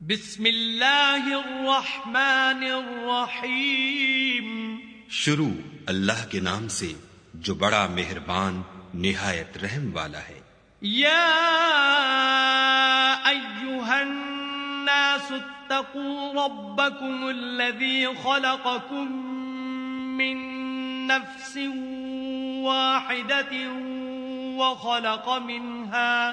بسم اللہ الرحمن الرحیم۔ شروع اللہ کے نام سے جو بڑا مہربان نہایت رحم والا ہے۔ یا ایوہا الناس اتقوا ربکم الذی خلقکم من نفس واحدت وخلق منها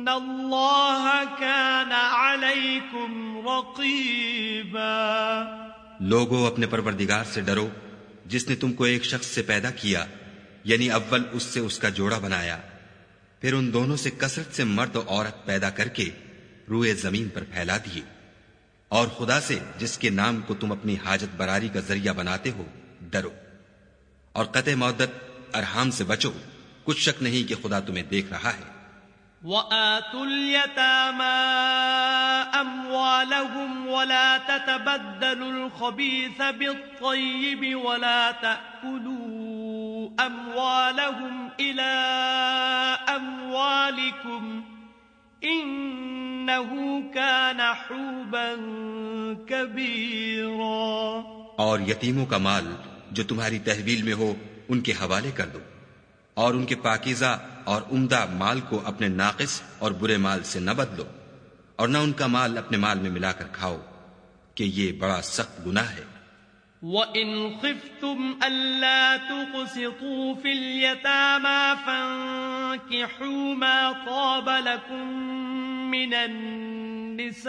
ان اللہ كان علیکم رقیبا لوگو، اپنے پروردگار سے ڈرو، جس نے تم کو ایک شخص سے پیدا کیا یعنی اول اس سے اس کا جوڑا بنایا۔ پھر ان دونوں سے کثرت سے مرد و عورت پیدا کر کے روئے زمین پر پھیلا دیے۔ اور خدا سے، جس کے نام کو تم اپنی حاجت براری کا ذریعہ بناتے ہو، ڈرو۔ اور قطع مدت، ارحام سے بچو۔ کچھ شک نہیں کہ خدا تمہیں دیکھ رہا ہے۔ وَآتُوا الْيَتَامَى أَمْوَالَهُمْ وَلَا تَتَبَدَّلُوا الْخَبِيثَ بِالطَّيِّبِ وَلَا تَأْكُلُوا أَمْوَالَهُمْ إِلَىٰ أَمْوَالِكُمْ إِنَّهُ كَانَ حُوبًا كَبِيرًا اور یتیموں کا مال جو تمہاری تحویل میں ہو، ان کے حوالے کر دو۔ اور ان کے پاکیزہ اور عمدہ مال کو اپنے ناقص اور برے مال سے نہ بدلو اور نہ ان کا مال اپنے مال میں ملا کر کھاؤ کہ یہ بڑا سخت گناہ ہے۔ وَإِنْ خِفْتُمْ أَلَّا تُقْسِطُوا فِي الْيَتَامَى فَانْكِحُوا مَا طَابَ لَكُمْ مِنَ النِّسَاءِ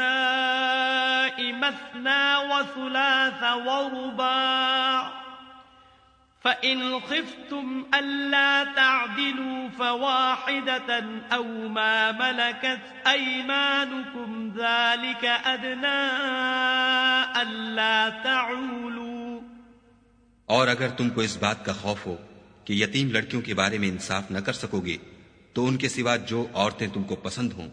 مَثْنَى وَثُلَاثَ وَرُبَاعَ فَإِنْ خِفْتُمْ أَلَّا تَعْدِلُوا فَوَاحِدَةً أَوْ مَا مَلَكَتْ أَيْمَانُكُمْ ذَلِكَ أَدْنَا أَلَّا تَعُولُوا اور اگر تم کو اس بات کا خوف ہو کہ یتیم لڑکیوں کے بارے میں انصاف نہ کر سکو گے، تو ان کے سوا جو عورتیں تم کو پسند ہوں،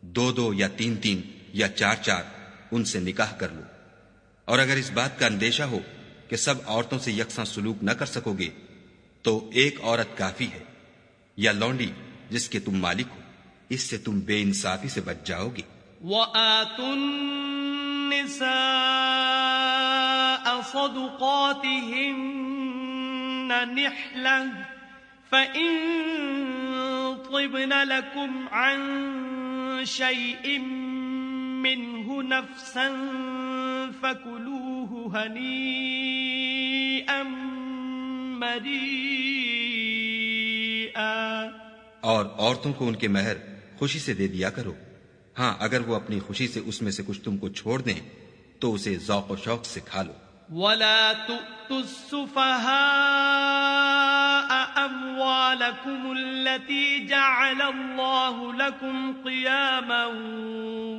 دو دو یا تین تین یا چار چار، ان سے نکاح کر لو۔ اور اگر اس بات کا اندیشہ ہو کہ سب عورتوں سے یکساں سلوک نہ کر سکو گے تو ایک عورت کافی ہے یا لونڈی جس کے تم مالک ہو، اس سے تم بے انصافی سے بچ جاؤ گے۔ وَآتُوا النِّسَاءَ صَدُقَاتِهِنَّ نِحْلَةً فَإِن طِبْنَ لَكُمْ عَن شَيْءٍ مِّنْهُ نَفْسًا فَكُلُوهُ هَنِيئًا اور عورتوں کو ان کے مہر خوشی سے دے دیا کرو۔ ہاں اگر وہ اپنی خوشی سے اس میں سے کچھ تم کو چھوڑ دیں تو اسے ذوق و شوق سے کھا لو۔ ولا تؤتوا السفهاء أموالكم التي جعل الله لكم قياما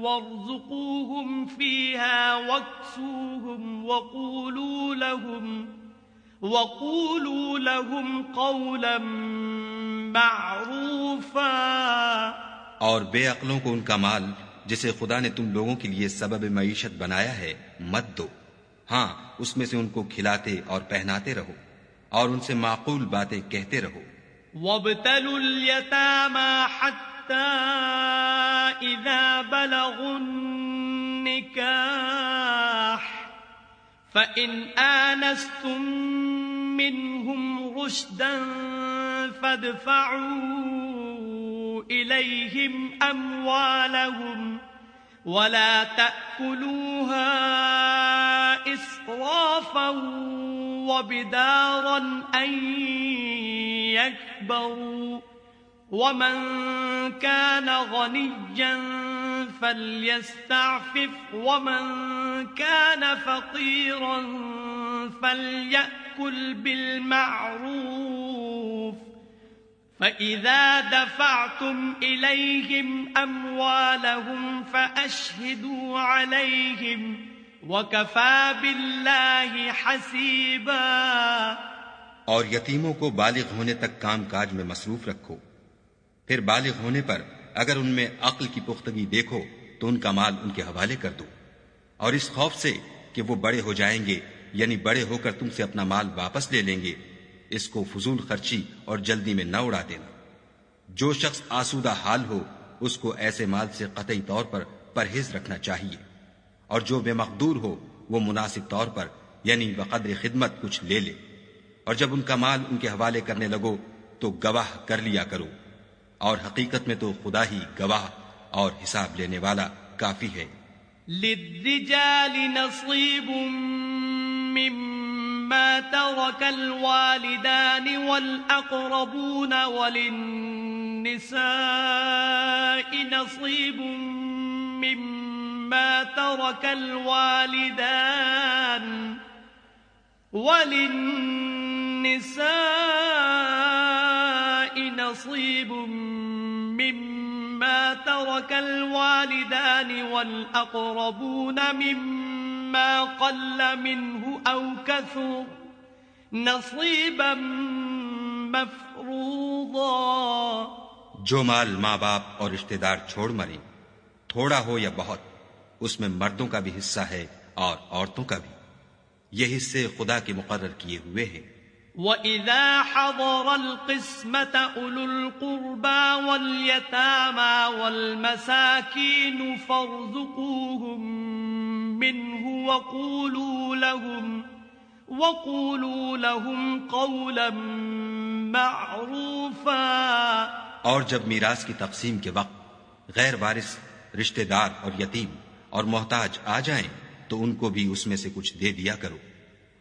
وارزقوهم فيها واكسوهم وقولوا لهم وَقُولُوا لَهُمْ قَوْلًا مَعْرُوفًا اور بے عقلوں کو ان کا مال جسے خدا نے تم لوگوں کے لیے سبب معیشت بنایا ہے مت دو۔ ہاں اس میں سے ان کو کھلاتے اور پہناتے رہو۔ اور ان سے معقول باتیں کہتے رہو۔ وَابْتَلُوا الْيَتَامَا حَتَّى إِذَا بَلَغُوا النِّكَاحِ فَإِنْ آنَسْتُمْ مِنْهُمْ رُشْدًا فَادْفَعُوا إِلَيْهِمْ أَمْوَالَهُمْ وَلَا تَأْكُلُوهَا إِسْرَافًا وَبِدَارًا أَنْ يَكْبَرُوا وَمَنْ كَانَ غَنِيًّا فَلْيَسْتَعْفِفْ وَمَنْ كَانَ فَقِيرًا فَلْيَأْكُلْ بِالْمَعْرُوفِ فَإِذَا دَفَعْتُمْ إِلَيْهِمْ أَمْوَالَهُمْ فَأَشْهِدُوا عَلَيْهِمْ وكفى بالله حسيبا اور یتیموں کو بالغ ہونے تک کام کاج میں مصروف رکھو۔ پھر بالغ ہونے پر اگر ان میں عقل کی پختگی دیکھو، تو ان کا مال ان کے حوالے کر دو۔ اور اس خوف سے کہ وہ بڑے ہو جائیں گے یعنی بڑے ہو کر تم سے اپنا مال واپس لے لیں گے، اس کو فضول خرچی اور جلدی میں نہ اڑا دینا۔ جو شخص آسودہ حال ہو، اس کو ایسے مال سے قطعی طور پر پرہیز رکھنا چاہیے۔ اور جو بے مقدور ہو، وہ مناسب طور پر یعنی بقدر خدمت کچھ لے لے۔ اور جب ان کا مال ان کے حوالے کرنے لگو، تو گواہ کر لیا کرو۔ اور حقیقت میں تو خدا ہی گواہ اور حساب لینے والا کافی ہے۔ للرجال نصيب مما ترك الوالدان والأقربون وللنساء نصيب مما ترك الوالدان وللنساء نصيب مما ترك الوالدان والأقربون مما قل منه أو كثر نصيبا مفروضا جو مال ماں باپ اور رشتہ دار چھوڑ مریں، تھوڑا ہو یا بہت اس میں مردوں کا بھی حصہ ہے اور عورتوں کا بھی۔ یہ حصے خدا کے مقرر کیے ہوئے ہیں۔ وَإِذَا حَضَرَ الْقِسْمَةَ أُولُو الْقُرْبَى وَالْيَتَامَى وَالْمَسَاكِينُ فَارْزُقُوهُم مِّنْهُ وَقُولُوا لَهُمْ وَقُولُوا لَهُمْ قَوْلًا مَّعْرُوفًا۔ اور جب میراث کی تقسیم کے وقت غیر وارث رشتہ دار اور یتیم اور محتاج آ جائیں تو ان کو بھی اس میں سے کچھ دے دیا کرو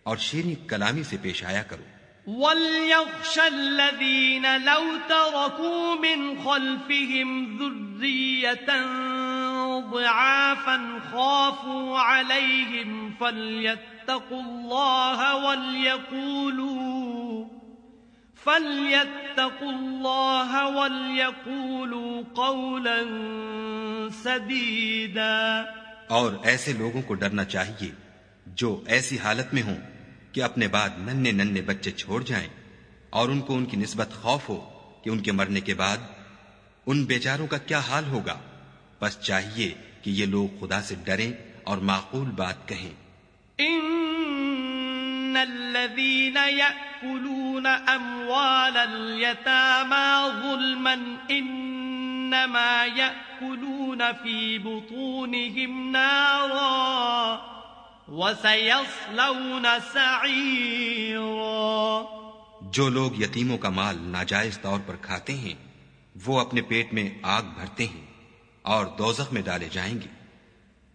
اور شیریں کلامی سے پیش آیا کرو۔ وَلْيَخْشَ الَّذِينَ لَوْ تَرَكُوا مِنْ خَلْفِهِمْ ذُرِّيَّةً ضِعَافًا خَافُوا عَلَيْهِمْ فَلْيَتَّقُوا اللَّهَ وَلْيَقُولُوا فَلْيَتَّقُوا اللَّهَ وَلْيَقُولُوا قَوْلًا سَدِيدًا اور ایسے لوگوں کو ڈرنا چاہیے جو ایسی حالت میں ہوں کہ اپنے بعد ننے ننے بچے چھوڑ جائیں اور ان کو ان کی نسبت خوف ہو کہ ان کے مرنے کے بعد ان بیچاروں کا کیا حال ہوگا۔ بس چاہیے کہ یہ لوگ خدا سے ڈریں اور معقول بات کہیں۔ ان ان الذين ياكلون اموال اليتامى ظلما انما ياكلون في بطونهم نارا وسيصلون سعيرا جو لوگ یتیموں کا مال ناجائز طور پر کھاتے ہیں، وہ اپنے پیٹ میں آگ بھرتے ہیں اور دوزخ میں ڈالے جائیں گے۔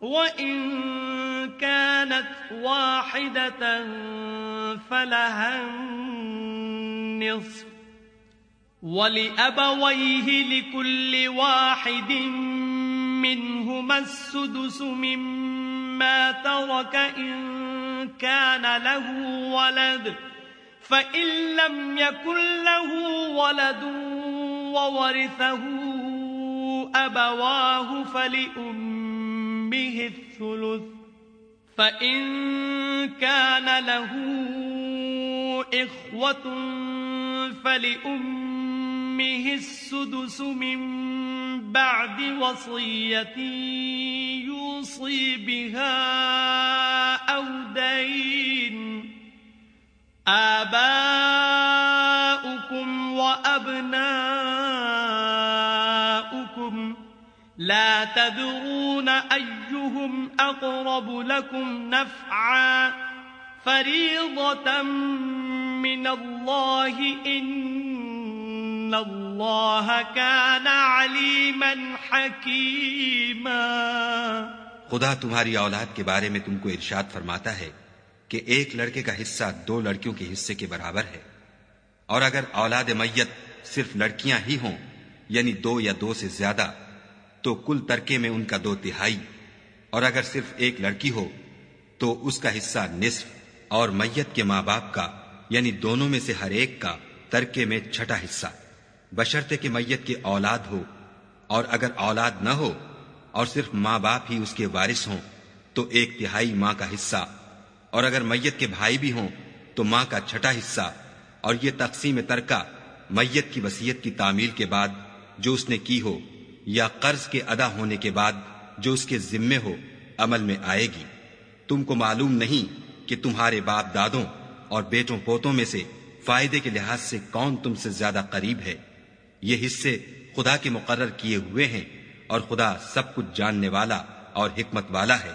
وإن كانت واحدة فلها النصف ولأبويه لكل واحد منهما السدس مما ترك إن كان له ولد فإن لم يكن له ولد وورثه أبواه فلأمه الثلث، فإن كان له إخوة فلأمه السدس من بعد وصية يوصي بها أو دين. آباؤكم وأبناؤكم لا تدرون أيهم أقرب لكم نفعا فريضة من الله إن الله كان عليما حكيما خدا تمہاری اولاد کے بارے میں تم کو ارشاد فرماتا ہے کہ ایک لڑکے کا حصہ دو لڑکیوں کے حصے کے برابر ہے۔ اور اگر اولاد میت صرف لڑکیاں ہی ہوں یعنی دو یا دو سے زیادہ تو کل ترکے میں ان کا دو تہائی، اور اگر صرف ایک لڑکی ہو، تو اس کا حصہ نصف، اور میت کے ماں باپ کا یعنی دونوں میں سے ہر ایک کا ترکے میں چھٹا حصہ۔ بشرتے کے میت کے اولاد ہو، اور اگر اولاد نہ ہو، اور صرف ماں باپ ہی اس کے وارث ہوں، تو ایک تہائی ماں کا حصہ۔ اور اگر میت کے بھائی بھی ہوں، تو ماں کا چھٹا حصہ۔ اور یہ تقسیم ترکہ میت کی وسیعت کی تعمیل کے بعد جو اس نے کی ہو یا قرض کے ادا ہونے کے بعد جو اس کے ذمے ہو عمل میں آئے گی۔ تم کو معلوم نہیں کہ تمہارے باپ دادوں اور بیٹوں پوتوں میں سے فائدے کے لحاظ سے کون تم سے زیادہ قریب ہے۔ یہ حصے خدا کے مقرر کیے ہوئے ہیں اور خدا سب کچھ جاننے والا اور حکمت والا ہے۔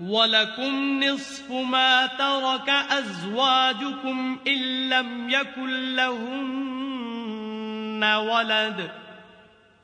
وَلَكُمْ نِصْفُ مَا تَرَكَ أَزْوَاجُكُمْ إِن لَّمْ يَكُن لَّهُنَّ وَلَدٌ۔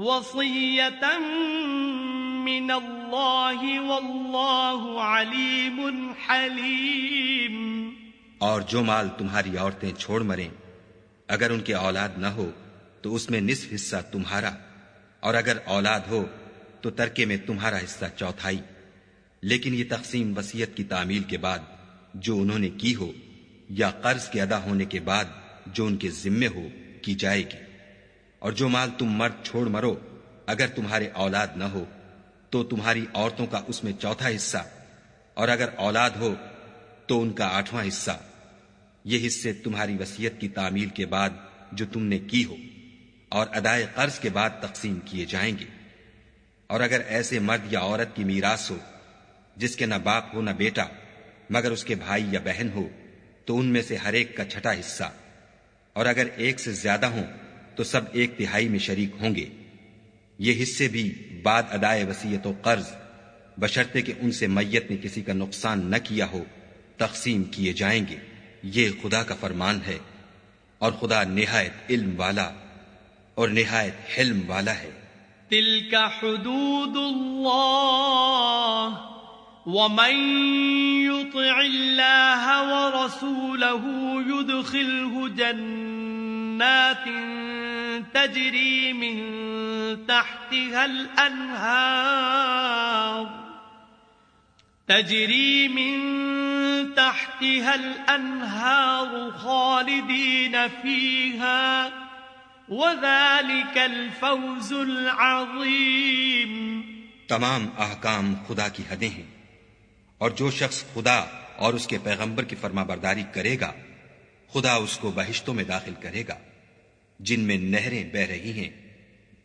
وصية من الله والله عليم حليم اور جو مال تمہاری عورتیں چھوڑ مریں، اگر ان کے اولاد نہ ہو تو اس میں نصف حصہ تمہارا، اور اگر اولاد ہو تو ترکے میں تمہارا حصہ چوتھائی۔ لیکن یہ تقسیم وسیعت کی تعمیل کے بعد جو انہوں نے کی ہو یا قرض کے ادا ہونے کے بعد جو ان کے ذمے ہو کی جائے گی۔ اور جو مال تم مرد چھوڑ مرو، اگر تمہارے اولاد نہ ہو، تو تمہاری عورتوں کا اس میں چوتھا حصہ۔ اور اگر اولاد ہو، تو ان کا آٹھواں حصہ۔ یہ حصے تمہاری وسیعت کی تعمیل کے بعد جو تم نے کی ہو، اور ادائے قرض کے بعد تقسیم کیے جائیں گے۔ اور اگر ایسے مرد یا عورت کی میراث ہو، جس کے نہ باپ ہو نہ بیٹا، مگر اس کے بھائی یا بہن ہو، تو ان میں سے ہر ایک کا چھٹا حصہ۔ اور اگر ایک سے زیادہ ہوں تو سب ایک تہائی میں شریک ہوں گے۔ یہ حصے بھی بعد ادائے وسیعت و قرض، بشرطے کہ ان سے میت نے کسی کا نقصان نہ کیا ہو، تقسیم کیے جائیں گے۔ یہ خدا کا فرمان ہے اور خدا نہایت علم والا اور نہایت حلم والا ہے۔ تلك حدود الله ومن يطع الله ورسوله يدخله جنات تجري من تحتها الأنهار. تجري من تحتها الأنهار خالدين فيها. وَذَلِكَ الْفَوْزُ الْعَظِيمُ. تمام احکام خدا کی حدیں ہیں۔ اور جو شخص خدا اور اس کے پیغمبر کی فرما برداری کرے گا، خدا اس کو بہشتوں میں داخل کرے گا۔ جن میں نہریں بہ رہی ہیں،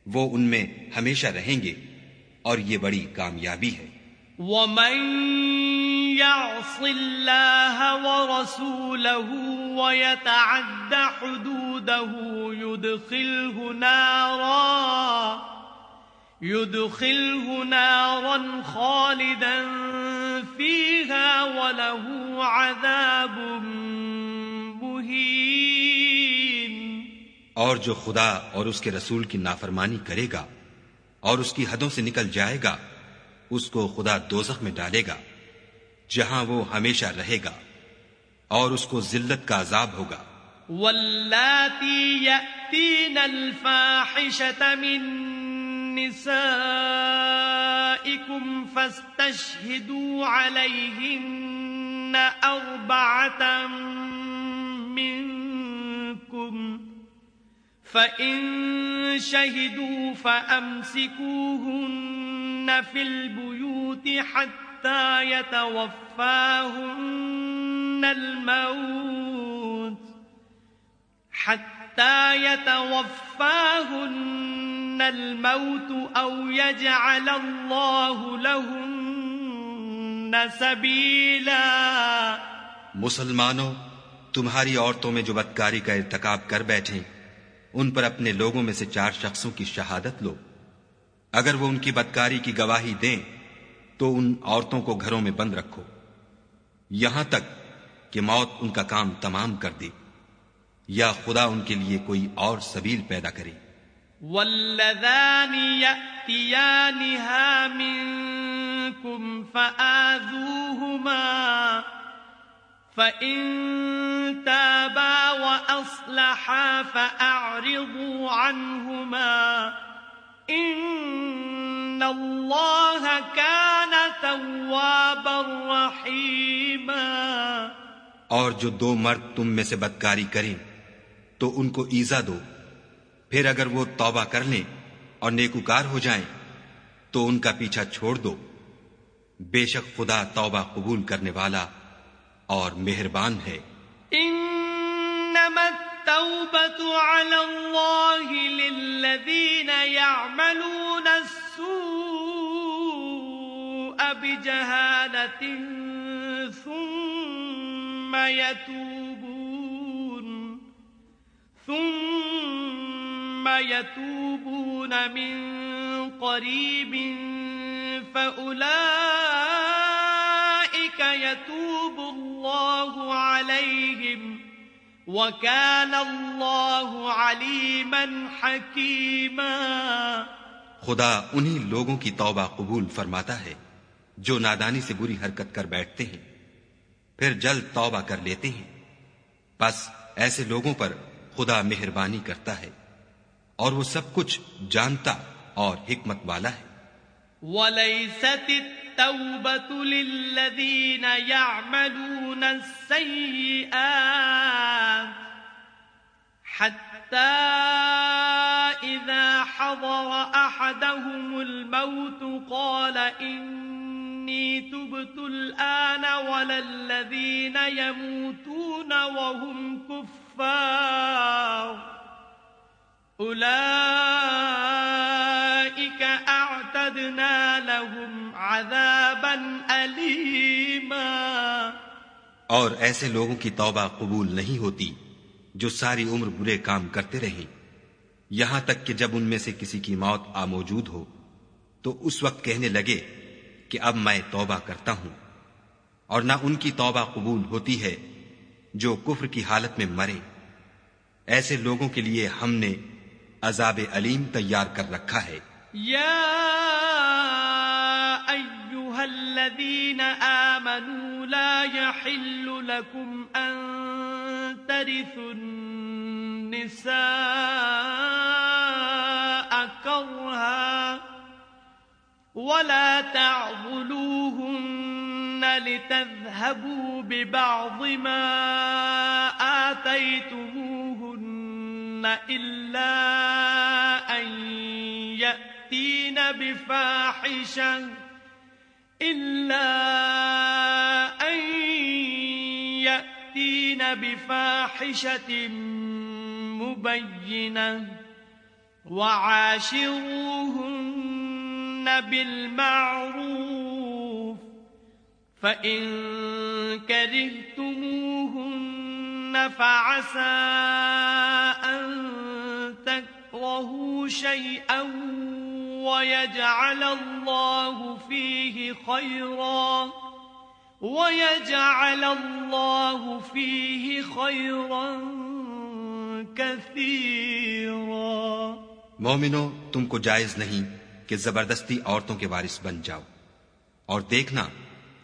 وہ ان میں ہمیشہ رہیں گے اور یہ بڑی کامیابی ہے۔ وَمَن يعص الله ورسوله ويتعد حدوده يدخله نارا يدخله نارا خالدا فيها وله عذاب مهين۔ اور جو خدا اور اس کے رسول کی نافرمانی کرے گا اور اس کی حدوں سے نکل جائے گا، اس کو خدا دوزخ میں ڈالے گا، جہاں وہ ہمیشہ رہے گا اور اس کو ذلت کا عذاب ہوگا۔ واللاتی یأتین الفاحشة من نسائکم فاستشہدوا علیہن اربعتا منکم فَإِن شَهِدُوا فَأَمْسِكُوهُنَّ فِي الْبُيُوتِ حَتَّى يَتَوَفَّاهُنَّ الْمَوْتُ حَتَّى يَتَوَفَّاهُنَّ الْمَوْتُ أَوْ يَجْعَلَ اللَّهُ لَهُنَّ سَبِيلًا مسلمانوں، تمہاری عورتوں میں جو بدکاری کا ارتکاب کر بیٹھیں ان پر اپنے لوگوں میں سے چار شخصوں کی شہادت لو۔ اگر وہ ان کی بدکاری کی گواہی دیں، تو ان عورتوں کو گھروں میں بند رکھو۔ یہاں تک کہ موت ان کا کام تمام کر دے۔ یا خدا ان کے لیے کوئی اور سبیل پیدا کرے۔ فَإِن تَابَا وَأَصْلَحَا فَأَعْرِضُوا عَنْهُمَا إِنَّ اللَّهَ كَانَ تَوَّابًا رَحِيمًا اور جو دو مرد تم میں سے بدکاری کریں تو ان کو ایزا دو۔ پھر اگر وہ توبہ کر لیں اور نیکوکار ہو جائیں تو ان کا پیچھا چھوڑ دو۔ بے شک خدا توبہ قبول کرنے والا اور مہربان ہے۔ انما التوبة على الله للذين يعملون السوء بجهالة ثم يتوبون ثم يتوبون من قريب فأولئك يتوب اللہ علیہم وکان اللہ علیما حکیما خدا انہی لوگوں کی توبہ قبول فرماتا ہے جو نادانی سے بری حرکت کر بیٹھتے ہیں پھر جلد توبہ کر لیتے ہیں۔ بس ایسے لوگوں پر خدا مہربانی کرتا ہے اور وہ سب کچھ جانتا اور حکمت والا ہے۔ وَلَيْسَتِ التوبة للذين يعملون السيئات حتى إذا حضر أحدهم الموت قال إني تبت الآن ولا الذين يموتون وهم كفار أولئك أعتدنا لهم عذابا أليما۔ اور ایسے لوگوں کی توبہ قبول نہیں ہوتی جو ساری عمر برے کام کرتے رہیں۔ یہاں تک کہ جب ان میں سے کسی کی موت آ موجود ہو، تو اس وقت کہنے لگے کہ اب میں توبہ کرتا ہوں۔ اور نہ ان کی توبہ قبول ہوتی ہے جو کفر کی حالت میں مرے۔ ایسے لوگوں کے لیے ہم نے عذاب علیم تیار کر رکھا ہے۔ یا ایوہا الذین آمنوا لا يحل لکم ان ترثوا النساء کرها ولا تعضلوهن لتذهبوا ببعض ما آتيتموهن إلا أن يأتين بفاحشة إلا أن يأتين بفاحشة مبينة وعاشروهن بالمعروف فإن كرهتموهن فعسى أن تكرهوا شيئا ويجعل الله فيه خيرا ويجعل الله فيه خيرا كثيرا مومنو، تم کو جائز نہیں کہ زبردستی عورتوں کے وارث بن جاؤ۔ اور دیکھنا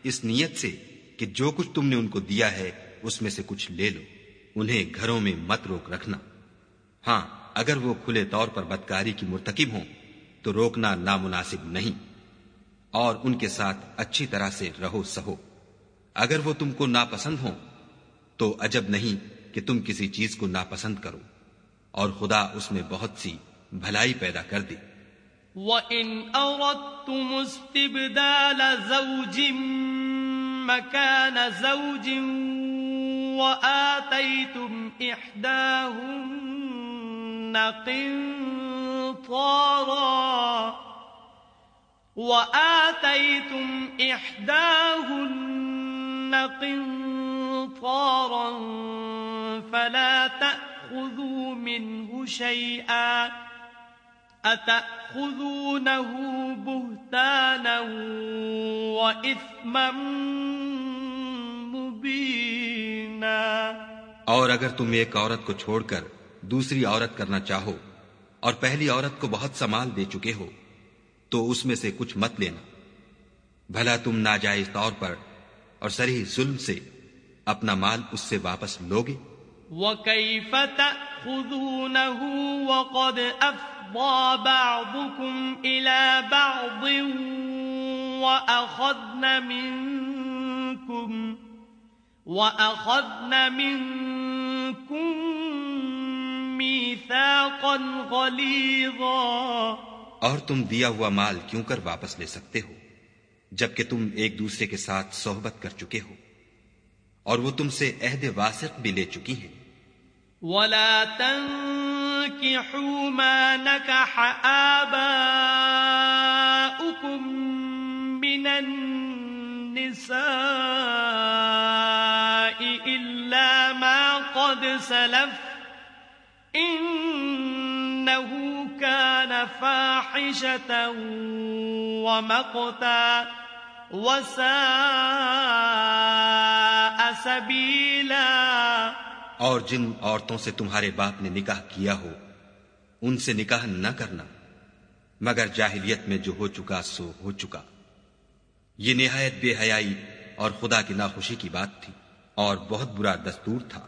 اس نیت سے کہ جو کچھ تم نے ان کو دیا ہے، اس میں سے کچھ لے لو۔ انہیں گھروں میں مت روک رکھنا۔ ہاں اگر وہ کھلے طور پر بدکاری کی مرتکب ہوں، تو روکنا نامناسب نہیں۔ اور ان کے ساتھ اچھی طرح سے رہو سہو۔ اگر وہ تم کو ناپسند ہوں، تو عجب نہیں کہ تم کسی چیز کو ناپسند کرو۔ اور خدا اس میں بہت سی بھلائی پیدا کر دے۔ وَإِنْ أَرَدْتُمُ اسْتِبْدَالَ زَوْجٍ، مَكَانَ زَوْجٍ، وَآتَيْتُمْ إِحْدَاهُنَّ قِنْطَارًا وَآتَيْتُمْ إِحْدَاهُنَّ قِنْطَارًا فَلَا تَأْخُذُوا مِنْهُ شَيْئًا. أَتَأْخُذُونَهُ بُهْتَانًا وَإِثْمًا مُبِينًا. اور اگر تم ایک عورت کو چھوڑ کر دوسری عورت کرنا چاہو اور پہلی عورت کو بہت سمال دے چکے ہو، تو اس میں سے کچھ مت لینا۔ بھلا تم ناجائز طور پر اور سری ظلم سے اپنا مال اس سے واپس لوگے۔ وَكَيْفَ تَأْخُذُونَهُ وَقَدْ أَفْضَى بَعْضُكُمْ إِلَى بَعْضٍ وَأَخَذْنَ مِنْكُمْ وَأَخَذْنَ مِنْكُمْ مِيثَاقًا غَلِيظًا۔ اور تم دیا ہوا مال کیوں کر واپس لے سکتے ہو؟ جبکہ تم ایک دوسرے کے ساتھ صحبت کر چکے ہو۔ اور وہ تم سے عہد واسق بھی لے چکی ہیں۔ ولا تنكحوا ما نكح آباؤكم من النساء إلا ما قد سلف إنه كان فاحشة ومقتا وساء سبيلا. اور جن عورتوں سے تمہارے باپ نے نکاح کیا ہو، ان سے نکاح نہ کرنا، مگر جاہلیت میں جو ہو چکا سو ہو چکا۔ یہ نہایت بے حیائی اور خدا کی ناخوشی کی بات تھی اور بہت برا دستور تھا۔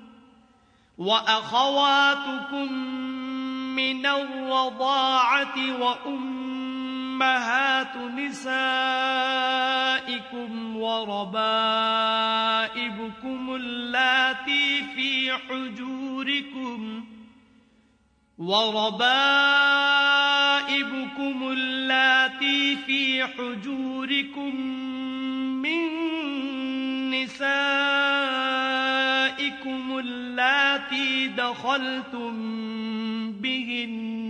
وأخواتكم من الرضاعة وأمهاتكم أمهات نسائكم وربائبكم اللاتي في حجوركم وربائبكم اللاتي في حجوركم من نسائكم اللاتي دخلتم بهن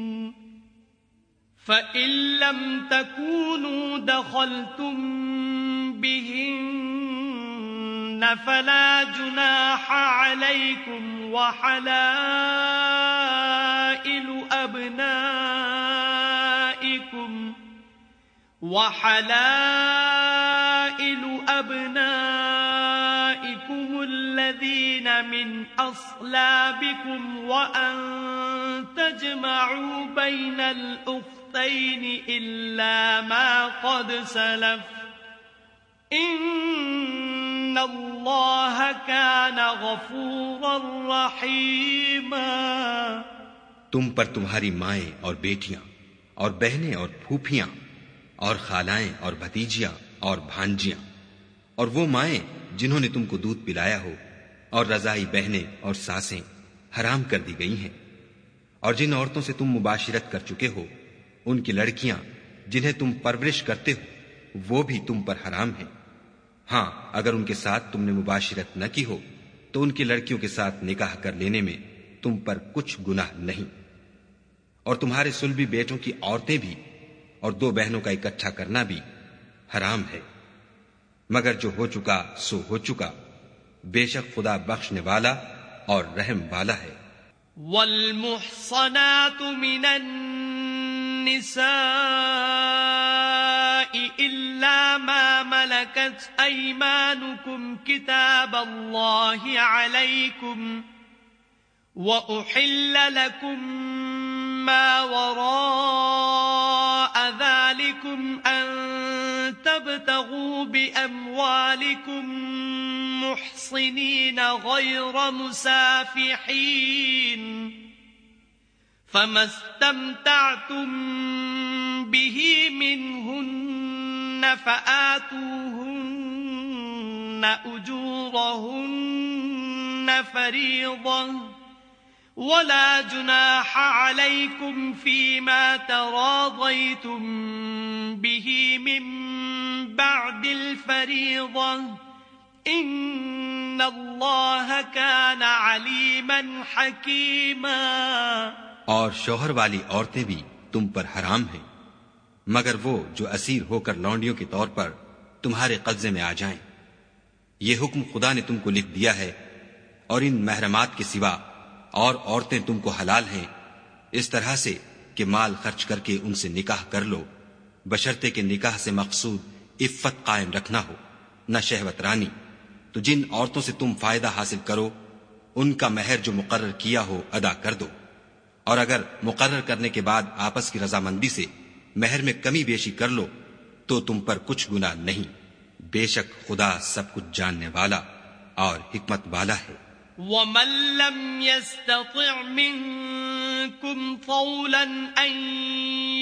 فَإِن لَّمْ تَكُونُوا دَخَلْتُم بِهِنَّ فَلَا جُنَاحَ عَلَيْكُمْ وَحَلَائِلُ أَبْنَائِكُمْ وَحَلَائِلُ أَبْنَائِكُمُ الَّذِينَ مِنْ أَصْلَابِكُمْ وَأَن تَجْمَعُوا بَيْنَ الْأُخْتَيْنِ إلا ما قد سلف إن الله كان غفورا رحيما تم پر تمہاری مائیں اور بیٹیاں اور بہنیں اور پھوپھیاں اور خالائیں اور بھتیجیاں اور بھانجیاں اور وہ مائیں جنہوں نے تم کو دودھ پلایا ہو اور رضائی بہنیں اور ساسیں حرام کر دی گئی ہیں۔ اور جن عورتوں سے تم مباشرت کر چکے ہو، ان کی لڑکیاں جنہیں تم پرورش کرتے ہو، وہ بھی تم پر حرام ہیں۔ ہاں اگر ان کے ساتھ تم نے مباشرت نہ کی ہو، تو ان کی لڑکیوں کے ساتھ نکاح کر لینے میں تم پر کچھ گناہ نہیں۔ اور تمہارے سلبی بیٹوں کی عورتیں بھی اور دو بہنوں کا اکٹھا کرنا بھی حرام ہے۔ مگر جو ہو چکا، سو ہو چکا۔ بے شک خدا بخشنے والا اور رحم والا ہے۔ والمحصنات من النساء إلا ما ملكت أيمانكم كتاب الله عليكم وأحل لكم ما وراء ذلكم أن تبتغوا بأموالكم محصنين غير مسافحين فما استمتعتم به منهن فآتوهن أجورهن فريضة ولا جناح عليكم فيما تراضيتم به من بعد الفريضة. إن الله كان عليما حكيما. اور شوہر والی عورتیں بھی تم پر حرام ہیں، مگر وہ جو اسیر ہو کر لونڈیوں کے طور پر تمہارے قبضے میں آ جائیں۔ یہ حکم خدا نے تم کو لکھ دیا ہے اور ان محرمات کے سوا اور عورتیں تم کو حلال ہیں، اس طرح سے کہ مال خرچ کر کے ان سے نکاح کر لو بشرتے کے نکاح سے مقصود عفت قائم رکھنا ہو، نہ شہوت رانی۔ تو جن عورتوں سے تم فائدہ حاصل کرو، ان کا مہر جو مقرر کیا ہو ادا کر دو۔ اور اگر مقرر کرنے کے بعد آپس کی رضامندی سے مہر میں کمی بیشی کر لو، تو تم پر کچھ گنا نہیں۔ بے شک خدا سب کچھ جاننے والا اور حکمت والا ہے۔ ومن لم يستطع منكم طولا أن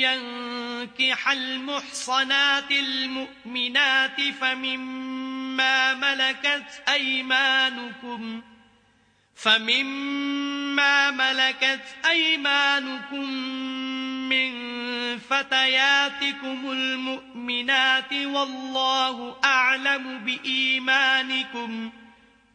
ينكح المحصنات المؤمنات فمما ملكت أيمانكم فمما ملكت أيمانكم من فتياتكم المؤمنات والله أعلم بإيمانكم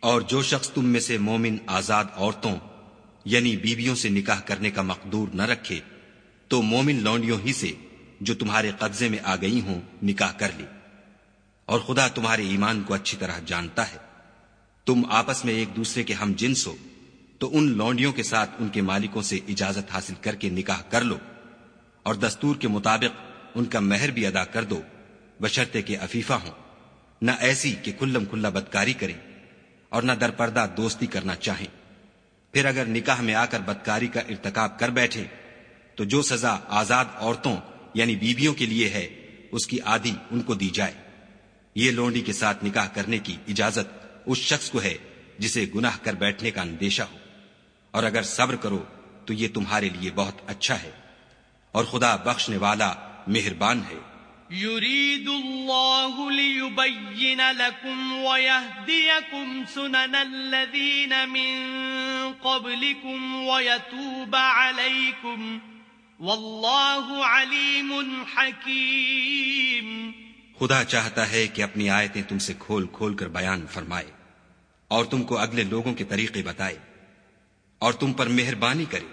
اور جو شخص تم میں سے مومن آزاد عورتوں یعنی بیویوں سے نکاح کرنے کا مقدور نہ رکھے، تو مومن لونڈیوں ہی سے جو تمہارے قبضے میں آ گئی ہوں، نکاح کر لی۔ اور خدا تمہارے ایمان کو اچھی طرح جانتا ہے۔ تم آپس میں ایک دوسرے کے ہم جنس ہو، تو ان لونڈیوں کے ساتھ ان کے مالکوں سے اجازت حاصل کر کے نکاح کر لو۔ اور دستور کے مطابق ان کا مہر بھی ادا کر دو بشرتے کے افیفہ ہوں۔ نہ ایسی کہ کھلم کھلا بدکاری کریں۔ اور نہ در پردہ دوستی کرنا چاہیں۔ پھر اگر نکاح میں آ کر بدکاری کا ارتکاب کر بیٹھے، تو جو سزا آزاد عورتوں یعنی بیویوں کے لیے ہے، اس کی آدھی ان کو دی جائے۔ یہ لونڈی کے ساتھ نکاح کرنے کی اجازت اس شخص کو ہے جسے گناہ کر بیٹھنے کا اندیشہ ہو۔ اور اگر صبر کرو، تو یہ تمہارے لیے بہت اچھا ہے۔ اور خدا بخشنے والا مہربان ہے۔ يريد الله ليبين لكم ويهديكم سنن الذين من قبلكم ويتوب عليكم والله عليم حكيم خدا چاہتا ہے کہ اپنی آیتیں تم سے کھول کھول کر بیان فرمائے اور تم کو اگلے لوگوں کے طریقے بتائے اور تم پر مہربانی کرے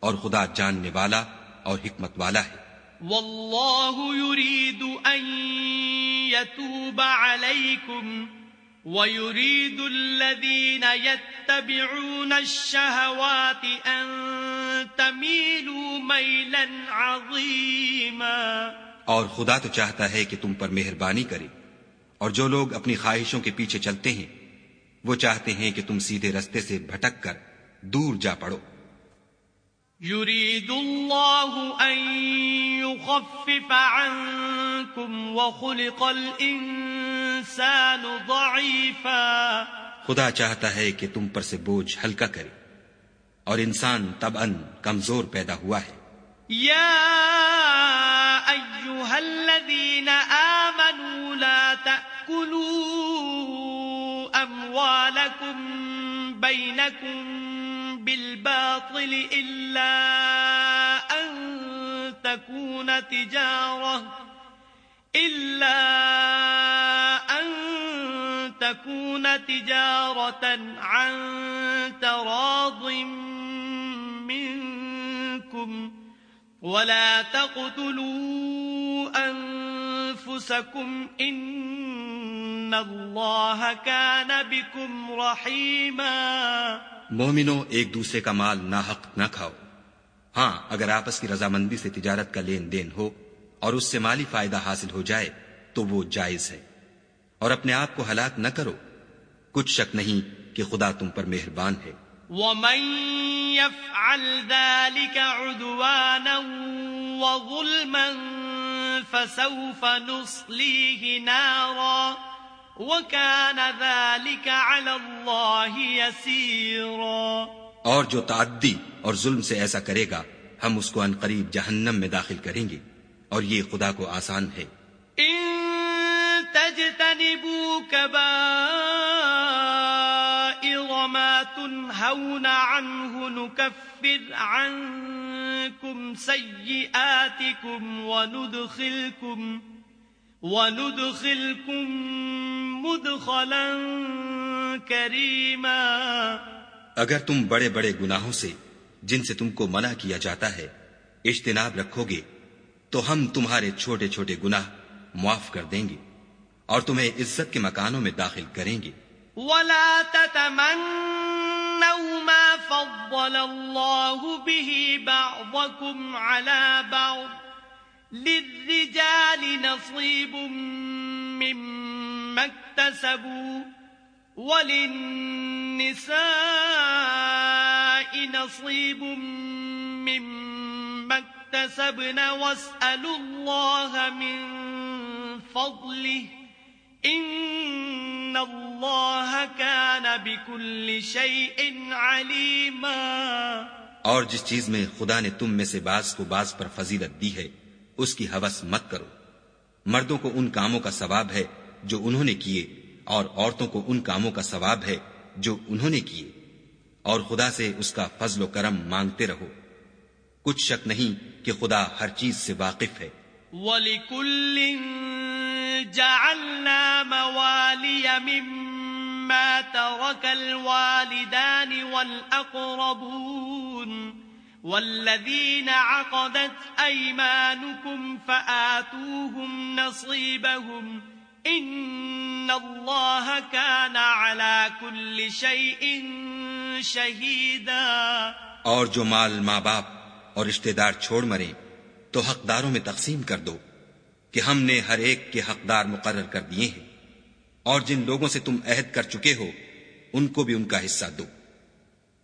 اور خدا جاننے والا اور حکمت والا ہے۔ واللہ يريد ان يتوب عليكم ويريد الذين يتبعون الشهوات ان تميلوا ميلا عظيما اور خدا تو چاہتا ہے کہ تم پر مہربانی کرے اور جو لوگ اپنی خواہشوں کے پیچھے چلتے ہیں وہ چاہتے ہیں کہ تم سیدھے رستے سے بھٹک کر دور جا پڑو۔ يريد الله أن يخفف عنكم وخلق الإنسان ضعيفا. خدا چاہتا ہے کہ تم پر سے بوجھ ہلکا کرے اور انسان تب ان کمزور پیدا ہوا ہے۔ يا أيها الذين آمنوا لا تأكلوا أموالكم بينكم بالباطل أن تكون تجارة إلا أن تكون تجارة عن تراض منكم ولا تقتلوا أنفسكم إن الله كان بكم رحيماً مومنو، ایک دوسرے کا مال ناحق نہ کھاؤ۔ ہاں اگر آپس کی رضامندی سے تجارت کا لین دین ہو اور اس سے مالی فائدہ حاصل ہو جائے تو وہ جائز ہے۔ اور اپنے آپ کو ہلاک نہ کرو۔ کچھ شک نہیں کہ خدا تم پر مہربان ہے۔ ومن يفعل ذلك عدوانا وظلما فسوف نصليه نارا وَكَانَ ذَلِكَ عَلَى اللَّهِ يَسِيرًا اور جو تعدی اور ظلم سے ایسا کرے گا، ہم اس کو ان قریب جہنم میں داخل کریں گے، اور یہ خدا کو آسان ہے۔ ان تجتنبوا كبائر ما تنهون عنه نكفر عنكم سيئاتكم وندخلكم وندخلكم مدخلا كريما۔ اگر تم بڑے بڑے گناہوں سے جن سے تم کو منع کیا جاتا ہے اجتناب رکھو گے، تو ہم تمہارے چھوٹے چھوٹے گناہ معاف کر دیں گے اور تمہیں عزت کے مکانوں میں داخل کریں گے۔ ولا تتمنوا ما فضل الله به بعضكم على بعض للرجال نصيب مما اكتسبوا وللنساء نصيب مما اكتسبن واسألوا الله من فضله إن الله كان بكل شيء عليما اور جس چیز میں خدا نے تم میں سے بعض کو بعض پر فضیلت دی ہے، اس کی حوث مت کرو۔ مردوں کو ان کاموں کا ثواب ہے جو انہوں نے کیے۔ اور عورتوں کو ان کاموں کا ثواب ہے جو انہوں نے کیے۔ اور خدا سے اس کا فضل و کرم مانگتے رہو۔ کچھ شک نہیں کہ خدا ہر چیز سے واقف ہے۔ وَلِكُلٍ جَعَلْنَا مَوَالِيَ مِمَّا تَرَكَ الْوَالِدَانِ وَالْأَقْرَبُونَ والذين عقدت أيمانكم فآتوهم نصيبهم إن الله كان على كل شيء شهيدا اور جو مال ماں باپ اور رشتہ دار چھوڑ مرے تو حقداروں میں تقسیم کر دو کہ ہم نے ہر ایک کے حقدار مقرر کر دیے ہیں۔ اور جن لوگوں سے تم عہد کر چکے ہو ان کو بھی ان کا حصہ دو۔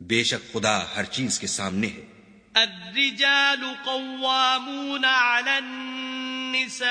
بے شک خدا ہر چیز کے سامنے ہے۔ الرجال قوامون على النساء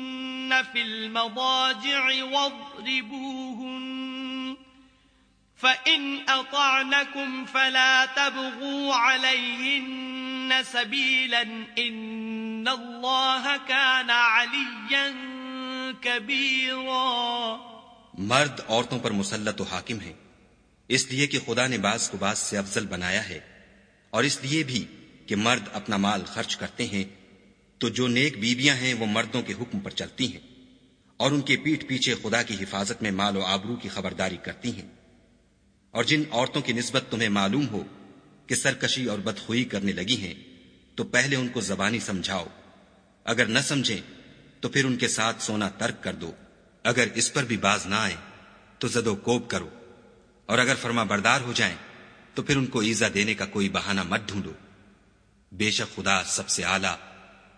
في المضاجع واضربوهن فإن أطعنكم فلا تبغوا عليهن سبيلا إن الله كان عليا كبيرا مرد عورتوں پر مسلط و حاکم ہیں۔ اس لیے کہ خدا نے بعض کو بعض سے افضل بنایا ہے۔ اور اس لیے بھی کہ مرد اپنا مال خرچ کرتے ہیں تو جو نیک بیویاں ہیں وہ مردوں کے حکم پر چلتی ہیں اور ان کے پیٹ پیچھے خدا کی حفاظت میں مال و آبرو کی خبرداری کرتی ہیں اور جن عورتوں کی نسبت تمہیں معلوم ہو کہ سرکشی اور بدخوئی کرنے لگی ہیں، تو پہلے ان کو زبانی سمجھاؤ۔ اگر نہ سمجھیں، تو پھر ان کے ساتھ سونا ترک کر دو۔ اگر اس پر بھی باز نہ آئے تو زد و کوب کرو۔ اور اگر فرما بردار ہو جائیں، تو پھر ان کو ایزا دینے کا کوئی بہانہ مت ڈھونڈو۔ بے شک خدا سب سے اعلیٰ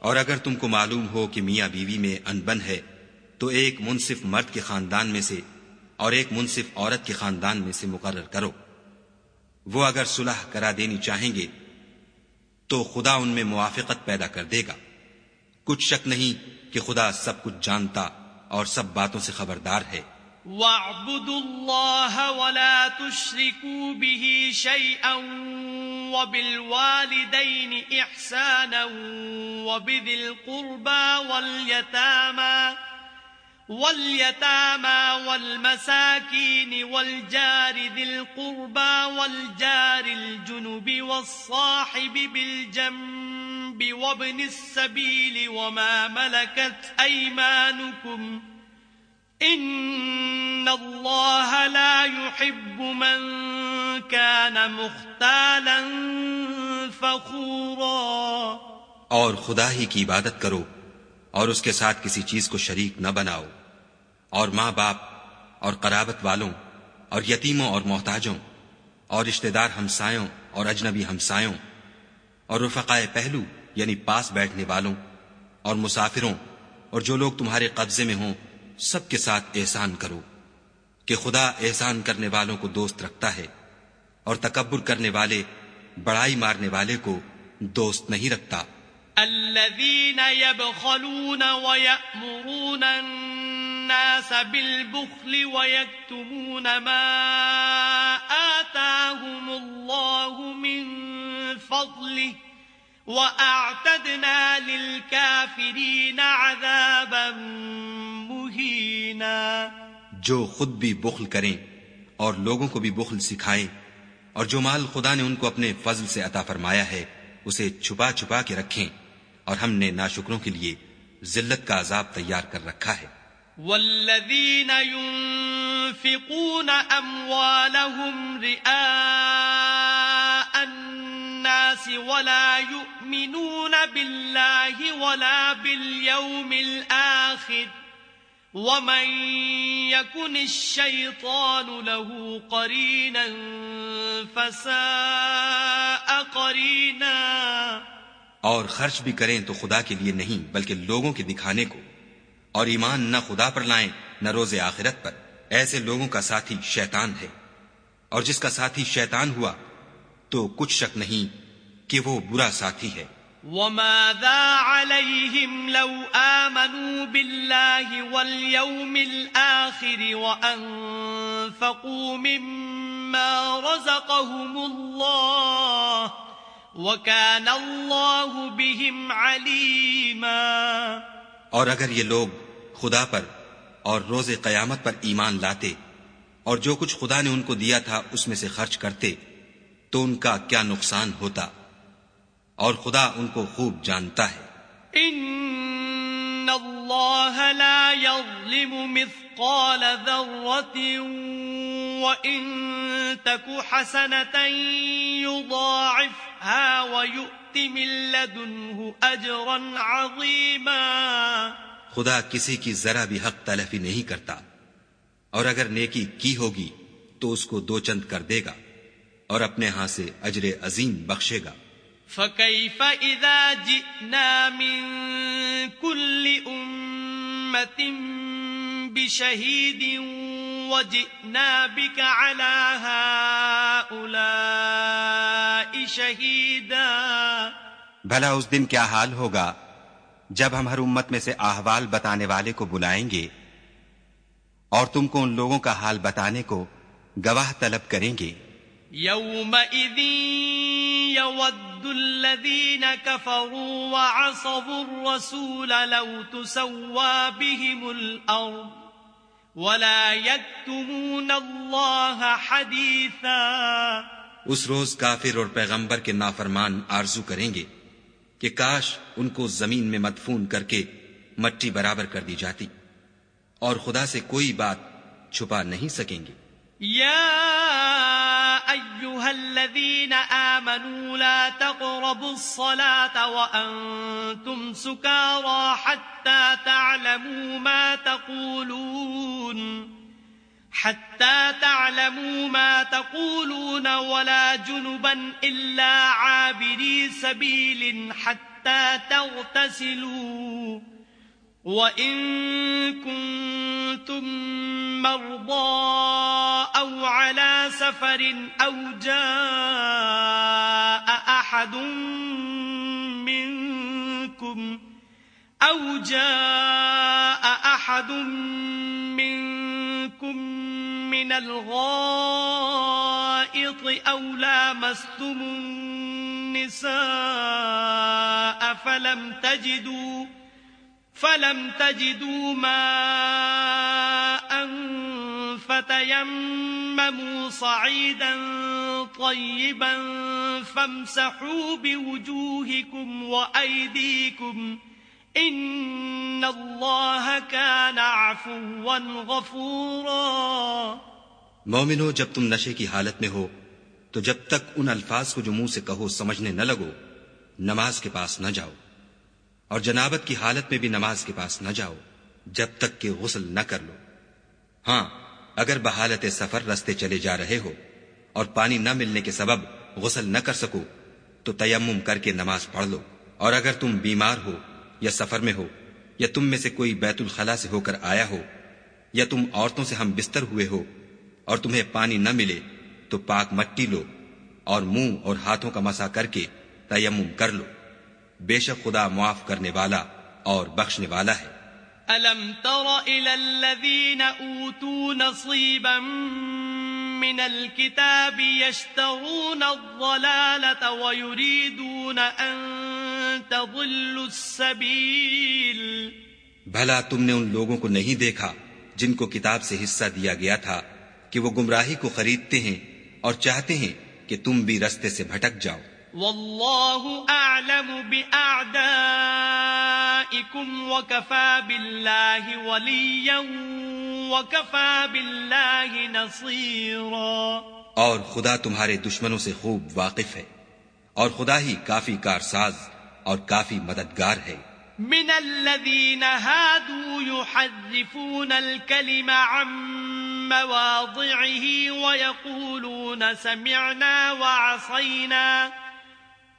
اور اگر تم کو معلوم ہو کہ میاں بیوی میں انبن ہے، تو ایک منصف مرد کے خاندان میں سے اور ایک منصف عورت کے خاندان میں سے مقرر کرو۔ وہ اگر صلح کرا دینی چاہیں گے، تو خدا ان میں موافقت پیدا کر دے گا۔ کچھ شک نہیں کہ خدا سب کچھ جانتا اور سب باتوں سے خبردار ہے۔ واعبدوا الله ولا تشركوا به شيئا وبالوالدين إحسانا وبذي القربى واليتامى واليتامى والمساكين والجار ذي القربى والجار الجنب والصاحب بالجنب وابن السبيل وما ملكت أيمانكم ان اللہ لا يحب من كان مختالا فخورا۔ اور خدا ہی کی عبادت کرو اور اس کے ساتھ کسی چیز کو شریک نہ بناؤ۔ اور ماں باپ اور قرابت والوں اور یتیموں اور محتاجوں اور رشتہ دار ہمسایوں اور اجنبی ہمسایوں اور رفقائے پہلو یعنی پاس بیٹھنے والوں اور مسافروں اور جو لوگ تمہارے قبضے میں ہوں سب کے ساتھ احسان کرو کہ خدا احسان کرنے والوں کو دوست رکھتا ہے اور تکبر کرنے والے، بڑائی مارنے والے کو دوست نہیں رکھتا۔ الذين يبخلون ويأمرون الناس بالبخل ويكتمون ما آتاهم الله من فضله وَأَعْتَدْنَا لِلْكَافِرِينَ عَذَابًا مُهِينًا جو خود بھی بخل کریں اور لوگوں کو بھی بخل سکھائیں اور جو مال خدا نے ان کو اپنے فضل سے عطا فرمایا ہے اسے چھپا چھپا کے رکھیں اور ہم نے ناشکروں کے لیے ذلت کا عذاب تیار کر رکھا ہے۔ والذین ينفقون اموالهم رئاء الناس ولا يؤمنون بالله ولا باليوم الآخر ومن يكن الشيطان له قرينا فساء قرينا اور خرچ بھی کریں تو خدا کے لیے نہیں، بلکہ لوگوں کے دکھانے کو۔ اور ایمان نہ خدا پر لائیں، نہ روز آخرت پر۔ ایسے لوگوں کا ساتھی شیطان ہے۔ اور جس کا ساتھی شیطان ہوا تو کچھ شک نہیں کہ وہ برا ساتھی ہے۔ وماذا عليهم لو آمنوا بالله واليوم الآخر وأنفقوا مما رزقهم الله وكان الله بهم عليما۔ اور اگر یہ لوگ خدا پر اور روز قیامت پر ایمان لاتے اور جو کچھ خدا نے ان کو دیا تھا اس میں سے خرچ کرتے تو ان کا کیا نقصان ہوتا؟ اور خدا ان کو خوب جانتا ہے۔ ان اللہ لا يظلم مثقال ذرة وإن تك حسنة يضاعفها ويؤت من لدنه أجرا عظيما خدا کسی کی ذرا بھی حق تلفی نہیں کرتا۔ اور اگر نیکی کی ہوگی تو اس کو دو چند کر دے گا۔ اور اپنے ہاں سے اجر عظیم بخشے گا۔ فكيف إذا جئنا من كل أمة بشهيد وجئنا بك على هؤلاء شهيدا۔ بھلا اس دن کیا حال ہوگا؟ جب ہم ہر امت میں سے احوال بتانے والے کو بلائیں گے اور تم کو ان لوگوں کا حال بتانے کو گواہ طلب کریں گے۔ يومئذ يود الذين كفروا وعصبوا الرسول لو تسوى بهم الأرض ولا يكتمون الله حديثا اس روز کافر اور پیغمبر کے نافرمان آرزو کریں گے کہ کاش ان کو زمین میں مدفون کر کے مٹی برابر کر دی جاتی اور خدا سے کوئی بات چھپا نہیں سکیں گے۔ يا أيها الذين آمنوا لا تقربوا الصلاة وأنتم سكارى حتى تعلموا ما تقولون حتى تعلموا ما تقولون ولا جنبا إلا عابري سبيل حتى تغتسلوا وَإِن كُنتُم مَّرْضَىٰ أَوْ عَلَىٰ سَفَرٍ أَوْ جَاءَ أَحَدٌ مِّنكُمْ أَوْ جَاءَ أَحَدٌ مِّنكُم مِّنَ الْغَائِطِ أَوْ لَامَسْتُمُ النِّسَاءَ فَلَمْ تَجِدُوا فلم تجدوا ماء فتيمموا صعيدا طيبا فامسحوا بوجوهكم وأيديكم إن الله كان عفوا غفورا مومنو، جب تم نشے کی حالت میں ہو، تو جب تک ان الفاظ کو جو منہ سے کہو، سمجھنے نہ لگو، نماز کے پاس نہ جاؤ۔ اور جنابت کی حالت میں بھی نماز کے پاس نہ جاؤ، جب تک کہ غسل نہ کر لو۔ ہاں اگر بحالت سفر رستے چلے جا رہے ہو اور پانی نہ ملنے کے سبب غسل نہ کر سکو، تو تیمم کر کے نماز پڑھ لو۔ اور اگر تم بیمار ہو یا سفر میں ہو، یا تم میں سے کوئی بیت الخلا سے ہو کر آیا ہو، یا تم عورتوں سے ہم بستر ہوئے ہو اور تمہیں پانی نہ ملے، تو پاک مٹی لو اور منہ اور ہاتھوں کا مسا کر کے تیمم کر لو۔ بے شک خدا معاف کرنے والا اور بخشنے والا ہے۔ ألم تر إلى الذين أوتوا نصيبا من الكتاب يشترون الضلالة ويريدون أن تضلوا السبيل۔ بھلا تم نے ان لوگوں کو نہیں دیکھا جن کو کتاب سے حصہ دیا گیا تھا کہ وہ گمراہی کو خریدتے ہیں اور چاہتے ہیں کہ تم بھی رستے سے بھٹک جاؤ۔ والله أعلم بأعدائكم وكفى بالله وليا وكفى بالله نصيرا. اور خدا تمہارے دشمنوں سے خوب واقف ہے اور خدا ہی کافی کارساز اور کافی مددگار ہے۔ من الذين هادوا يحرفون الكلم عن مواضعه ويقولون سمعنا وعصينا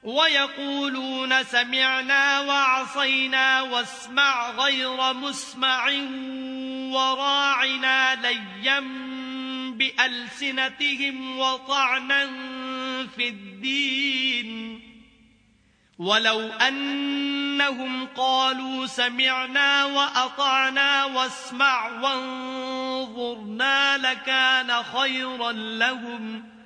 وَيَقُولُونَ سَمِعْنَا وَعَصَيْنَا وَاسْمَعْ غَيْرَ مُسْمَعٍ وَرَاعِنَا لَيًّا بِأَلْسِنَتِهِمْ وَطَعْنًا فِي الدِّينِ وَلَوْ أَنَّهُمْ قَالُوا سَمِعْنَا وَأَطَعْنَا وَاسْمَعْ وَانظُرْنَا لَكَانَ خَيْرًا لَهُمْ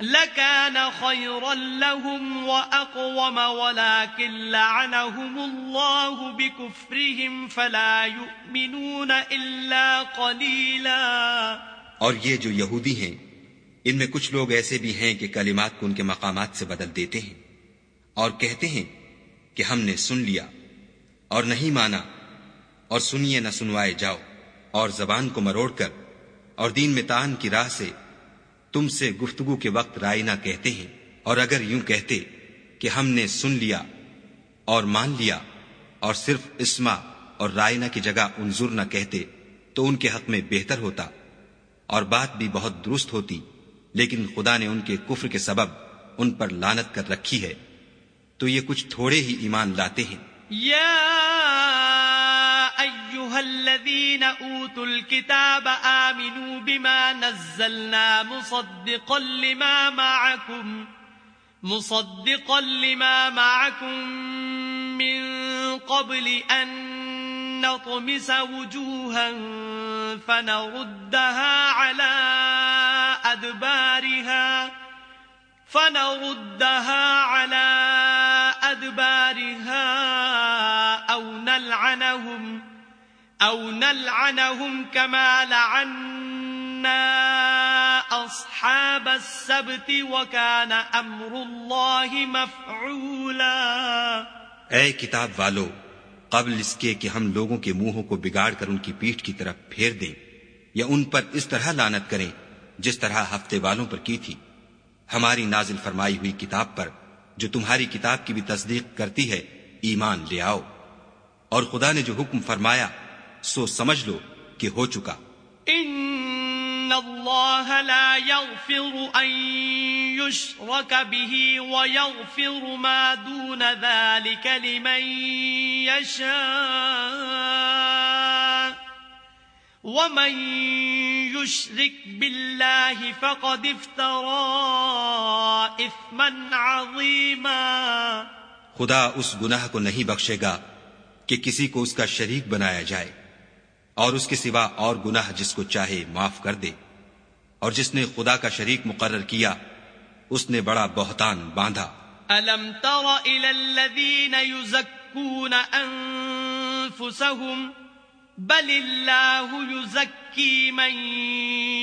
لكان خيرا لهم وأقوم، ولكن لعنهم الله بكفرهم فلا يؤمنون إلا قليلا. اور یہ جو یہودی ہیں، ان میں کچھ لوگ ایسے بھی ہیں کہ کلمات کو ان کے مقامات سے بدل دیتے ہیں اور کہتے ہیں کہ ہم نے سن لیا اور نہیں مانا اور سنیے نہ سنوائے جاؤ اور زبان کو مروڑ کر اور دین میں تان کی راہ سے تم سے گفتگو کے وقت رائنا کہتے ہیں اور اگر یوں کہتے کہ ہم نے سن لیا اور مان لیا اور صرف اسما اور رائنا کی جگہ انظر نہ کہتے تو ان کے حق میں بہتر ہوتا اور بات بھی بہت درست ہوتی، لیکن خدا نے ان کے کفر کے سبب ان پر لانت کر رکھی ہے۔ تو یہ کچھ تھوڑے ہی ایمان لاتے ہیں۔ یا ایوہا الذین اوتوا الكتاب آمنوا بما نزلنا مصدقا لما معكم مصدقا لما معكم من قبل أن نطمس وجوها فنردها على أدبارها فنردها على أدبارها أو نلعنهم أو نلعنهم كما لعنا أصحاب السبت وكان أمر الله مفعولا۔ اے کتاب والو، قبل اس کے کہ ہم لوگوں کے منہوں کو بگاڑ کر ان کی پیٹھ کی طرف پھیر دیں یا ان پر اس طرح لانت کریں جس طرح ہفتے والوں پر کی تھی۔ ہماری نازل فرمائی ہوئی کتاب پر جو تمہاری کتاب کی بھی تصدیق کرتی ہے، ایمان لے آؤ۔ اور خدا نے جو حکم فرمایا سو سمجھ لو کہ ہو چکا۔ ان اللہ لا يغفر ان يشرك به ويغفر ما دون ذلك لمن يشاء ومن يشرك بالله فقد افترى اثما عظيما خدا اس گناہ کو نہیں بخشے گا کہ کسی کو اس کا شریک بنایا جائے۔ اور اس کے سوا اور گناہ جس کو چاہے معاف کر دے۔ اور جس نے خدا کا شریک مقرر کیا اس نے بڑا بہتان باندھا۔ الم تر الى الذين يزكون انفسهم بل الله يزكي من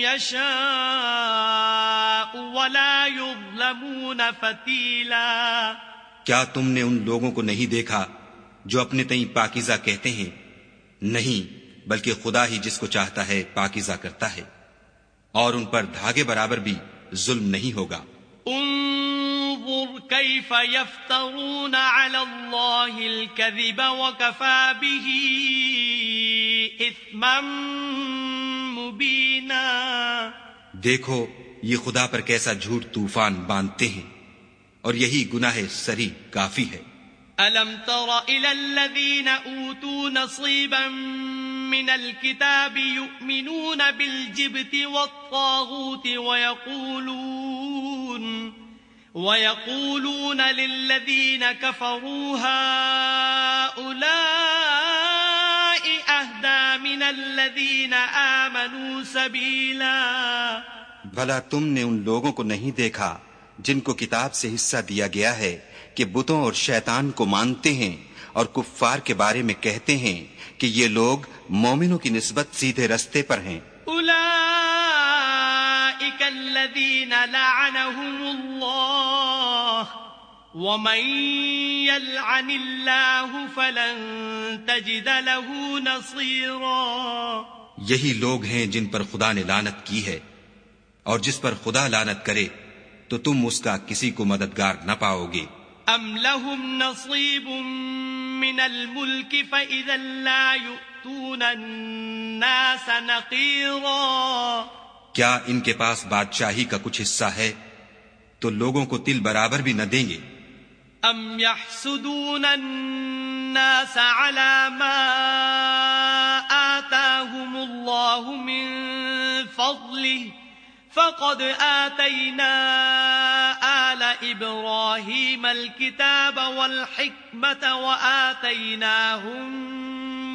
يشاء ولا يظلمون فتيلا۔ کیا تم نے ان لوگوں کو نہیں دیکھا جو اپنے تئیں پاکیزہ کہتے ہیں؟ نہیں۔ بلکہ خدا ہی جس کو چاہتا ہے پاکیزہ کرتا ہے۔ اور ان پر دھاگے برابر بھی ظلم نہیں ہوگا۔ انظر كيف يفترون على الله الكذب وكفى به اثما مبينا دیکھو یہ خدا پر کیسا جھوٹ طوفان باندھتے ہیں۔ اور یہی گناہ سری کافی ہے۔ الم تر الى الذين اوتوا نصيبا من الكتاب يؤمنون بالجبت والطاغوت ويقولون ويقولون للذين كفروا هؤلاء أهدى من الذين آمنوا سبيلا بھلا تم نے ان لوگوں کو نہیں دیکھا۔ جن کو کتاب سے حصہ دیا گیا ہے کہ بتوں اور شیطان کو مانتے ہیں اور کفار کے بارے میں کہتے ہیں کہ یہ لوگ مومنوں کی نسبت سیدھے رستے پر ہیں۔ لعنهم ومن يلعن فلن تجد له یہی لوگ ہیں جن پر خدا نے لانت کی ہے اور جس پر خدا لانت کرے تو تم اس کا کسی کو مددگار نہ پاؤ گے ام لهم نصیب من الملك فإذا لا يؤتون الناس نقيرا کیا ان کے پاس بادشاہی کا کچھ حصہ ہے؟ تو لوگوں کو تل برابر بھی نہ دیں گے۔ ام يحسدون الناس على ما آتاهم الله من فضله فقد آتينا آل إبراهيم الكتاب والحكمة وآتيناهم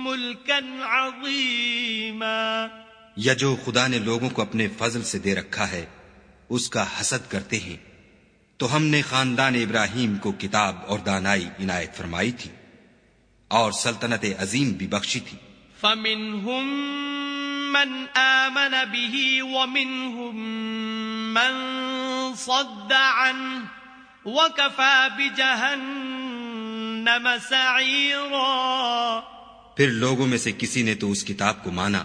ملكا عظيما۔ یا جو خدا نے لوگوں کو اپنے فضل سے دے رکھا ہے اس کا حسد کرتے ہیں۔ تو ہم نے خاندان ابراہیم کو کتاب اور دانائی عنایت فرمائی تھی اور سلطنت عظیم بھی بخشی تھی۔ فَمِنْهُمْ من آمن به ومنهم من صد عنه وكفى بجهنم سعيرا. پھر لوگوں میں سے کسی نے تو اس کتاب کو مانا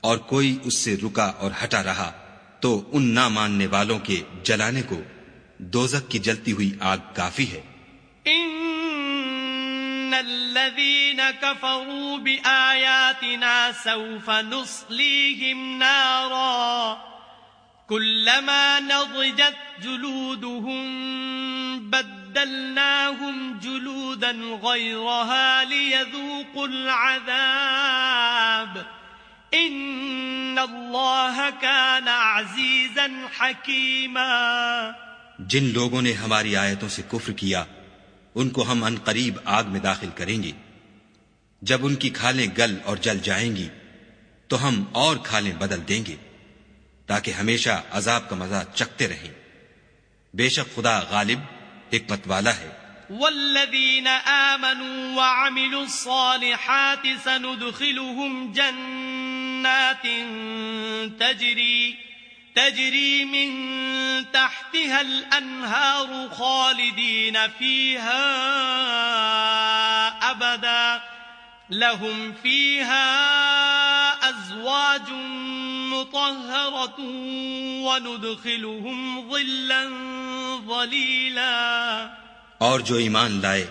اور کوئی اس سے رکا اور ہٹا رہا تو ان نہ ماننے والوں کے جلانے کو دوزک کی جلتی ہوئی آگ کافی ہے۔ ان الذين كفروا بآياتنا سوف نصليهم نارا كلما نضجت جلودهم بدلناهم جلودا غيرها ليذوقوا العذاب إن الله كان عزيزا حكيما جن لوگوں نے ہماری آیتوں سے کفر کیا ان کو ہم ان قریب آگ میں داخل کریں گے۔ جب ان کی کھالیں گل اور جل جائیں گی، تو ہم اور کھالیں بدل دیں گے، تاکہ ہمیشہ عذاب کا مزہ چکتے رہیں۔ بے شک خدا غالب حکمت والا ہے۔ والذین آمنوا وعملوا الصالحات سندخلهم جنات تجری تجري من تحتها الأنهار خالدين فيها أبدا. لهم فيها أزواج مطهرة وندخلهم ظلا ظليلا. اور جو ایمان لائے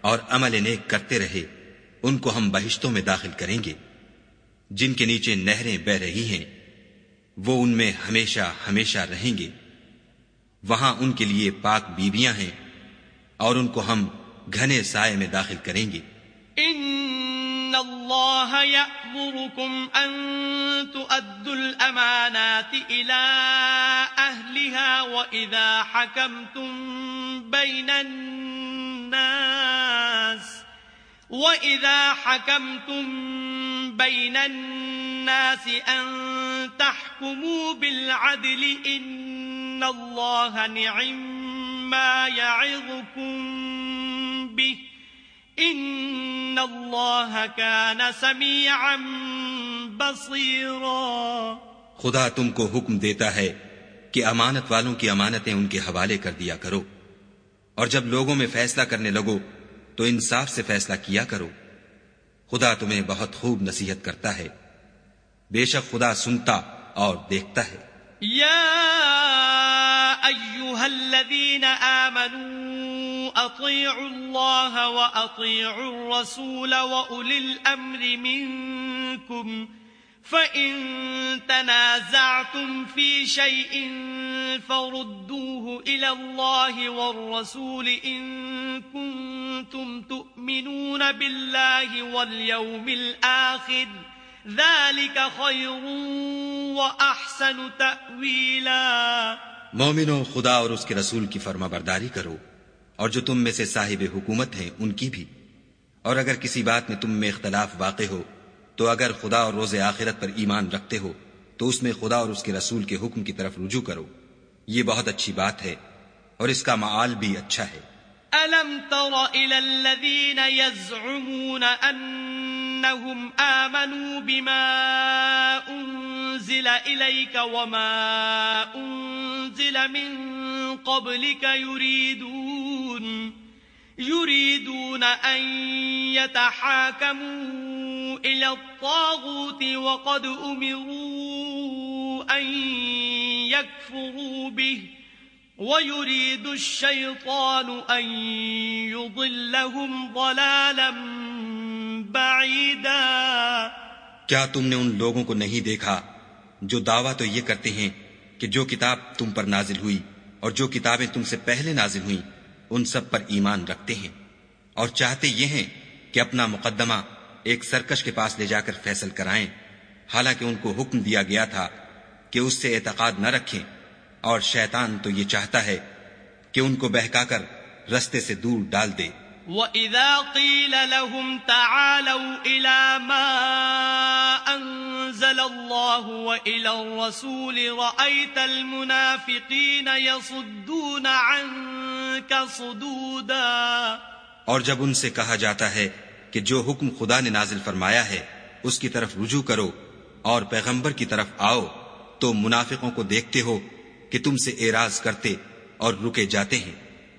اور عمل نیک کرتے رہے، ان کو ہم بہشتوں میں داخل کریں گے، جن کے نیچے نہریں بہ رہی ہیں۔ وہ ان میں ہمیشہ ہمیشہ رہیں گے۔ وہاں ان کے لیے پاک بیویاں ہیں اور ان کو ہم گھنے سائے میں داخل کریں گے۔ ان اللہ یأمرکم ان تؤدوا الامانات الى اہلها واذا حکمتم بین الناس واذا حکمتم بین الناس ان تحكموا بالعدل إن الله نعم ما يعظكم به إن الله كان سميعا بصيرا خدا تم کو حکم دیتا ہے کہ امانت والوں کی امانتیں ان کے حوالے کر دیا کرو اور جب لوگوں میں فیصلہ کرنے لگو تو انصاف سے فیصلہ کیا کرو۔ خدا تمہیں بہت خوب نصیحت کرتا ہے۔ بے شک خدا سنتا اور دیکھتا ہے۔ یا ایوہا الذین آمنوا اطیعوا اللہ و اطیعوا الرسول و اولی الامر منکم۔ فَإِن تَنَازَعْتُمْ فِي شَيْءٍ فَرُدُّوهُ إِلَى اللَّهِ وَالرَّسُولِ إِن كُنتُمْ تُؤْمِنُونَ بِاللَّهِ وَالْيَوْمِ الْآخِرِ ذلك خير واحسن تأويلا۔ مومنو، خدا اور اس کے رسول کی فرما برداری کرو، اور جو تم میں سے صاحب حکومت ہیں ان کی بھی۔ اور اگر کسی بات میں تم میں اختلاف واقع ہو تو اگر خدا اور روز آخرت پر ایمان رکھتے ہو، تو اس میں خدا اور اس کے رسول کے حکم کی طرف رجوع کرو۔ یہ بہت اچھی بات ہے اور اس کا معال بھی اچھا ہے۔ ألم تر إلى الذين يزعمون أن أنهم آمنوا بما أنزل إليك وما أنزل من قبلك يريدون يريدون أن يتحاكموا إلى الطاغوت وقد أمروا أن يكفروا به ويريد الشيطان أن يضلهم ضلالا بعيدا. کیا تم نے ان لوگوں کو نہیں دیکھا جو دعویٰ تو یہ کرتے ہیں کہ جو کتاب تم پر نازل ہوئی اور جو کتابیں تم سے پہلے نازل ہوئی ان سب پر ایمان رکھتے ہیں اور چاہتے یہ ہیں کہ اپنا مقدمہ ایک سرکش کے پاس لے جا کر فیصل کرائیں۔ حالانکہ ان کو حکم دیا گیا تھا کہ اس سے اعتقاد نہ رکھیں اور شیطان تو یہ چاہتا ہے کہ ان کو بہکا کر رستے سے دور ڈال دے۔ وَإِذَا قِيلَ لَهُمْ تَعَالَوْا إِلَى مَا أَنزَلَ اللَّهُ وَإِلَى الرَّسُولِ رَأَيْتَ الْمُنَافِقِينَ يَصُدُّونَ عَنْكَ صُدُودًا اور جب ان سے کہا جاتا ہے کہ جو حکم خدا نے نازل فرمایا ہے، اس کی طرف رجوع کرو اور پیغمبر کی طرف آؤ، تو منافقوں کو دیکھتے ہو کہ تم سے اعراض کرتے اور رکے جاتے ہیں۔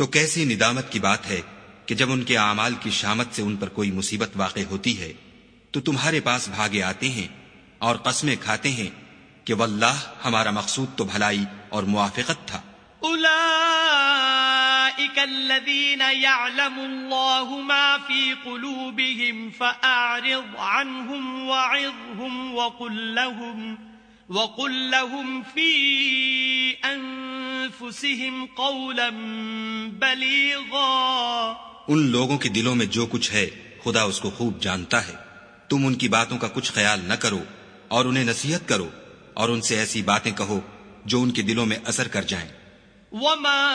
تو کیسی ندامت کی بات ہے کہ جب ان کے اعمال کی شامت سے ان پر کوئی مصیبت واقع ہوتی ہے، تو تمہارے پاس بھاگے آتے ہیں اور قسمیں کھاتے ہیں کہ واللہ ہمارا مقصود تو بھلائی اور موافقت تھا۔ الذين يعلم الله ما في قلوبهم فأعرض عنهم وعظهم وقل لهم وقل لهم في أنفسهم قولا بليغا. ان لوگوں کے دلوں میں جو کچھ ہے خدا اس کو خوب جانتا ہے۔ تم ان کی باتوں کا کچھ خیال نہ کرو اور انہیں نصیحت کرو اور ان سے ایسی باتیں کہو جو ان کے دلوں میں اثر کر جائیں۔ وما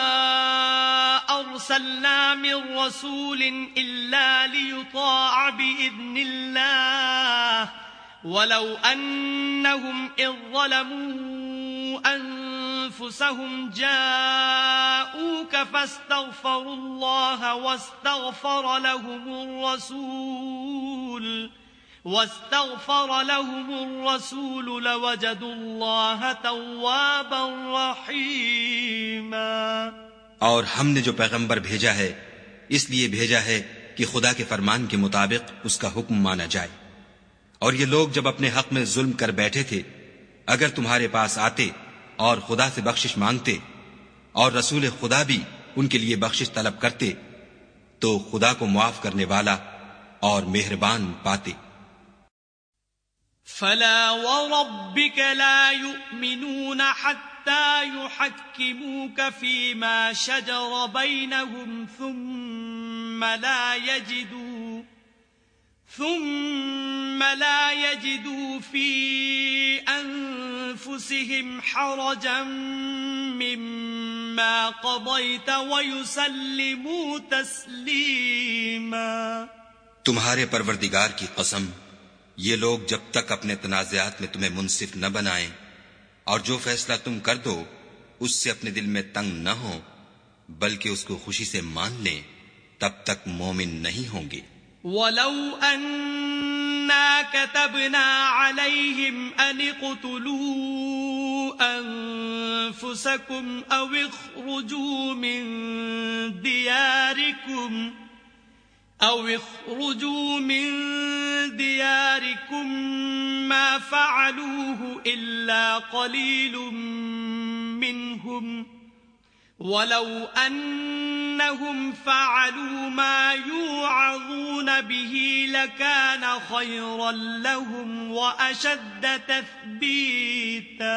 أرسلنا من رسول إلا ليطاع بإذن الله. ولو أنهم إذ ظلموا أنفسهم جاءوك فاستغفروا الله واستغفر لهم الرسول واستغفر لهم الرسول لوجدوا الله توابا رحيما اور ہم نے جو پیغمبر بھیجا ہے، اس لیے بھیجا ہے کہ خدا کے فرمان کے مطابق اس کا حکم مانا جائے۔ اور یہ لوگ جب اپنے حق میں ظلم کر بیٹھے تھے، اگر تمہارے پاس آتے اور خدا سے بخشش مانگتے اور رسول خدا بھی ان کے لیے بخشش طلب کرتے، تو خدا کو معاف کرنے والا اور مہربان پاتے۔ فلا وربك لا يؤمنون حتى يحكموك فيما شجر بينهم ثم لا يجدوا ثم لا يجدوا في أنفسهم حرجا مما قضيت ويسلموا تسليما۔ تمہارے پروردگار کی قسم یہ لوگ جب تک اپنے تنازعات میں تمہیں منصف نہ بنائیں اور جو فیصلہ تم کر دو اس سے اپنے دل میں تنگ نہ ہو بلکہ اس کو خوشی سے مان لیں تب تک مومن نہیں ہوں گے۔ وَلَوْ كَتَبْنَا عَلَيْهِمْ أَنِ قُتُلُوا أَنفُسَكُمْ أَوْ اخْرُجُوا مِن دِيَارِكُمْ أو اخرجوا من دياركم ما فعلوه إلا قليل منهم ولو أنهم فعلوا ما يوعظون به لكان خيرا لهم وأشد تثبيتا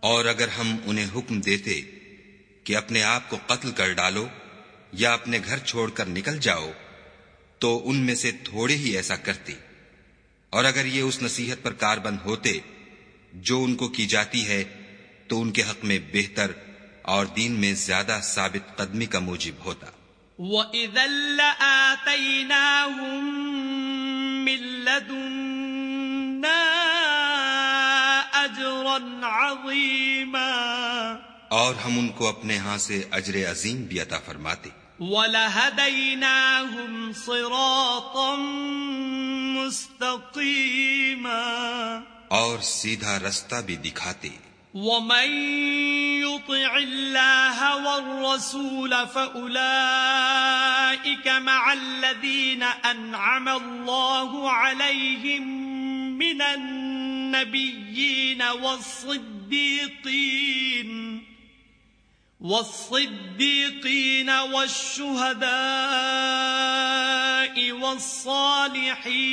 اور اگر ہم انہیں حکم دیتے کہ اپنے آپ کو قتل کر ڈالو یا اپنے گھر چھوڑ کر نکل جاؤ، تو ان میں سے تھوڑے ہی ایسا کرتے۔ اور اگر یہ اس نصیحت پر کار بند ہوتے جو ان کو کی جاتی ہے، تو ان کے حق میں بہتر اور دین میں زیادہ ثابت قدمی کا موجب ہوتا۔ وَإِذَا لَآتَيْنَاهُمْ مِن لَدُنَّا أَجْرًا عَظِيمًا۔ اور ہم ان کو اپنے ہاں سے اجر عظیم بھی عطا فرماتے۔ وَلَهَدَيْنَاهُمْ صِرَاطًا مُسْتَقِيمًا۔ اور سیدھا رستہ بھی دکھاتے۔ وَمَن يُطِعِ اللَّهَ وَالرَّسُولَ فَأُولَئِكَ مَعَ الَّذِينَ أَنْعَمَ اللَّهُ عَلَيْهِمْ مِنَ النَّبِيِّينَ وَالصِّدِّيقِينَ والصديقين والشهداء والصالحين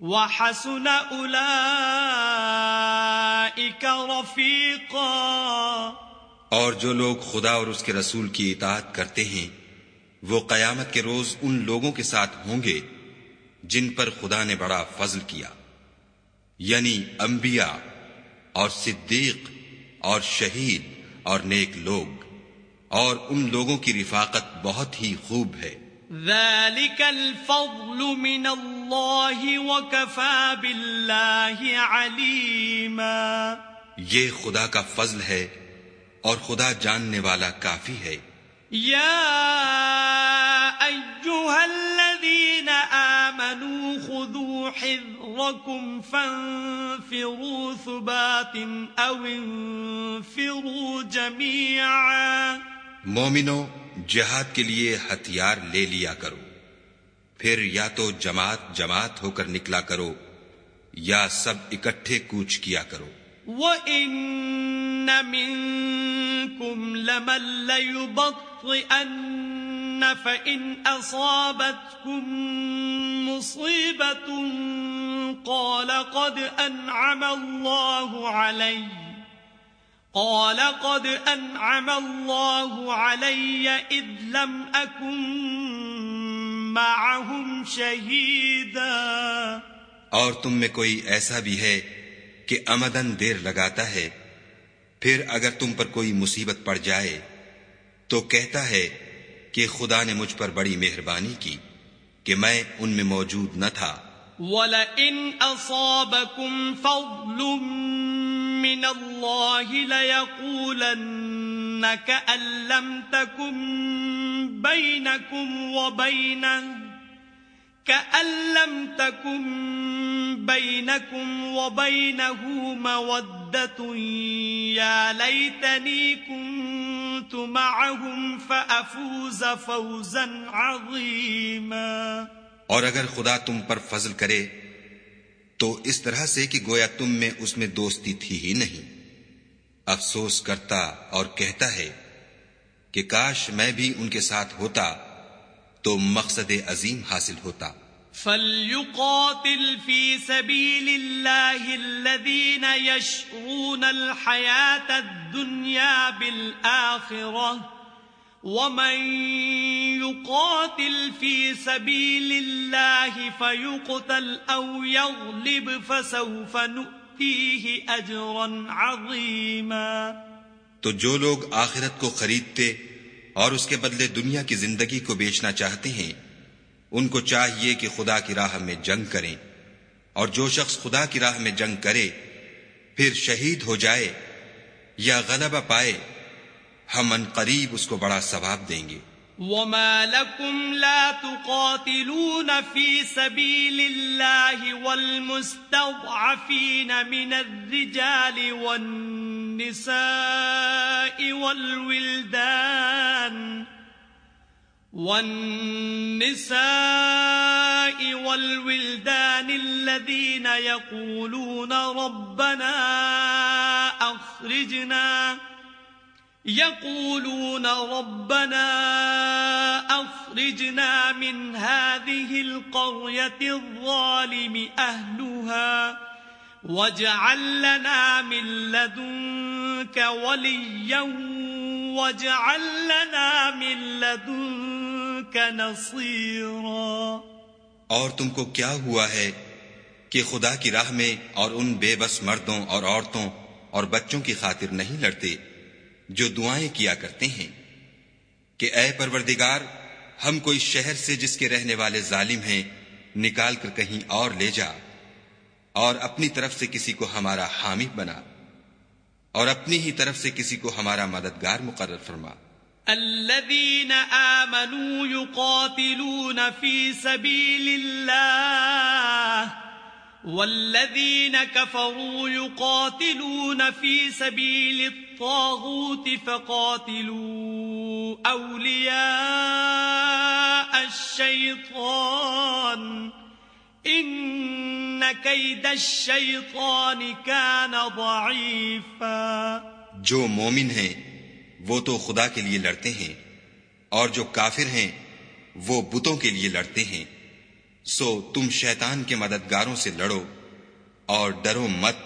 وحسن أولئك رفيقا. اور جو لوگ خدا اور اس کے رسول کی اطاعت کرتے ہیں، وہ قیامت کے روز ان لوگوں کے ساتھ ہوں گے جن پر خدا نے بڑا فضل کیا۔ یعنی انبیاء اور صدیق اور شہید اور نیک لوگ۔ اور ان لوگوں کی رفاقت بہت ہی خوب ہے۔ ذلك الفضل من اللہ وكفى باللہ علیما یہ خدا کا فضل ہے اور خدا جاننے والا کافی ہے۔ يا أيها الذين آمنوا خذوا حذركم فانفروا ثبات أو انفروا جميعا مومنو جہاد کے لیے ہتھیار لے لیا کرو۔ پھر یا تو جماعت جماعت ہو کر نکلا کرو، یا سب اکٹھے کوچ کیا کرو۔ وَإِنَّ مِنكُمْ لَمَن لَيُبَطِّئَنَّ فَإِنْ أَصَابَتْكُم مُّصِيبَةٌ قَالَ قَدْ أَنْعَمَ اللَّهُ عَلَيَّ۔ قال قد أنعم الله علي إذ لم أكن معهم شهيدا. اور تم میں کوئی ایسا بھی ہے کہ امدن دیر لگاتا ہے پھر اگر تم پر کوئی مصیبت پڑ جائے تو کہتا ہے کہ خدا نے مجھ پر بڑی مہربانی کی کہ میں ان میں موجود نہ تھا۔ وَلَئِنْ أَصَابَكُمْ فَضْلٌ مِّنَ اللَّهِ لَيَقُولَنَّ كَأَن لَّمْ تَكُن بَيْنَكُمْ وَبَيْنَهُ، كأن لم تكن بينكم وبينه مودة، يا ليتني كنت معهم فأفوز فوزا عظيما۔ اور اگر خدا تم پر فضل کرے تو اس طرح سے کہ گویا تم میں اس میں دوستی تھی ہی نہیں۔ افسوس کرتا اور کہتا ہے کہ کاش میں بھی ان کے ساتھ ہوتا تو مقصد عظیم حاصل ہوتا۔ فَلْيُقَاتِلْ فِي سَبِيلِ اللَّهِ الَّذِينَ يَشْرُونَ الْحَيَاةَ الدُّنْيَا بِالْآخِرَةِ وَمَنْ يُقَاتِلْ فِي سَبِيلِ اللَّهِ فَيُقْتَلْ أَوْ يَغْلِبْ فَسَوْفَ نُؤْتِيهِ أَجْرًا عَظِيمًا تو جو لوگ آخرت کو خریدتے اور اس کے بدلے دنیا کی زندگی کو بیچنا چاہتے ہیں، ان کو چاہیے کہ خدا کی راہ میں جنگ کریں۔ اور جو شخص خدا کی راہ میں جنگ کرے، پھر شہید ہو جائے یا غلبہ پائے ہم ان قریب اس کو بڑا ثواب دیں گے۔ وما لكم لا تقاتلون في سبيل الله والمستضعفين من الرجال والنساء والولدان والنساء والولدان الذين يقولون ربنا أخرجنا يقولون ربنا أخرجنا من هذه القرية الظالم أهلها واجعل لنا من لدنك وليا واجعل لنا من لدنك نصيرا اور تم کو کیا ہوا ہے کہ خدا کی راہ میں اور ان بے بس مردوں اور عورتوں اور بچوں کی خاطر نہیں لڑتے؟ جو دعائیں کیا کرتے ہیں کہ اے پروردگار، ہم کوئی شہر سے جس کے رہنے والے ظالم ہیں، نکال کر کہیں اور لے جا اور اپنی طرف سے کسی کو ہمارا حامی بنا اور اپنی ہی طرف سے کسی کو ہمارا مددگار مقرر فرما۔ الذين آمنوا يقاتلون في سبيل الله والذين كفروا يقاتلون في سبيل الطاغوت فقاتلوا أولياء الشيطان. إن كيد الشيطان كان ضعيفا. جو مومن ہیں، وہ تو خدا کے لیے لڑتے ہیں، اور جو کافر ہیں، وہ بتوں کے لیے لڑتے ہیں۔ سو تم شیطان کے مددگاروں سے لڑو اور ڈرو مت،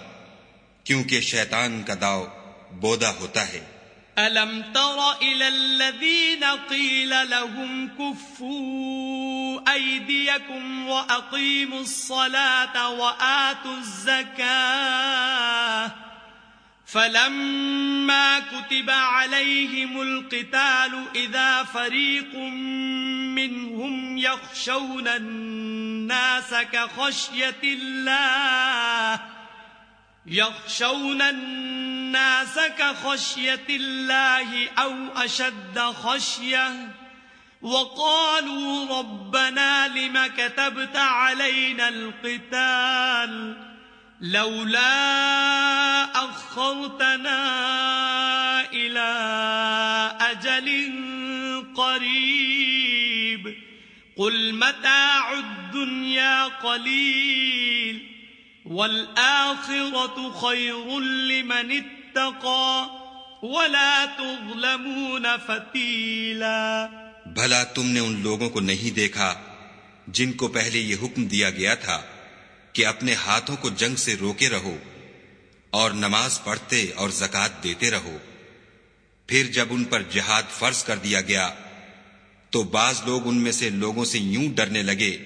کیونکہ شیطان کا داؤ بودا ہوتا ہے۔ ألم تر إلى الذين قيل لهم كفوا أيديكم وأقيموا الصلاة وآتوا الزكاة فلما كتب عليهم القتال إذا فريق منهم يخشون الناس كخشية الله يخشون الناس كخشية الله أو أشد خشية وقالوا ربنا لم كتبت علينا القتال لولا أخرتنا إلى أجل قريب قل متاع الدنيا قليل والآخرة خير لمن اتقى ولا تظلمون فتيلاً بھلا تم نے ان لوگوں کو نہیں دیکھا جن کو پہلے یہ حکم دیا گیا تھا کہ اپنے ہاتھوں کو جنگ سے روکے رہو اور نماز پڑھتے اور زکات دیتے رہو۔ پھر جب ان پر جہاد فرض کر دیا گیا تو بعض لوگ ان میں سے لوگوں سے یوں ڈرنے لگے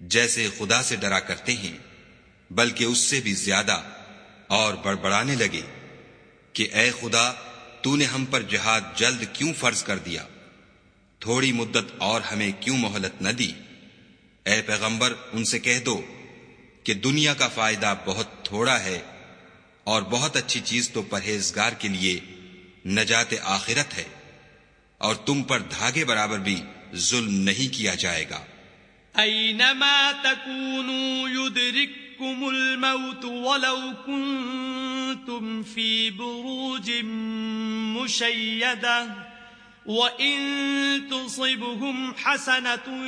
جیسے خدا سے ڈرا کرتے ہیں۔ بلکہ اس سے بھی زیادہ اور بڑبڑانے لگے کہ اے خدا، تو نے ہم پر جہاد جلد کیوں فرض کر دیا؟ تھوڑی مدت اور ہمیں کیوں مہلت نہ دی؟ اے پیغمبر، ان سے کہہ دو کہ دنیا کا فائدہ بہت تھوڑا ہے اور بہت اچھی چیز تو پرہیزگار کے لیے نجات آخرت ہے، اور تم پر دھاگے برابر بھی ظلم نہیں کیا جائے گا۔ اینما تکونوا یدرککم الموت ولو کنتم فی بروج مشیدہ وَإِن تُصِبْهُمْ حَسَنَةٌ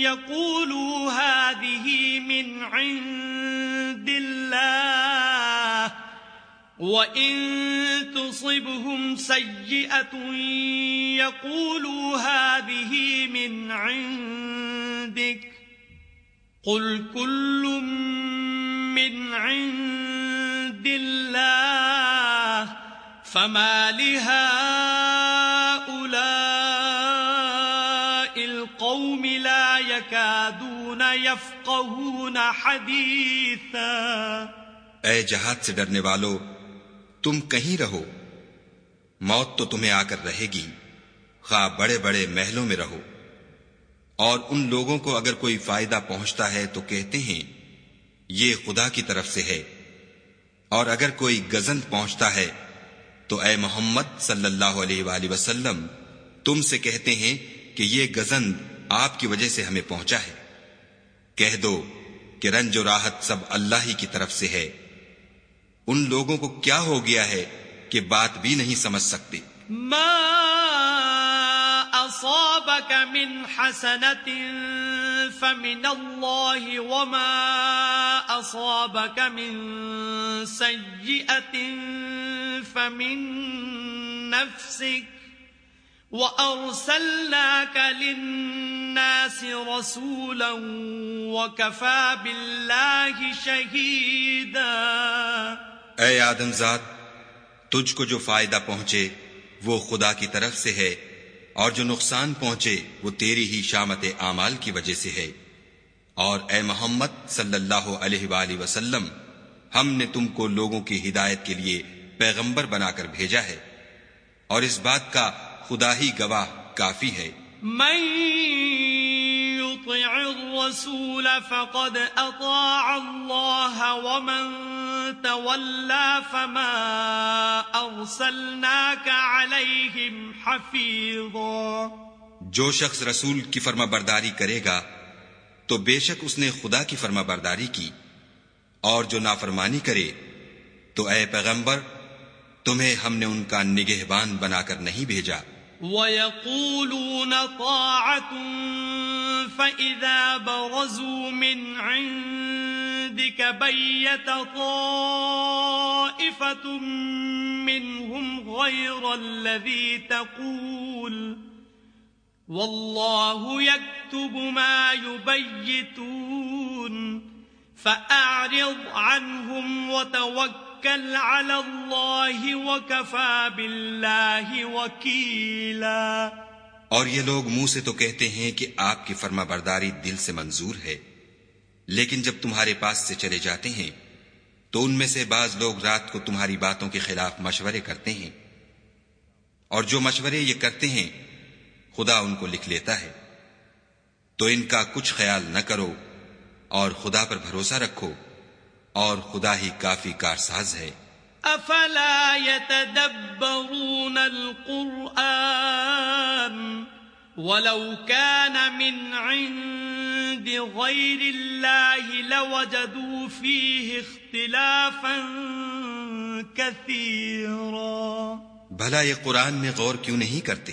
يَقُولُوا هَذِهِ مِنْ عِنْدِ اللَّهِ وَإِن تُصِبْهُمْ سَيِّئَةٌ يَقُولُوا هَذِهِ مِنْ عِنْدِكَ قُلْ كُلٌّ مِنْ عِنْدِ اللَّهِ فَمَا لِهَا اے جہاد سے ڈرنے والو، تم کہیں رہو، موت تو تمہیں آ کر رہے گی، خواہ بڑے بڑے محلوں میں رہو۔ اور ان لوگوں کو اگر کوئی فائدہ پہنچتا ہے تو کہتے ہیں، یہ خدا کی طرف سے ہے۔ اور اگر کوئی گزند پہنچتا ہے تو اے محمد صلی اللہ علیہ وآلہ وسلم، تم سے کہتے ہیں کہ یہ گزند آپ کی وجہ سے ہمیں پہنچا ہے۔ کہہ دو کہ رنج و راحت سب اللہ ہی کی طرف سے ہے۔ ان لوگوں کو کیا ہو گیا ہے کہ بات بھی نہیں سمجھ سکتے۔ ما اصابك من حسنة فمن الله وما اصابك من سيئة فمن نفسك وَأَرْسَلْنَاكَ لِلنَّاسِ رَسُولًا وَكَفَى بِاللَّهِ شَهِيدًا. اے آدم ذات، تجھ کو جو فائدہ پہنچے وہ خدا کی طرف سے ہے۔ اور جو نقصان پہنچے وہ تیری ہی شامت اعمال کی وجہ سے ہے۔ اور اے محمد صلی اللہ علیہ وآلہ وسلم، ہم نے تم کو لوگوں کی ہدایت کے لیے پیغمبر بنا کر بھیجا ہے۔ اور اس بات کا خدا ہی گواہ کافی ہے۔ من يطع الرسول فقد اطاع الله ومن تولى فما ارسلناك عليهم حفيظا جو شخص رسول کی فرما برداری کرے گا، تو بے شک اس نے خدا کی فرما برداری کی، اور جو نافرمانی کرے، تو اے پیغمبر، تمہیں ہم نے ان کا نگہبان بنا کر نہیں بھیجا۔ وَيَقُولُونَ طَاعَةٌ فَإِذَا بَرَزُوا مِنْ عِنْدِكَ بَيَّتَ طَائِفَةٌ مِّنْهُمْ غَيْرَ الَّذِي تَقُولُ وَاللَّهُ يَكْتُبُ مَا يُبَيِّتُونَ فَأَعْرِضْ عَنْهُمْ وَتَوَكَّلْ توکل علی اللہ وکفا باللہ وکیلا۔ اور یہ لوگ منہ سے تو کہتے ہیں کہ آپ کی فرما برداری دل سے منظور ہے، لیکن جب تمہارے پاس سے چلے جاتے ہیں، تو ان میں سے بعض لوگ رات کو تمہاری باتوں کے خلاف مشورے کرتے ہیں۔ اور جو مشورے یہ کرتے ہیں، خدا ان کو لکھ لیتا ہے۔ تو ان کا کچھ خیال نہ کرو اور خدا پر بھروسہ رکھو۔ اور خدا ہی کافی کارساز ہے۔ أفلا يتدبرون القرآن ولو كان من عند غير الله لوجدوا فيه اختلافا كثيرا بھلا یہ قرآن میں غور کیوں نہیں کرتے؟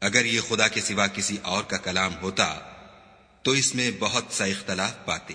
اگر یہ خدا کے سوا کسی اور کا کلام ہوتا تو اس میں بہت سا اختلاف پاتے۔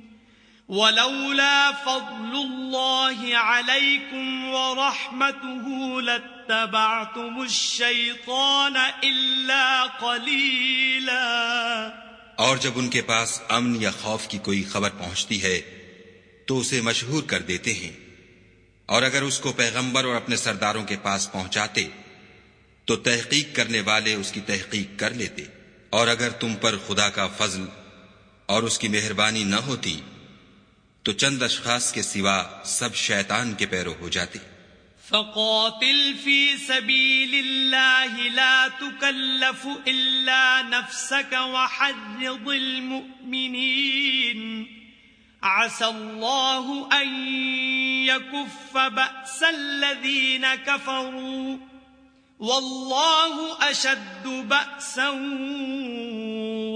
وَلَوْلَا فَضْلُ اللَّهِ عَلَيْكُمْ وَرَحْمَتُهُ لَاتَّبَعْتُمُ الشَّيْطَانَ إِلَّا قَلِيلًا. اور جب ان کے پاس امن یا خوف کی کوئی خبر پہنچتی ہے، تو اسے مشہور کر دیتے ہیں۔ اور اگر اس کو پیغمبر اور اپنے سرداروں کے پاس پہنچاتے، تو تحقیق کرنے والے اس کی تحقیق کر لیتے۔ اور اگر تم پر خدا کا فضل اور اس کی مہربانی نہ ہوتی تو چند اشخاص کے سوا سب شیطان کے پیرو ہو جاتے۔ فقاتل في سبيل الله لا تكلف إلا نفسك وحرض المؤمنين عسى الله أن يكف بأس الذين كفروا والله أشد بأسا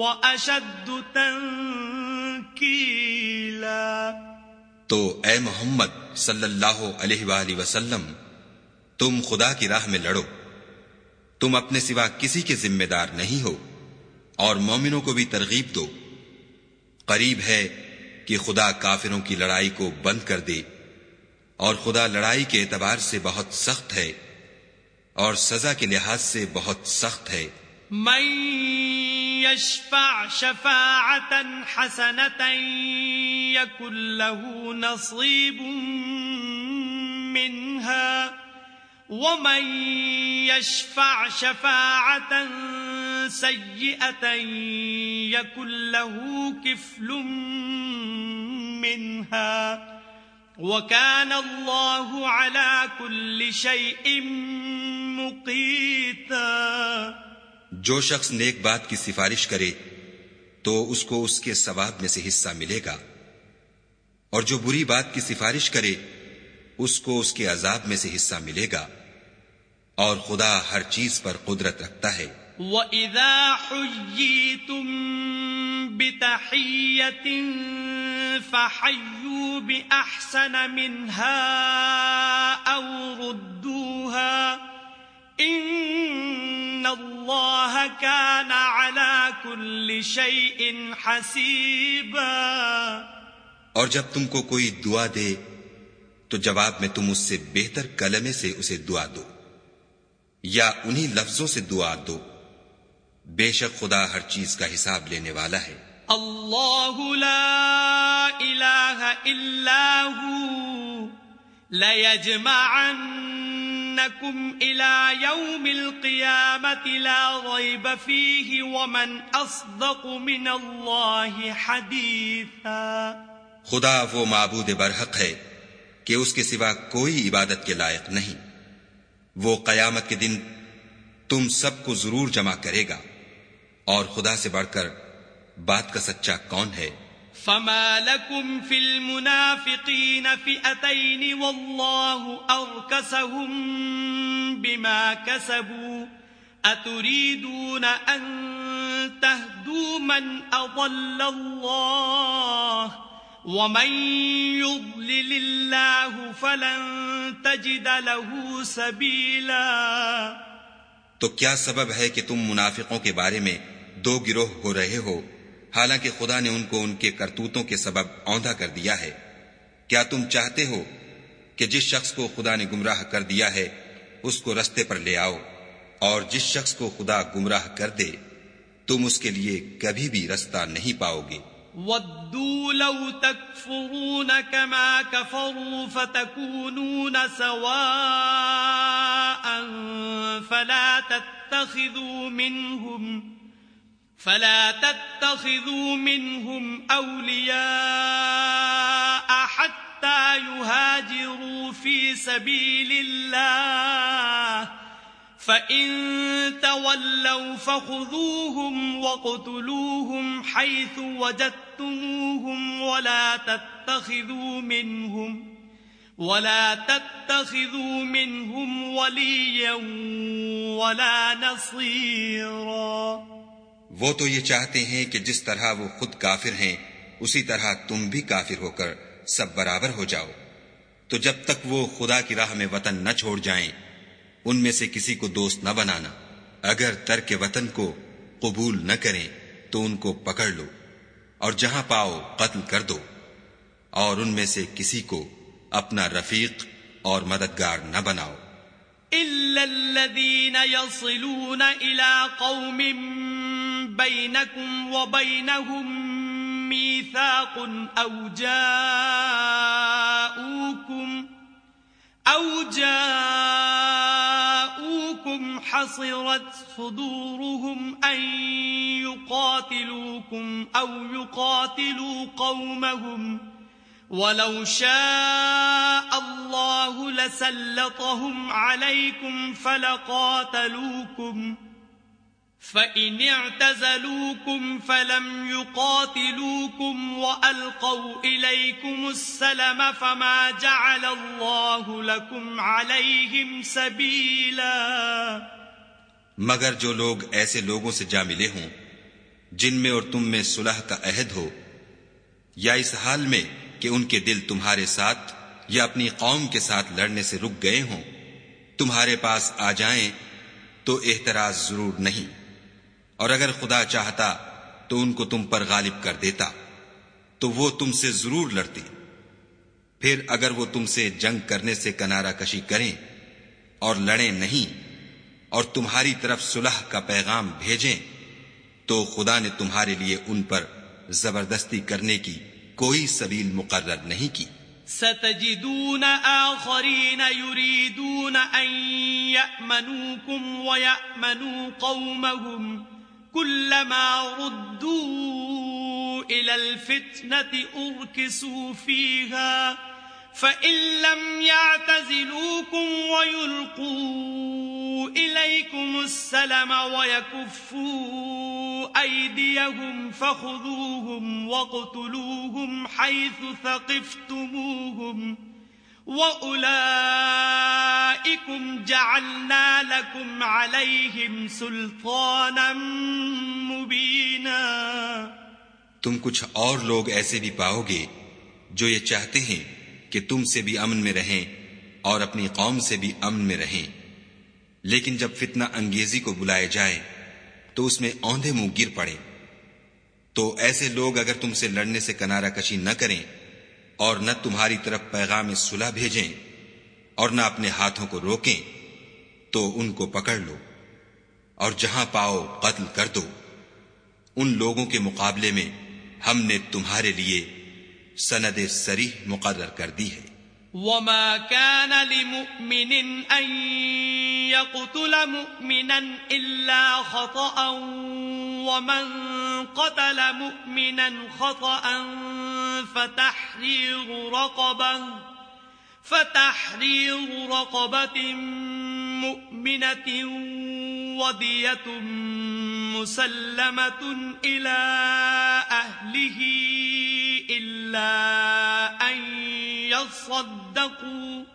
وأشد تنكيلا تو اے محمد صلی اللہ علیہ وآلہ وسلم، تم خدا کی راہ میں لڑو۔ تم اپنے سوا کسی کے ذمہ دار نہیں ہو، اور مومنوں کو بھی ترغیب دو۔ قریب ہے کہ خدا کافروں کی لڑائی کو بند کر دے، اور خدا لڑائی کے اعتبار سے بہت سخت ہے، اور سزا کے لحاظ سے بہت سخت ہے۔ من يشفع شفاعة حسنة يكن له نصيب منها ومن يشفع شفاعة سيئة يكن له كفل منها وكان الله على كل شيء مقيتا جو شخص نیک بات کی سفارش کرے، تو اس کو اس کے ثواب میں سے حصہ ملے گا۔ اور جو بری بات کی سفارش کرے، اس کو اس کے عذاب میں سے حصہ ملے گا۔ اور خدا ہر چیز پر قدرت رکھتا ہے۔ وَإِذَا حُيِّيتُم بِتَحِيَّةٍ فَحَيُّوا بِأَحْسَنَ مِنْهَا أَوْ رُدُّوهَا إِنَّ اللَّهَ كَانَ عَلَى كُلِّ شَيْءٍ حَسِيبًا۔ اور جب تم کو کوئی دعا دے تو جواب میں تم اس سے بہتر کلمے سے اسے دعا دو یا انہی لفظوں سے دعا دو۔ بے شک خدا ہر چیز کا حساب لینے والا ہے۔ اللہ لا الہ الا ہو۔ لیجمعنکم الى یوم القیامت لا ریب فیہ ومن اصدق من اللہ حدیثا خدا وہ معبود برحق ہے کہ اس کے سوا کوئی عبادت کے لائق نہیں۔ وہ قیامت کے دن تم سب کو ضرور جمع کرے گا اور خدا سے بڑھ کر بات کا سچا کون ہے؟ فما لكم في المنافقين فئتين والله أركسهم بما كسبوا أتريدون أن تهدوا من أضل الله ومن يضلل الله فلن تجد له سبيلا تو کیا سبب ہے کہ تم منافقوں کے بارے میں دو گروہ ہو رہے ہو؟ حالانکہ خدا نے ان کو ان کے کرتوتوں کے سبب اوندھا کر دیا ہے۔ کیا تم چاہتے ہو کہ جس شخص کو خدا نے گمراہ کر دیا ہے، اس کو رستے پر لے آؤ، اور جس شخص کو خدا گمراہ کر دے، تم اس کے لیے کبھی بھی رستہ نہیں پاؤ گے۔ ودوا لو تكفرون كما كفروا فتكونون سواء فلا تتخذوا منهم فلا تتخذوا منهم أولياء حتى يهاجروا في سبيل الله. فَإِن تَوَلَّوْا فَخُذُوهُمْ وَاقْتُلُوهُمْ حَيْثُ وَجَدتُّمُوهُمْ وَلَا تَتَّخِذُوا مِنْهُمْ ولا تتخذوا منهم وليا ولا نصيرا. وہ تو یہ چاہتے ہیں کہ جس طرح وہ خود کافر ہیں، اسی طرح تم بھی کافر ہو کر سب برابر ہو جاؤ۔ تو جب تک وہ خدا کی راہ میں وطن نہ چھوڑ جائیں، ان میں سے کسی کو دوست نہ بنانا۔ اگر ترک وطن کو قبول نہ کریں، تو ان کو پکڑ لو اور جہاں پاؤ قتل کر دو۔ اور ان میں سے کسی کو اپنا رفیق اور مددگار نہ بناؤ۔ إلا الذين يصلون إلى قوم بينكم وبينهم ميثاق أو جاءوكم أو جاءوكم حصرت صدورهم أن يقاتلوكم أو يقاتلوا قومهم ولو شاء الله لسلطهم عليكم فلقاتلوكم فَإِنِ اعْتَزَلُوكُمْ فَلَمْ يُقَاتِلُوكُمْ وَأَلْقَوْا إِلَيْكُمُ السَّلَمَ فَمَا جَعَلَ اللَّهُ لَكُمْ عَلَيْهِمْ سَبِيلًا مگر جو لوگ ایسے لوگوں سے جا ملے ہوں، جن میں اور تم میں صلح کا عہد ہو، یا اس حال میں کہ ان کے دل تمہارے ساتھ یا اپنی قوم کے ساتھ لڑنے سے رک گئے ہوں، تمہارے پاس آ جائیں تو احتراز ضرور نہیں۔ اور اگر خدا چاہتا تو ان کو تم پر غالب کر دیتا، تو وہ تم سے ضرور لڑتی پھر اگر وہ تم سے جنگ کرنے سے کنارہ کشی کریں اور لڑیں نہیں اور تمہاری طرف صلح کا پیغام بھیجیں، تو خدا نے تمہارے لیے ان پر زبردستی کرنے کی کوئی سبیل مقرر نہیں کی۔ ستجدون آخرين يريدون أن يأمنوكم ويأمنوا قومهم كلما ردوا إلى الفتنة أركسوا فيها فإن لم يعتزلوكم ويلقوا إليكم السلم ويكفوا أيديهم فخذوهم واقتلوهم حيث ثقفتموهم وأولئكم جعلنا لكم عليهم سلطانا مبينا۔ تم کچھ اور لوگ ایسے بھی پاؤ گے جو یہ چاہتے ہیں کہ تم سے بھی امن میں رہیں اور اپنی قوم سے بھی امن میں رہیں۔ لیکن جب فتنہ انگیزی کو بلائے جائے تو اس میں اوندے منہ گر پڑے۔ تو ایسے لوگ اگر تم سے لڑنے سے کنارہ کشی نہ کریں اور نہ تمہاری طرف پیغام صلح بھیجیں اور نہ اپنے ہاتھوں کو روکیں، تو ان کو پکڑ لو اور جہاں پاؤ قتل کر دو۔ ان لوگوں کے مقابلے میں ہم نے تمہارے لیے سند سریح مقرر کر دی ہے۔ وما كان لمؤمن أن يقتل مؤمنا إلا خطأ، ومن قتل مؤمنا خطأ فتحرير رقبة فتحرير رقبة مؤمنة ودية مسلمة إلى أهله إلا أن يصدقوا.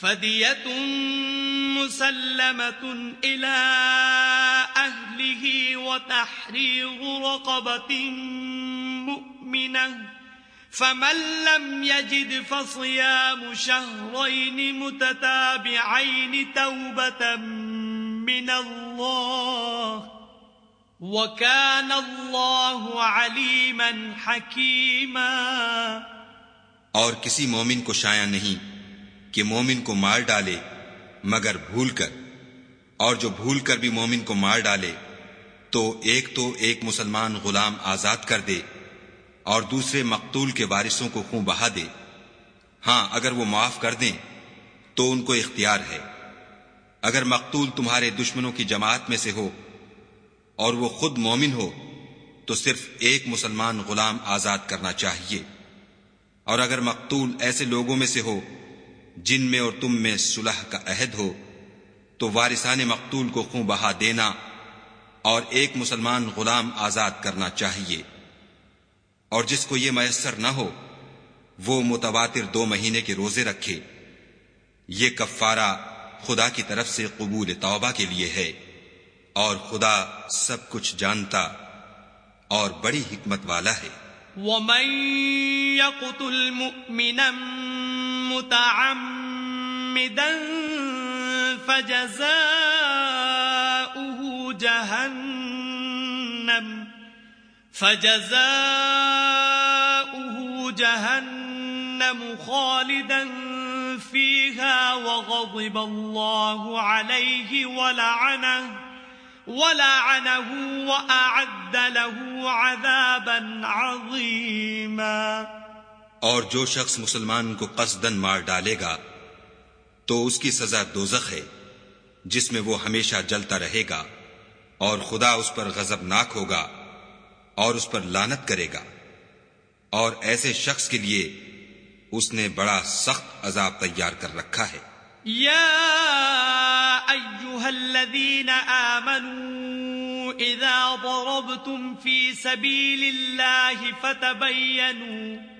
فَدِيَةٌ مُّسَلَّمَةٌ إِلَى أَهْلِهِ وَتَحْرِيرُ رَقَبَةٍ مُّؤْمِنَةٍ فمن لم يجد فصيام شهرين متتابعين توبة من الله وكان الله عليما حكيما اور کسی مومن کو شایا نہیں کہ مومن کو مار ڈالے مگر بھول کر، اور جو بھول کر بھی مومن کو مار ڈالے، تو ایک تو ایک مسلمان غلام آزاد کر دے، اور دوسرے مقتول کے وارثوں کو خوں بہا دے۔ ہاں اگر وہ معاف کر دیں، تو ان کو اختیار ہے۔ اگر مقتول تمہارے دشمنوں کی جماعت میں سے ہو، اور وہ خود مومن ہو، تو صرف ایک مسلمان غلام آزاد کرنا چاہیے۔ اور اگر مقتول ایسے لوگوں میں سے ہو جن میں اور تم میں صلح کا عہد ہو، تو وارثان مقتول کو خوں بہا دینا اور ایک مسلمان غلام آزاد کرنا چاہیے۔ اور جس کو یہ میسر نہ ہو، وہ متواتر دو مہینے کے روزے رکھے۔ یہ کفارہ خدا کی طرف سے قبول توبہ کے لیے ہے۔ اور خدا سب کچھ جانتا اور بڑی حکمت والا ہے۔ ومن يقتل مؤمنا متعمدا فجزاؤه جهنم فجزاؤه جهنم خالدا فيها وغضب الله عليه ولعنه ولعنه وأعد له عذابا عظيما. اور جو شخص مسلمان کو قصدن مار ڈالے گا، تو اس کی سزا دوزخ ہے، جس میں وہ ہمیشہ جلتا رہے گا، اور خدا اس پر غضب ناک ہوگا، اور اس پر لانت کرے گا۔ اور ایسے شخص کے لیے اس نے بڑا سخت عذاب تیار کر رکھا ہے۔ یا ایوہا الذین آمنوا اذا ضربتم فی سبیل اللہ فتبینوا۔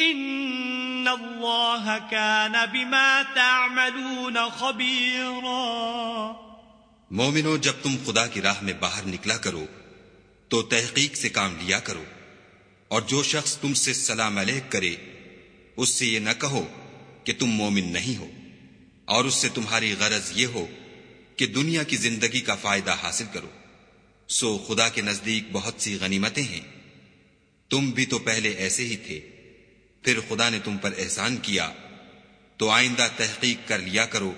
إن الله كان بما تعملون خبيرا مومنو، جب تم خدا کی راہ میں باہر نکلا کرو، تو تحقیق سے کام لیا کرو، اور جو شخص تم سے سلام علیک کرے، اس سے یہ نہ کہو کہ تم مومن نہیں ہو، اور اس سے تمہاری غرض یہ ہو کہ دنیا کی زندگی کا فائدہ حاصل کرو۔ سو خدا کے نزدیک بہت سی غنیمتیں ہیں۔ تم بھی تو پہلے ایسے ہی تھے۔ پھر خدا نے تم پر احسان کیا۔ تو آئندہ تحقیق کر لیا کرو،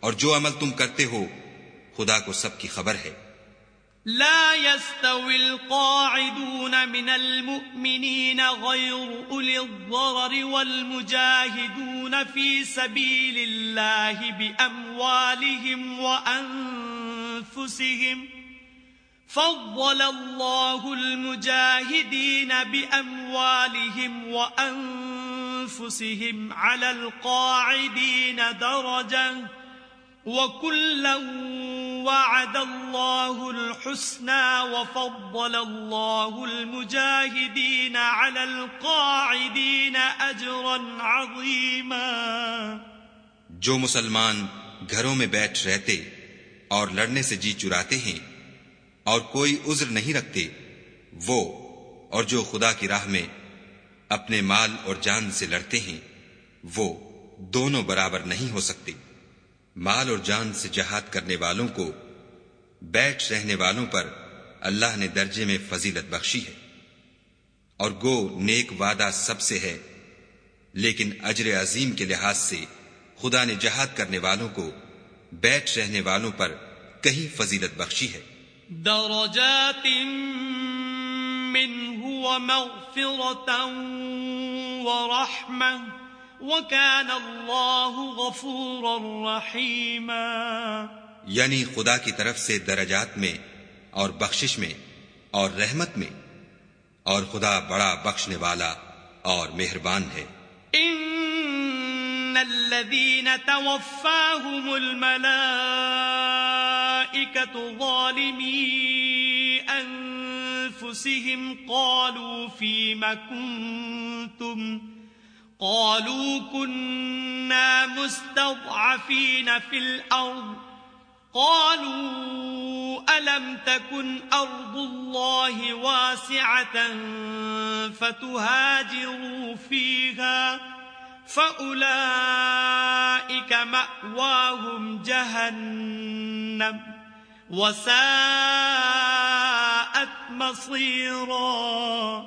اور جو عمل تم کرتے ہو، خدا کو سب کی خبر ہے۔ لا يستوي القاعدون من المؤمنين غير أولي الضرر والمجاهدون في سبيل الله بأموالهم وأنفسهم فضل الله المجاهدين بأموالهم وأنفسهم على القاعدين درجة، وكلا وعد الله الحسنى وفضل الله المجاهدين على القاعدين أجرا عظيما. جو مسلمان گھروں میں بیٹھ رہتے اور لڑنے سے جی چراتے ہیں اور کوئی عذر نہیں رکھتے، وہ اور جو خدا کی راہ میں اپنے مال اور جان سے لڑتے ہیں، وہ دونوں برابر نہیں ہو سکتے۔ مال اور جان سے جہاد کرنے والوں کو، بیٹھ رہنے والوں پر اللہ نے درجے میں فضیلت بخشی ہے۔ اور گو، نیک وعدہ سب سے ہے، لیکن اجر عظیم کے لحاظ سے خدا نے جہاد کرنے والوں کو، بیٹھ رہنے والوں پر کہیں فضیلت بخشی ہے۔ درجات وَكَانَ اللَّهُ غَفُورًا رَحِيمًا. یعنی خدا کی طرف سے درجات میں اور بخشش میں اور رحمت میں اور خدا بڑا بخشنے والا اور مہربان ہے۔ ان الذين توفاهم الملائكة ظالمي انفسهم قالوا فيما كنتم قالوا كنا مستضعفين في الارض قالوا ألم تكن أرض الله واسعة فتهاجروا فيها فأولئك مأواهم جهنم وساءت مصيرا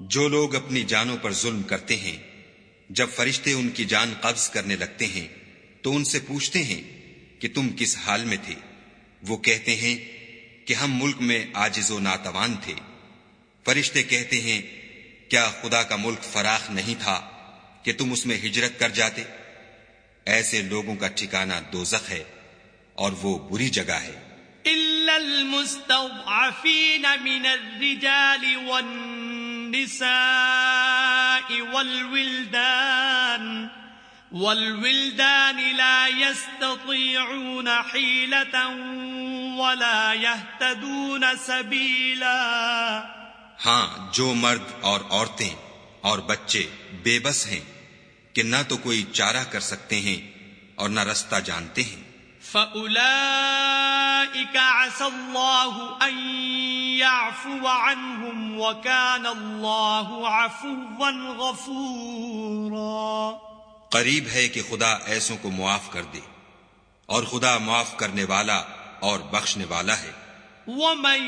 جو لوگ اپنی جانوں پر ظلم کرتے ہیں، جب فرشتے ان کی جان قبض کرنے لگتے ہیں، تو ان سے پوچھتے ہیں کہ تم کس حال میں تھے؟ وہ کہتے ہیں کہ ہم ملک میں آجز و ناتوان تھے۔ فرشتے کہتے ہیں، کیا خدا کا ملک فراخ نہیں تھا؟ کہ تم اس میں ہجرت کر جاتے۔ ایسے لوگوں کا ٹھکانہ دوزخ ہے اور وہ بری جگہ ہے۔ من الرجال والنساء والولدان والولدان لا يستطيعون حيلة ولا يهتدون سبيلا۔ ہاں جو مرد اور عورتیں اور بچے بے بس ہیں کہ نہ تو کوئی چارہ کر سکتے ہیں اور نہ رستہ جانتے ہیں۔ فَأُولَئِكَ عَسَى اللَّهُ أَن يَعْفُوَ عَنْهُمْ وَكَانَ اللَّهُ عَفُوًّا غَفُورًا۔ قریب ہے کہ خدا ایسوں کو معاف کر دے اور خدا معاف کرنے والا اور بخشنے والا ہے۔ ومن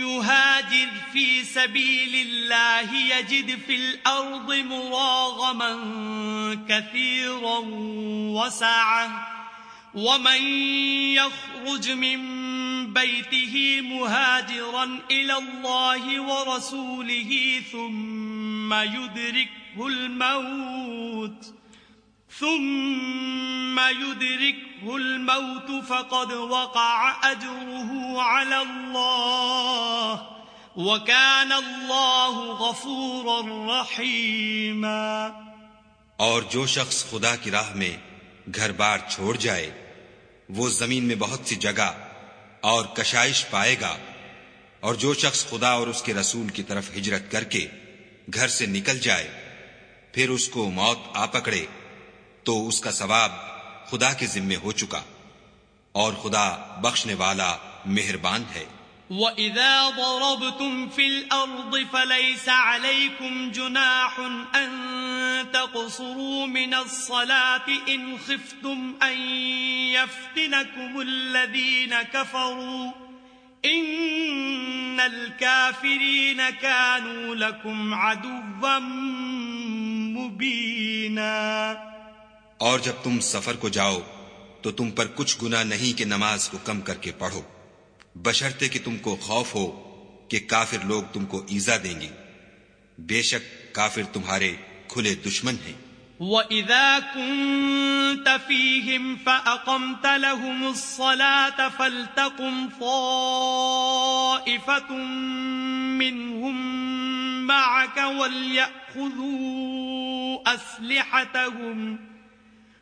يهاجر في سبيل الله يجد في الأرض مراغما كثيرا وسعا ومن يخرج من بيته مهاجرا إلى الله ورسوله ثم يدركه الموت ثم يدركه الموت فقد وقع أجره على الله وكان الله غفورا رحيما اور جو شخص خدا کی راہ میں گھر بار چھوڑ جائے، وہ زمین میں بہت سی جگہ اور کشائش پائے گا۔ اور جو شخص خدا اور اس کے رسول کی طرف ہجرت کر کے گھر سے نکل جائے، پھر اس کو موت آ پکڑے۔ تو اس کا ثواب خدا کے ذمے ہو چکا اور خدا بخشنے والا مہربان ہے۔ وَإِذَا ضَرَبْتُمْ فِي الْأَرْضِ فَلَيْسَ عَلَيْكُمْ جُنَاحٌ أَن تَقْصُرُوا مِنَ الصَّلَاةِ إِنْ خِفْتُمْ أَن يَفْتِنَكُمُ الَّذِينَ كَفَرُوا إِنَّ الْكَافِرِينَ كَانُوا لَكُمْ عَدُوًّا مُبِينًا۔ اور جب تم سفر کو جاؤ، تو تم پر کچھ گنا نہیں کہ نماز کو کم کر کے پڑھو۔ بشرتے کہ تم کو خوف ہو کہ کافر لوگ تم کو ایزا دیں گے۔ بے شک کافر تمہارے کھلے دشمن ہیں۔ وَإِذَا كُنْتَ فِيهِمْ فَأَقَمْتَ لَهُمُ الصَّلَاةَ فَلْتَقُمْ طَائِفَةٌ مِّنْهُمْ مَعَكَ وَلْيَأْخُذُوا أَسْلِحَتَهُمْ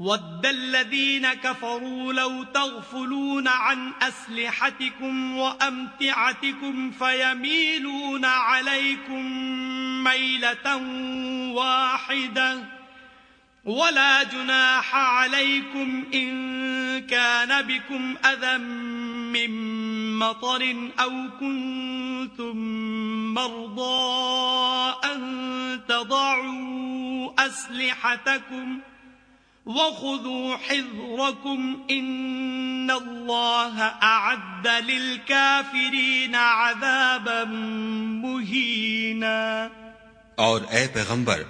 ود الذين كفروا لو تغفلون عن أسلحتكم وأمتعتكم فيميلون عليكم ميلة واحدة ولا جناح عليكم إن كان بكم أذى من مطر أو كنتم مرضى أن تضعوا أسلحتكم ۖ وَخُذُوا حِذْرَكُمْ إِنَّ اللَّهَ أَعَدَّ لِلْكَافِرِينَ عَذَابًا مُهِينًا۔ اور اے پیغمبر،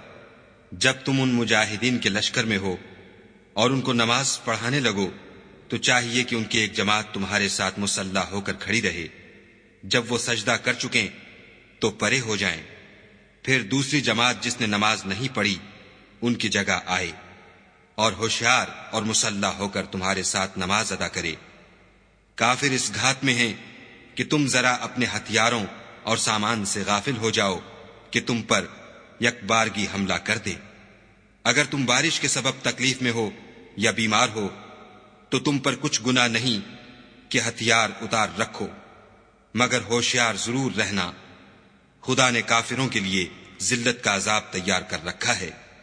جب تم ان مجاہدین کے لشکر میں ہو اور ان کو نماز پڑھانے لگو، تو چاہیے کہ ان کی ایک جماعت تمہارے ساتھ مسلح ہو کر کھڑی رہے۔ جب وہ سجدہ کر چکے تو پرے ہو جائیں۔ پھر دوسری جماعت جس نے نماز نہیں پڑھی، ان کی جگہ آئے۔ اور ہوشیار اور مسلح ہو کر تمہارے ساتھ نماز ادا کرے۔ کافر اس گھات میں ہیں کہ تم ذرا اپنے ہتھیاروں اور سامان سے غافل ہو جاؤ کہ تم پر یک بارگی حملہ کر دے۔ اگر تم بارش کے سبب تکلیف میں ہو یا بیمار ہو، تو تم پر کچھ گنا نہیں کہ ہتھیار اتار رکھو، مگر ہوشیار ضرور رہنا۔ خدا نے کافروں کے لیے ذلت کا عذاب تیار کر رکھا ہے۔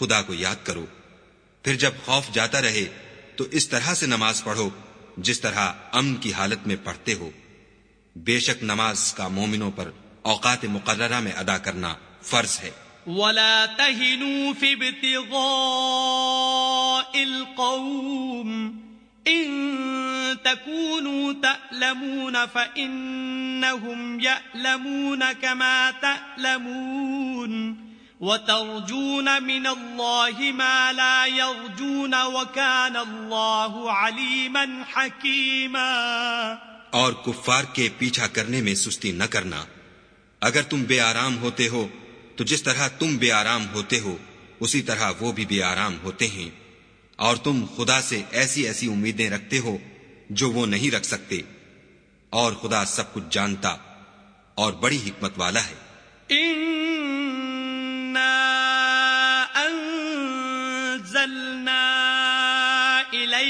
خدا کو یاد کرو۔ پھر جب خوف جاتا رہے تو اس طرح سے نماز پڑھو جس طرح امن کی حالت میں پڑھتے ہو۔ بے شک نماز کا مومنوں پر اوقات مقررہ میں ادا کرنا فرض ہے۔ ولا تهنوا في ابتغاء القوم ان تكونوا تألمون فإنهم يألمون كما تألمون وترجون من الله ما لا يرجون وكان الله عليما حكيما اور کفار کے پیچھا کرنے میں سستی نہ کرنا۔ اگر تم بے آرام ہوتے ہو تو جس طرح تم بے آرام ہوتے ہو اسی طرح وہ بھی بے آرام ہوتے ہیں۔ اور تم خدا سے ایسی ایسی امیدیں رکھتے ہو جو وہ نہیں رکھ سکتے۔ اور خدا سب کچھ جانتا اور بڑی حکمت والا ہے۔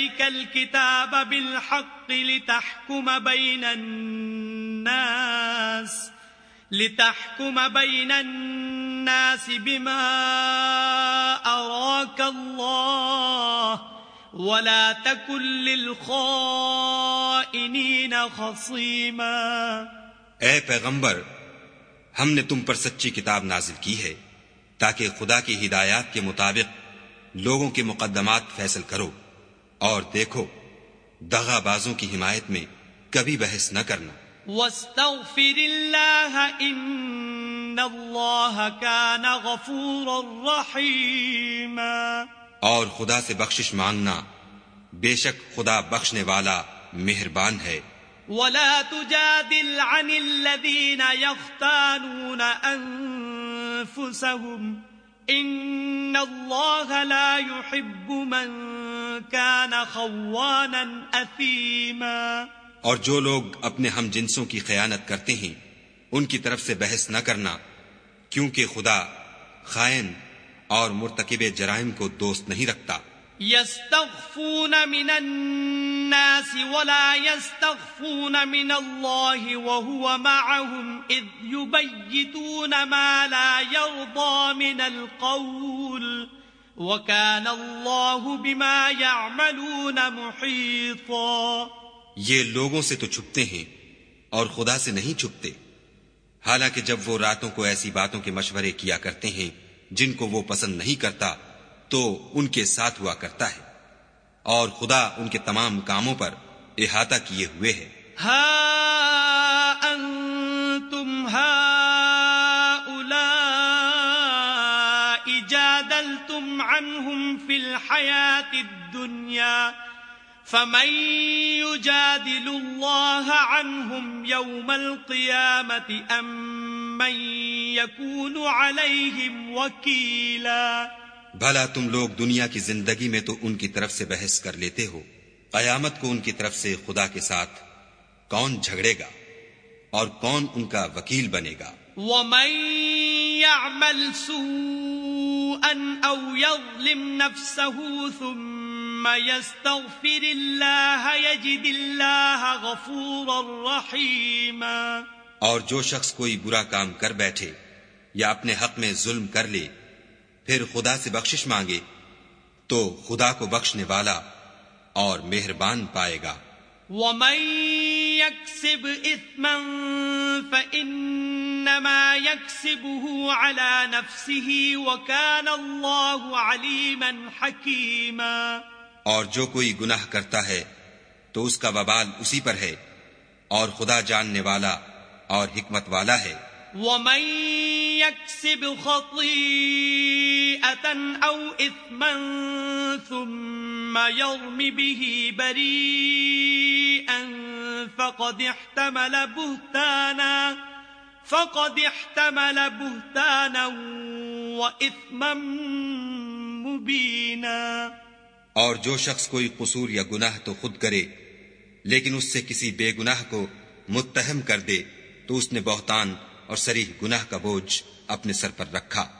إليك الكتاب بالحق لتحكم بين الناس، لتحكم بين الناس بما أراك الله، ولا تكن للخائنين خصيما. اے پیغمبر، ہم نے تم پر سچی کتاب نازل کی ہے، تاکہ خدا کی ہدایات کے مطابق لوگوں کے مقدمات فیصل کرو۔ اور دیکھو دغا بازوں کی حمایت میں کبھی بحث نہ کرنا۔ واستغفر اللہ ان اللہ کان غفورا رحیما اور خدا سے بخشش مانگنا بے شک خدا بخشنے والا مہربان ہے۔ ولا تجادل عن الذين يختانون انفسهم ان اللہ لا يحب من كان خوانا اثیما اور جو لوگ اپنے ہم جنسوں کی خیانت کرتے ہیں، ان کی طرف سے بحث نہ کرنا، کیونکہ خدا خائن اور مرتکب جرائم کو دوست نہیں رکھتا۔ يستغفون من الناس ولا يستغفون من الله وهو معهم إذ يبيتون ما لا يرضى من القول وكان الله بما يعملون محيطا یہ لوگوں سے تو چھپتے ہیں اور خدا سے نہیں چھپتے۔ حالانکہ جب وہ راتوں کو ایسی باتوں کے مشورے کیا کرتے ہیں جن کو وہ پسند نہیں کرتا تو ان کے ساتھ ہوا کرتا ہے۔ اور خدا ان کے تمام کاموں پر احاطہ کیے ہوئے ہے۔ ہا انتم ہا جادلتم عنهم في الحياة الدنيا فمن يجادل الله عنهم يوم القيامة أم من يكون عليهم وكيلاً بھلا تم لوگ دنیا کی زندگی میں تو ان کی طرف سے بحث کر لیتے ہو۔ قیامت کو ان کی طرف سے خدا کے ساتھ کون جھگڑے گا اور کون ان کا وکیل بنے گا؟ وَمَن يَعْمَلْ سُوءًا أَوْ يَظْلِمْ نَفْسَهُ ثُمَّ يَسْتَغْفِرِ اللَّهَ يَجِدِ اللَّهَ غَفُورًا رَحِيمًا۔ اور جو شخص کوئی برا کام کر بیٹھے یا اپنے حق میں ظلم کر لے پھر خدا سے بخشش مانگے تو خدا کو بخشنے والا اور مہربان پائے گا۔ ومن يكسب إثما فإنما يكسبه على نفسه وكان الله عليما حكيما۔ اور جو کوئی گناہ کرتا ہے تو اس کا وبال اسی پر ہے اور خدا جاننے والا اور حکمت والا ہے۔ ومن يكسب خطيئة أو إثما ثم يرم به بريئا فقد احتمل بهتانا، فقد احتمل بهتانا وإثما مبينا. اور جو شخص کوئی قصور یا گناہ تو خود کرے، لیکن اس سے کسی بے گناہ کو متہم کر دے، تو اس نے بہتان اور سریح گناہ کا بوجھ اپنے سر پر رکھا۔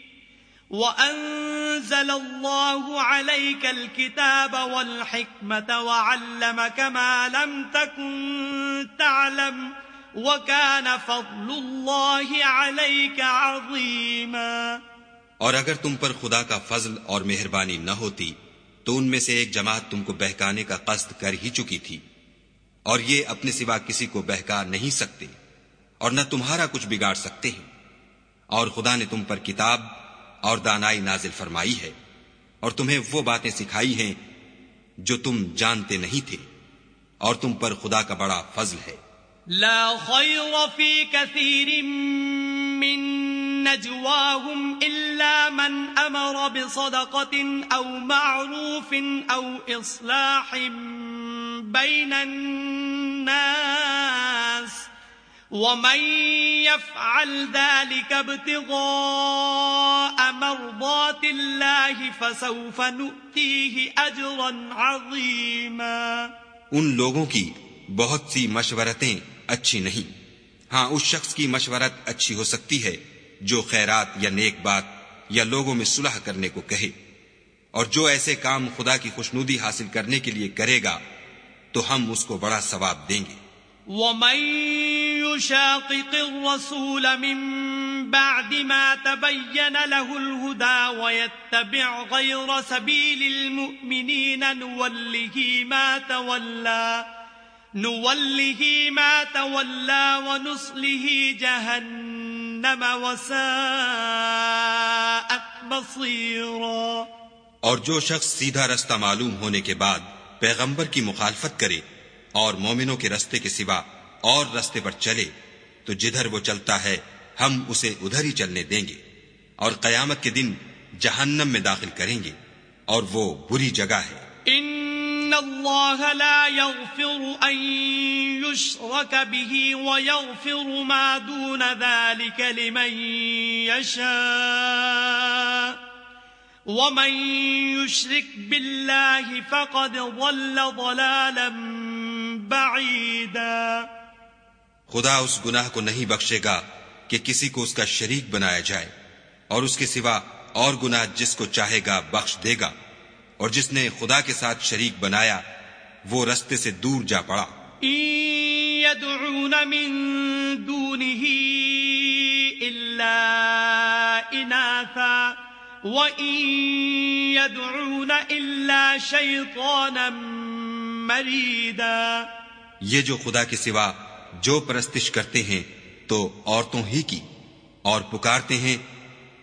وأنزل الله عليك الكتاب والحكمة وعلمك ما لم تكن تعلم وكان فضل الله عليك عظيما اور اگر تم پر خدا کا فضل اور مہربانی نہ ہوتی، تو ان میں سے ایک جماعت تم کو بہکانے کا قصد کر ہی چکی تھی۔ اور یہ اپنے سوا کسی کو بہکا نہیں سکتے، اور نہ تمہارا کچھ بگاڑ سکتے ہیں۔ اور خدا نے تم پر کتاب اور دانائی نازل فرمائی ہے اور تمہیں وہ باتیں سکھائی ہیں جو تم جانتے نہیں تھے اور تم پر خدا کا بڑا فضل ہے۔ لا خير في كثير من نجواهم إلا من أمر بصدقة أو معروف أو إصلاح بين الناس۔ ومن يفعل ذلك ابتغاء مرضات الله فسوف نؤتيه أجرا عظيما ان لوگوں کی بہت سی مشورتیں اچھی نہیں۔ ہاں اس شخص کی مشورت اچھی ہو سکتی ہے جو خیرات یا نیک بات یا لوگوں میں صلح کرنے کو کہے۔ اور جو ایسے کام خدا کی خوشنودی حاصل کرنے کے لیے کرے گا، تو ہم اس کو بڑا ثواب دیں گے۔ ومن يشاقق الرسول من بعد ما تبين له الهدى ويتبع غير سبيل المؤمنين نوله ما تولى نوله ما تولى ونصله جهنم وساءت بصيرا اور جو شخص سیدھا رستہ معلوم ہونے کے بعد پیغمبر کی مخالفت کرے اور مومنوں کے رستے کے سوا اور رستے پر چلے تو جدھر وہ چلتا ہے، ہم اسے ادھر ہی چلنے دیں گے اور قیامت کے دن جہنم میں داخل کریں گے اور وہ بری جگہ ہے۔ ان اللہ لا يغفر ان يشرك به ويغفر ما دون ذلك لمن يشاء ومن يشرك بالله فقد ضل ضلالا بعيدا خدا اس گناہ کو نہیں بخشے گا کہ کسی کو اس کا شریک بنایا جائے اور اس کے سوا اور گناہ جس کو چاہے گا بخش دے گا۔ اور جس نے خدا کے ساتھ شریک بنایا وہ رستے سے دور جا پڑا۔ يدعون من دونه إلا إناثا وإن يدعون إلا شيطانا مريدا یہ جو خدا کے سوا جو پرستش کرتے ہیں تو عورتوں ہی کی اور پکارتے ہیں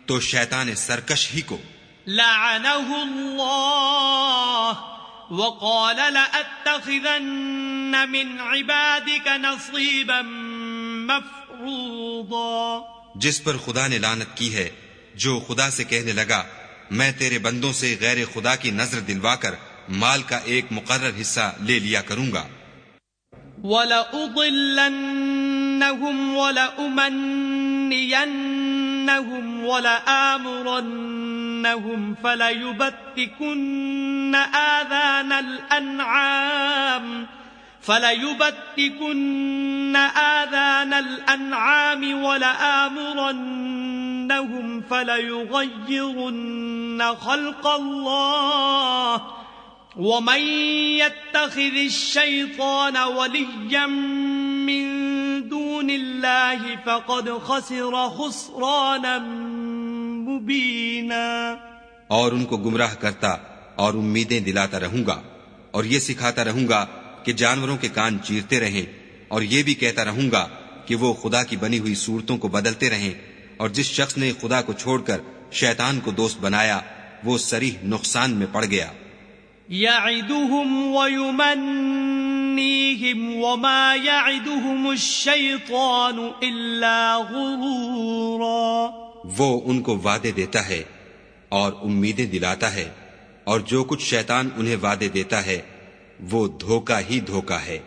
تو شیطان سرکش ہی کو۔ لعنه الله وقال لأتخذن من عبادك نصيبا مفروضا جس پر خدا نے لانت کی ہے جو خدا سے کہنے لگا، میں تیرے بندوں سے غیر خدا کی نظر دلوا کر مال کا ایک مقرر حصہ لے لیا کروں گا۔ ولأضلنهم ولأمنينهم ولآمرنهم فليبتكن آذان الأنعام فليبتكن آذان الأنعام ولآمرنهم فليغيرن خلق الله ومن يتخذ الشيطان وليا من دون الله فقد خسر خسرانا مبينا اور ان کو گمراہ کرتا اور امیدیں دلاتا رہوں گا اور یہ سکھاتا رہوں گا کہ جانوروں کے کان چیرتے رہیں اور یہ بھی کہتا رہوں گا کہ وہ خدا کی بنی ہوئی صورتوں کو بدلتے رہیں اور جس شخص نے خدا کو چھوڑ کر شیطان کو دوست بنایا وہ سریح نقصان میں پڑ گیا۔ يعدهم ويمنيهم وما يعدهم الشيطان إلا غرورا۔ وہ ان کو وعدے دیتا ہے اور امیدیں دلاتا ہے اور جو کچھ شیطان انہیں وعدے دیتا ہے وہ دھوکا ہی دھوکا ہے۔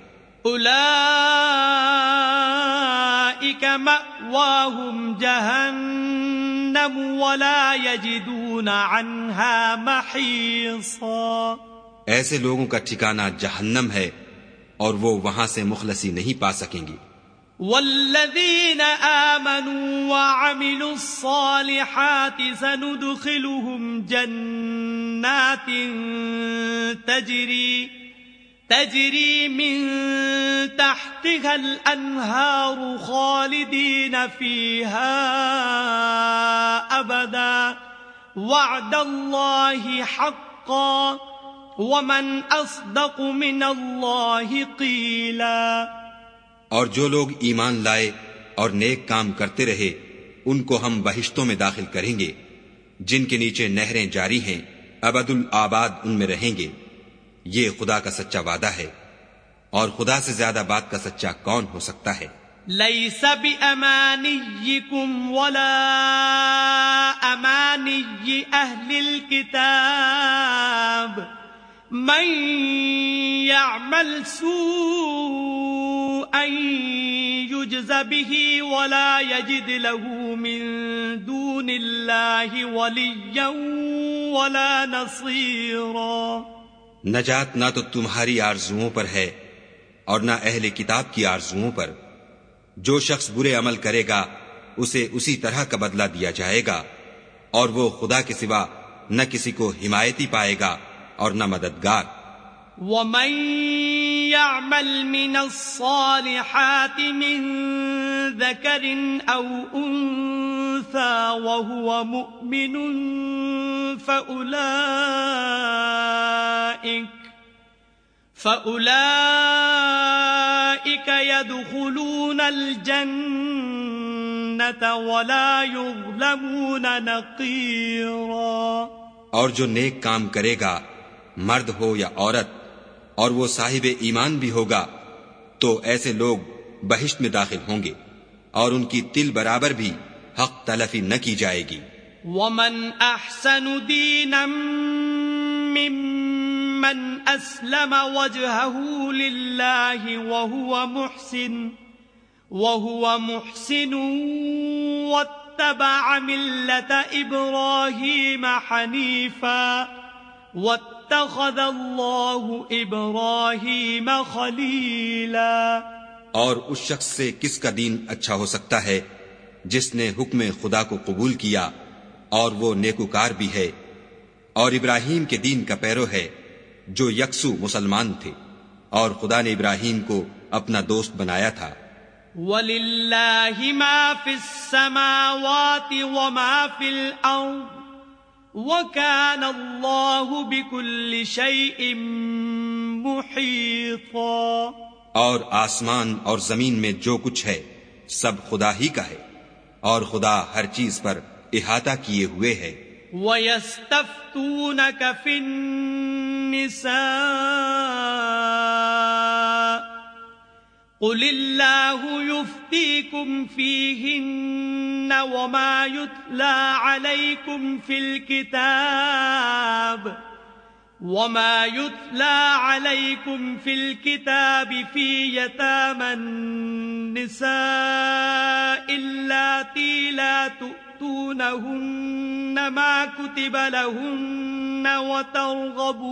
اولئیک مأواہم جہنم ولا یجدون عنها محیصا۔ ایسے لوگوں کا ٹھکانہ جہنم ہے اور وہ وہاں سے مخلصی نہیں پا سکیں گی۔ والذین آمنوا وعملوا الصالحات سندخلهم جنات تجری تجري من تحتها الأنهار خالدين فيها أبدا. وعد الله حقا. ومن أصدق من الله قيلا. اور جو لوگ ایمان لائے اور نیک کام کرتے رہے، ان کو ہم بہشتوں میں داخل کریں گے۔ جن کے نیچے نہریں جاری ہیں ابد الآباد ان میں رہیں گے۔ یہ خدا کا سچا وعدہ ہے اور خدا سے زیادہ بات کا سچا کون ہو سکتا ہے؟ ليس بأمانيكم ولا أماني أهل الكتاب من يعمل سوءا يجز به ولا يجد له من دون الله وليا ولا نصيرا نجات نہ تو تمہاری آرزوؤں پر ہے اور نہ اہل کتاب کی آرزوؤں پر۔ جو شخص برے عمل کرے گا، اسے اسی طرح کا بدلہ دیا جائے گا اور وہ خدا کے سوا نہ کسی کو حمایتی پائے گا اور نہ مددگار۔ ومن يعمل من الصالحات من ذكر أو أنثى وهو مؤمن فأولئك فأولئك يدخلون الجنة ولا يظلمون نقيرا اور جو نیک کام کرے گا، مرد ہو یا عورت اور وہ صاحب ایمان بھی ہوگا، تو ایسے لوگ بہشت میں داخل ہوں گے، اور ان کی تل برابر بھی حق تلفی نہ کی جائے گی۔ ومن احسن دينا ممن اسلم وجهه لله وهو محسن وهو محسن واتبع ملة ابراهيم حنيفا واتخذ الله ابراهيم خليلا. اور اس شخص سے کس کا دین اچھا ہو سکتا ہے؟ جس نے حکم خدا کو قبول کیا اور وہ نیکوکار بھی ہے۔ اور ابراہیم کے دین کا پیرو ہے جو یکسو مسلمان تھے۔ اور خدا نے ابراہیم کو اپنا دوست بنایا تھا۔ وَلِلَّهِ مَا فِي السَّمَاوَاتِ وَمَا فِي الْأَرْضِ۔ وَكَانَ اللَّهُ بِكُلِّ شَيْءٍ مُحِيطًا۔ اور آسمان اور زمین میں جو کچھ ہے سب خدا ہی کا ہے۔ اور خدا ہر چیز پر احاطہ کیے ہوئے ہے۔ وَيَسْتَفْتُونَكَ فِي النِّسَاءِ۔ قُلِ اللَّهُ يُفْتِيكُمْ فِيهِنَّ وَمَا يُتْلَى عَلَيْكُمْ فِي الْكِتَابِ وما يتلى عليكم في الكتاب في يتامى النساء اللاتي لا تؤتونهن ما كتب لهن وترغبون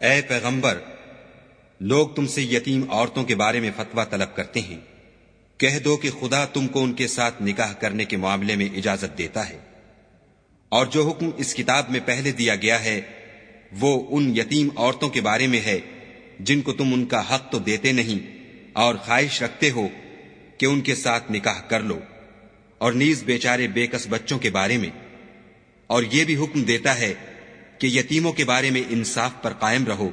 اے پیغمبر، لوگ تم سے یتیم عورتوں کے بارے میں فتوا طلب کرتے ہیں۔ کہہ دو کہ خدا تم کو ان کے ساتھ نکاح کرنے کے معاملے میں اجازت دیتا ہے۔ اور جو حکم اس کتاب میں پہلے دیا گیا ہے، وہ ان یتیم عورتوں کے بارے میں ہے، جن کو تم ان کا حق تو دیتے نہیں اور خواہش رکھتے ہو کہ ان کے ساتھ نکاح کر لو۔ اور نیز بیچارے بےکس بچوں کے بارے میں۔ اور یہ بھی حکم دیتا ہے کہ یتیموں کے بارے میں انصاف پر قائم رہو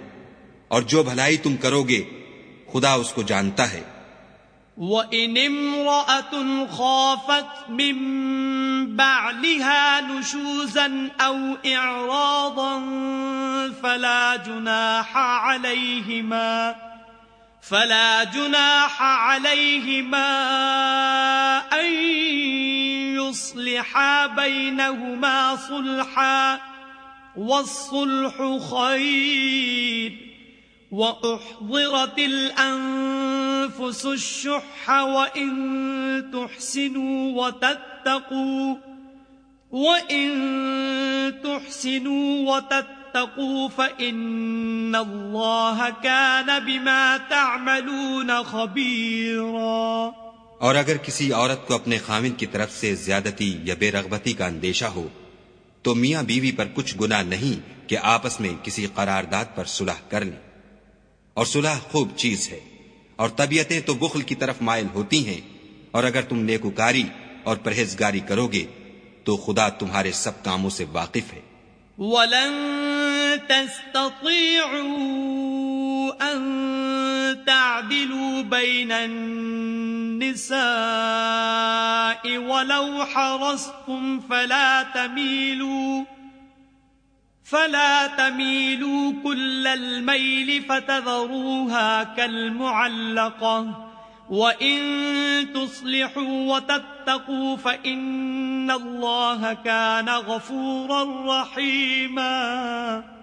اور جو بھلائی تم کرو گے، خدا اس کو جانتا ہے۔ وَإِنِ امْرَأَةٌ خَافَتْ مِن بَعْلِهَا نُشُوزًا أَوْ إِعْرَاضًا فَلَا جُنَاحَ عَلَيْهِمَا، فَلَا جُنَاحَ عَلَيْهِمَا أَن يُصْلِحَا بَيْنَهُمَا صُلْحًا والصلح خير وأحضرت الأنفس الشح وإن تحسنوا وتتقوا وإن تحسنوا وتتقوا فإن الله كان بما تعملون خبيرا اور اگر کسی عورت کو اپنے خامن کی طرف سے زیادتی یا بے رغبتی کا اندیشہ ہو تو میاں بیوی پر کچھ گنا نہیں کہ آپس میں کسی قرارداد پر صلح کر لیں۔ اور صلح خوب چیز ہے۔ اور طبیعتیں تو بخل کی طرف مائل ہوتی ہیں۔ اور اگر تم نیکوکاری اور پرہیزگاری کرو گے تو خدا تمہارے سب کاموں سے واقف ہے۔ وَلَن تَسْتَطِيعُوا أَن تَعْدِلُوا بَيْنَ النساء ولو حرصتم فلا تميلوا فلا تميلوا كل الميل فتذروها كالمعلقة وإن تصلحوا وتتقوا فإن الله كان غفورا رحيما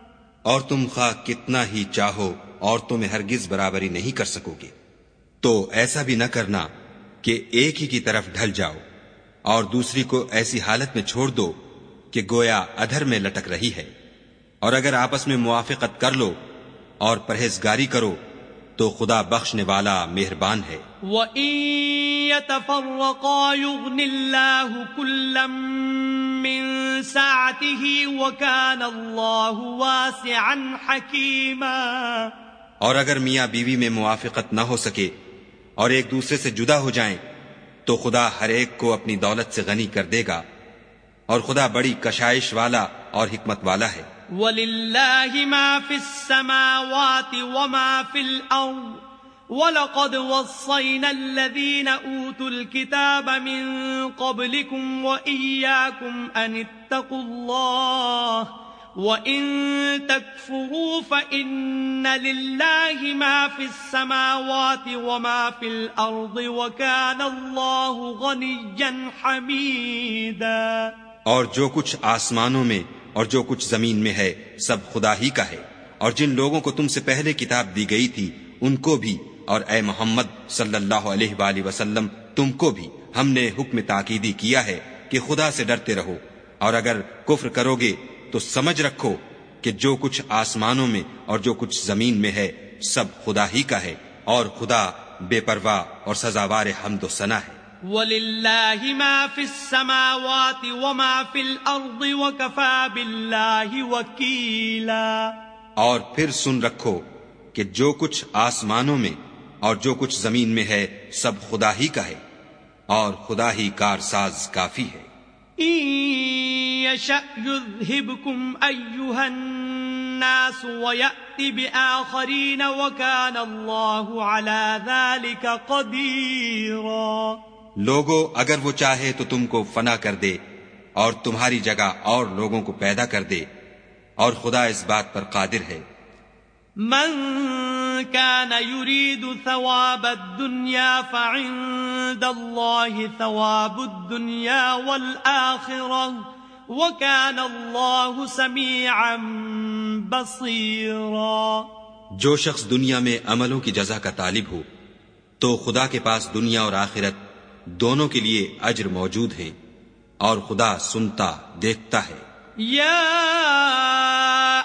اور تم خواہ کتنا ہی چاہو اور تمہیں ہرگز برابری نہیں کر سکو گے۔ تو ایسا بھی نہ کرنا کہ ایک ہی کی طرف ڈھل جاؤ اور دوسری کو ایسی حالت میں چھوڑ دو کہ گویا ادھر میں لٹک رہی ہے۔ اور اگر آپس میں موافقت کر لو اور پرہیزگاری کرو تو خدا بخشنے والا مہربان ہے۔ اور اگر میاں بیوی میں موافقت نہ ہو سکے اور ایک دوسرے سے جدا ہو جائیں تو خدا ہر ایک کو اپنی دولت سے غنی کر دے گا۔ اور خدا بڑی کشائش والا اور حکمت والا ہے۔ وَلِلَّهِ مَا فِي السَّمَاوَاتِ وَمَا فِي الْأَرْضِ وَلَقَدْ وَصَّيْنَا الَّذِينَ أُوتُوا الْكِتَابَ مِن قَبْلِكُمْ وَإِيَّاكُمْ أَنِ اتَّقُوا اللَّهَ وَإِن تَكْفُرُوا فَإِنَّ لِلَّهِ مَا فِي السَّمَاوَاتِ وَمَا فِي الْأَرْضِ وَكَانَ اللَّهُ غَنِيًّا حَمِيدًا اور جو کچھ آسمانوں میں اور جو کچھ زمین میں ہے، سب خدا ہی کا ہے۔ اور جن لوگوں کو تم سے پہلے کتاب دی گئی تھی، ان کو بھی۔ اور اے محمد صلی اللہ علیہ وآلہ وسلم، تم کو بھی۔ ہم نے حکم تاکیدی کیا ہے کہ خدا سے ڈرتے رہو۔ اور اگر کفر کرو گے تو سمجھ رکھو کہ جو کچھ آسمانوں میں اور جو کچھ زمین میں ہے، سب خدا ہی کا ہے۔ اور خدا بے پرواہ اور سزاوار حمد و ثنا ہے۔ وَلِلَّهِ مَا فِي السَّمَاوَاتِ وَمَا فِي الْأَرْضِ وَكَفَى بِاللَّهِ وَكِيلًا اور پھر سن رکھو کہ جو کچھ آسمانوں میں اور جو کچھ زمین میں ہے سب خدا ہی کا ہے اور خدا ہی کارساز کافی ہے۔ أيها الناس ويأتي بآخرين وكان الله على ذلك قديرا لوگو اگر وہ چاہے تو تم کو فنا کر دے اور تمہاری جگہ اور لوگوں کو پیدا کر دے اور خدا اس بات پر قادر ہے۔ من كان يريد ثواب الدنيا فعند الله ثواب الدنيا والآخرة وكان الله سميعا بصيرا جو شخص دنیا میں عملوں کی جزا کا طالب ہو تو خدا کے پاس دنیا اور آخرت دونوں کے لیے اجر موجود ہے اور خدا سنتا دیکھتا ہے۔ یا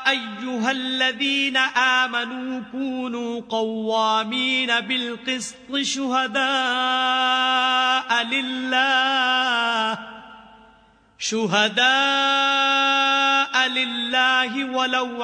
ایوہا الذین آمنوا کونوا قوامین بالقسط شہداء للہ شہداء للہ ولو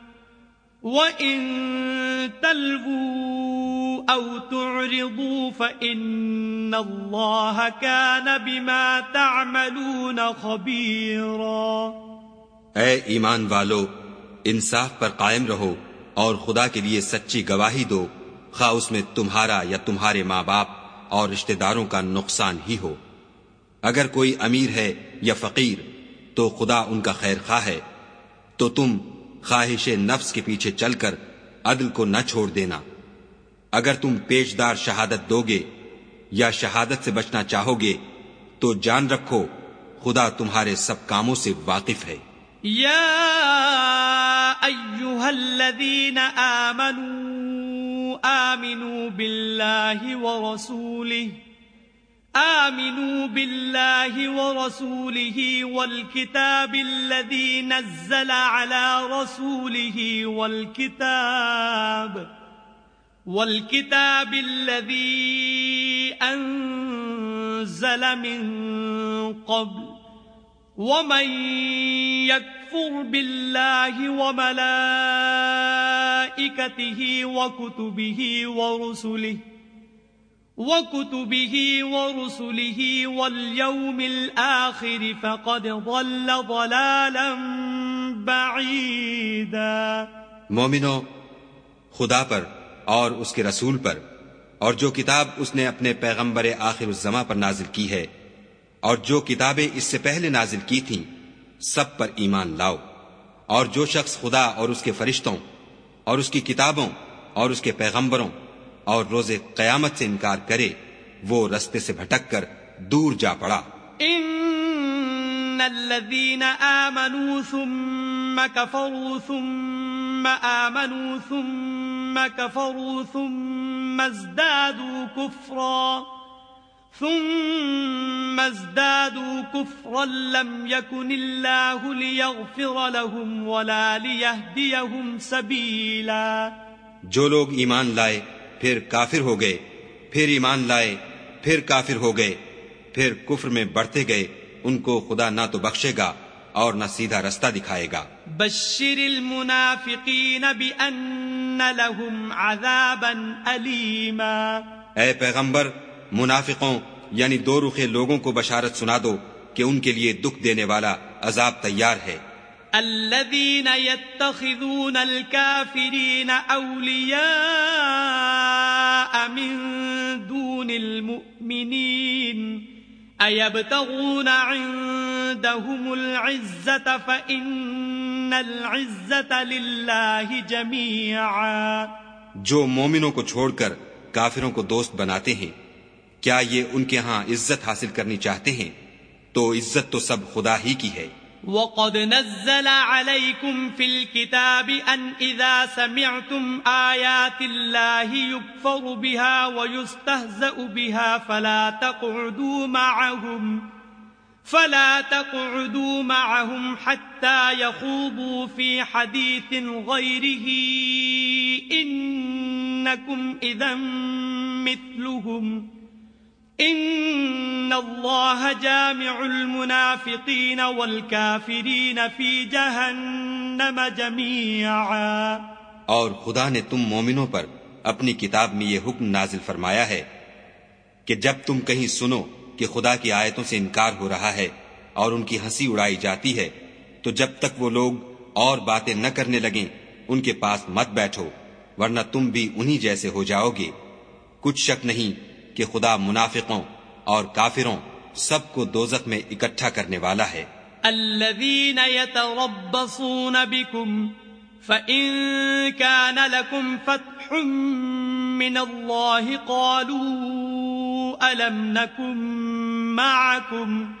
وإن تلغوا أو تعرضوا فإن الله كان بما تعملون خبيرا اے ایمان والو، انصاف پر قائم رہو اور خدا کے لیے سچی گواہی دو، خواہ اس میں تمہارا یا تمہارے ماں باپ اور رشتہ داروں کا نقصان ہی ہو۔ اگر کوئی امیر ہے یا فقیر، تو خدا ان کا خیر خواہ ہے۔ تو تم خواہش نفس کے پیچھے چل کر عدل کو نہ چھوڑ دینا۔ اگر تم پیشدار شہادت دو گے یا شہادت سے بچنا چاہو گے تو جان رکھو خدا تمہارے سب کاموں سے واقف ہے۔ أيها الذين آمنوا آمنوا بالله ورسوله آمنوا بالله ورسوله والكتاب الذي نزل على رسوله والكتاب والكتاب الذي أنزل من قبل ومن يكفر بالله وملائكته وكتبه ورسله وكتبه ورسله واليوم الآخر فقد ضل ضلالا بعيدا مومنو، خدا پر اور اس کے رسول پر اور جو کتاب اس نے اپنے پیغمبر آخر الزما پر نازل کی ہے اور جو کتابیں اس سے پہلے نازل کی تھیں، سب پر ایمان لاؤ اور جو شخص خدا اور اس کے فرشتوں اور اس کی کتابوں اور اس کے پیغمبروں اور روز قیامت سے انکار کرے وہ رستے سے بھٹک کر دور جا پڑا۔ ان الذين آمنوا ثم كفروا ثم آمنوا ثم كفروا ثم ازدادوا كفرا ثم ازدادوا كفرا لم يكن الله ليغفر لهم ولا ليهديهم سبيلا۔ جو لوگ ایمان لائے پھر کافر ہو گئے پھر ایمان لائے پھر کافر ہو گئے پھر کفر میں بڑھتے گئے ان کو خدا نہ تو بخشے گا اور نہ سیدھا رستہ دکھائے گا۔ بشر المنافقین بأن لهم عذابا علیما اے پیغمبر منافقوں یعنی دو رخے لوگوں کو بشارت سنا دو کہ ان کے لیے دکھ دینے والا عذاب تیار ہے۔ الذين يتخذون الكافرين أولياء من دون المؤمنين أيبتغون عندهم العزة فإن العزة لله جميعا جو مومنوں کو چھوڑ کر کافروں کو دوست بناتے ہیں، کیا یہ ان کے ہاں عزت حاصل کرنی چاہتے ہیں؟ تو عزت تو سب خدا ہی کی ہے۔ وقد نزل عليكم في الكتاب أن إذا سمعتم آيات الله يكفر بها ويستهزأ بها فلا تقعدوا معهم فلا تقعدوا معهم حتى يخوضوا في حديث غيره إنكم إذا مثلهم ان اللہ جامع المنافقین والکافرین فی جہنم جميعا۔ اور خدا نے تم مومنوں پر اپنی کتاب میں یہ حکم نازل فرمایا ہے کہ جب تم کہیں سنو کہ خدا کی آیتوں سے انکار ہو رہا ہے اور ان کی ہنسی اڑائی جاتی ہے، تو جب تک وہ لوگ اور باتیں نہ کرنے لگیں، ان کے پاس مت بیٹھو، ورنہ تم بھی انہی جیسے ہو جاؤ گے۔ کچھ شک نہیں کہ خدا منافقوں اور کافروں سب کو دوزخ میں اکٹھا کرنے والا ہے۔ الذين يتربصون بكم فإن كان لكم فتح من الله قالوا ألم نكن معكم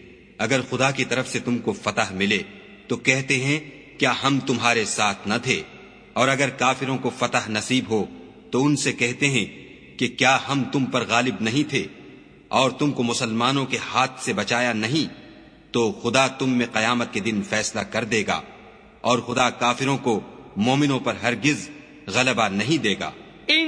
اگر خدا کی طرف سے تم کو فتح ملے، تو کہتے ہیں، کیا ہم تمہارے ساتھ نہ تھے؟ اور اگر کافروں کو فتح نصیب ہو، تو ان سے کہتے ہیں کہ کیا ہم تم پر غالب نہیں تھے؟ اور تم کو مسلمانوں کے ہاتھ سے بچایا نہیں، تو خدا تم میں قیامت کے دن فیصلہ کر دے گا، اور خدا کافروں کو مومنوں پر ہرگز غلبہ نہیں دے گا۔ ان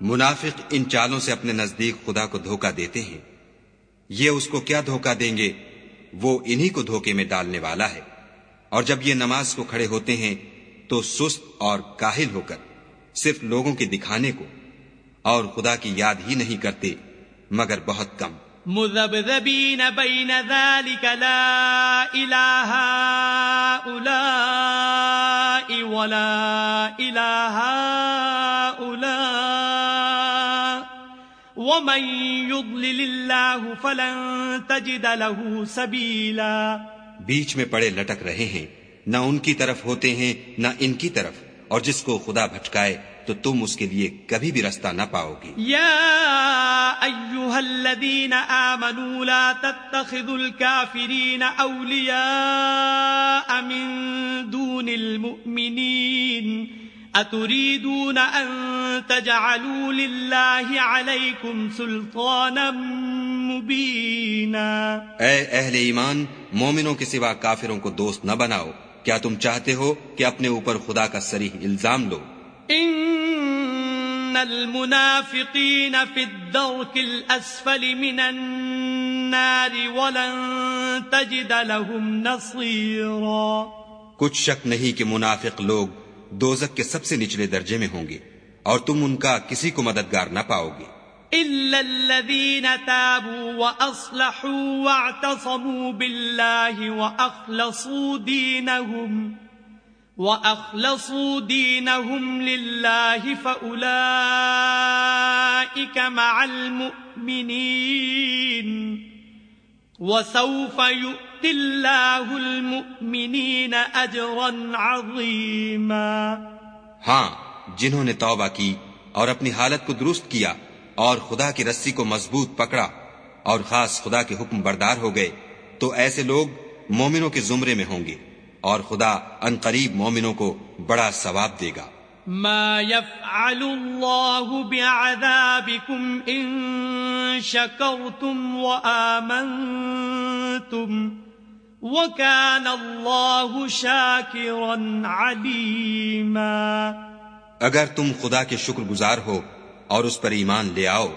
منافق ان چالوں سے اپنے نزدیک خدا کو دھوکہ دیتے ہیں۔ یہ اس کو کیا دھوکہ دیں گے؟ وہ انہی کو دھوکے میں ڈالنے والا ہے۔ اور جب یہ نماز کو کھڑے ہوتے ہیں، تو سست اور کاہل ہو کر صرف لوگوں کے دکھانے کو اور خدا کی یاد ہی نہیں کرتے، مگر بہت کم۔ مذبذبین بین ذالک لا الہ اولائی ولا الہ ومن يضلل الله فلن تجد له سبيلا بیچ میں پڑے لٹک رہے ہیں نہ ان کی طرف ہوتے ہیں نہ ان کی طرف۔ اور جس کو خدا بھٹکائے تو تم اس کے لیے کبھی بھی رستہ نہ پاؤ گی یا ایوہا الذین آمنوا لا تتخذوا الكافرین اولیاء من دون المؤمنین۔ اتریدون ان تجعلوا للہ علیکم سلطانا مبینا اے اہل ایمان مومنوں کے سوا کافروں کو دوست نہ بناؤ۔ کیا تم چاہتے ہو کہ اپنے اوپر خدا کا سریح الزام لو؟ ان المنافقین فی الدرک الاسفل من النار ولن تجد لهم نصیرا کچھ شک نہیں کہ منافق لوگ دوزک کے سب سے نچلے درجے میں ہوں گے اور تم ان کا کسی کو مددگار نہ پاؤ گے۔ إلا الذين تابوا وأصلحوا واعتصموا بالله وأخلصوا دينهم وأخلصوا دينهم لله فأولئك مع المؤمنين وسوف يؤتي الله المؤمنين أجرا عظيما. ہاں جنہوں نے توبہ کی اور اپنی حالت کو درست کیا اور خدا کی رسی کو مضبوط پکڑا اور خاص خدا کے حکم بردار ہو گئے، تو ایسے لوگ مومنوں کے زمرے میں ہوں گے اور خدا ان قریب مومنوں کو بڑا ثواب دے گا۔ ما يفعل الله بعذابكم إن شكرتم وآمنتم وكان الله شاكرا عليما اگر تم خدا کے شکر گزار ہو اور اس پر ایمان لے آؤ،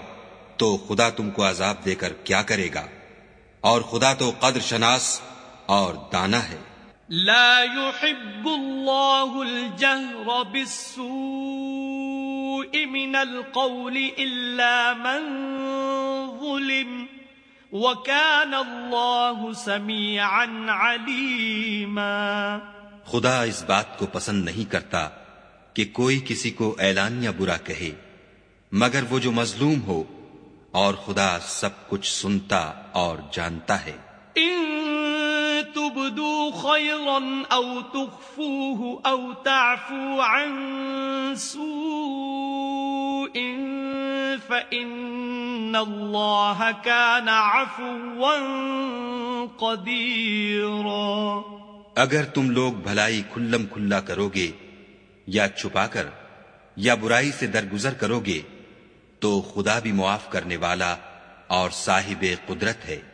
تو خدا تم کو عذاب دے کر کیا کرے گا؟ اور خدا تو قدر شناس اور دانا ہے۔ لا يحب الله الجهر بالسوء من القول إلا من ظلم وكان الله سميعا عليما خدا اس بات کو پسند نہیں کرتا کہ کوئی کسی کو اعلان یا برا کہے مگر وہ جو مظلوم ہو اور خدا سب کچھ سنتا اور جانتا ہے۔ تبدوا خيرا أو تخفوه أو تعفو عن سوء فإن الله كان عفوا قديرا. اگر تم لوگ بھلائی کھلم کھلا کرو گے یا چھپا کر یا برائی سے درگزر کرو گے تو خدا بھی معاف کرنے والا اور صاحب قدرت ہے۔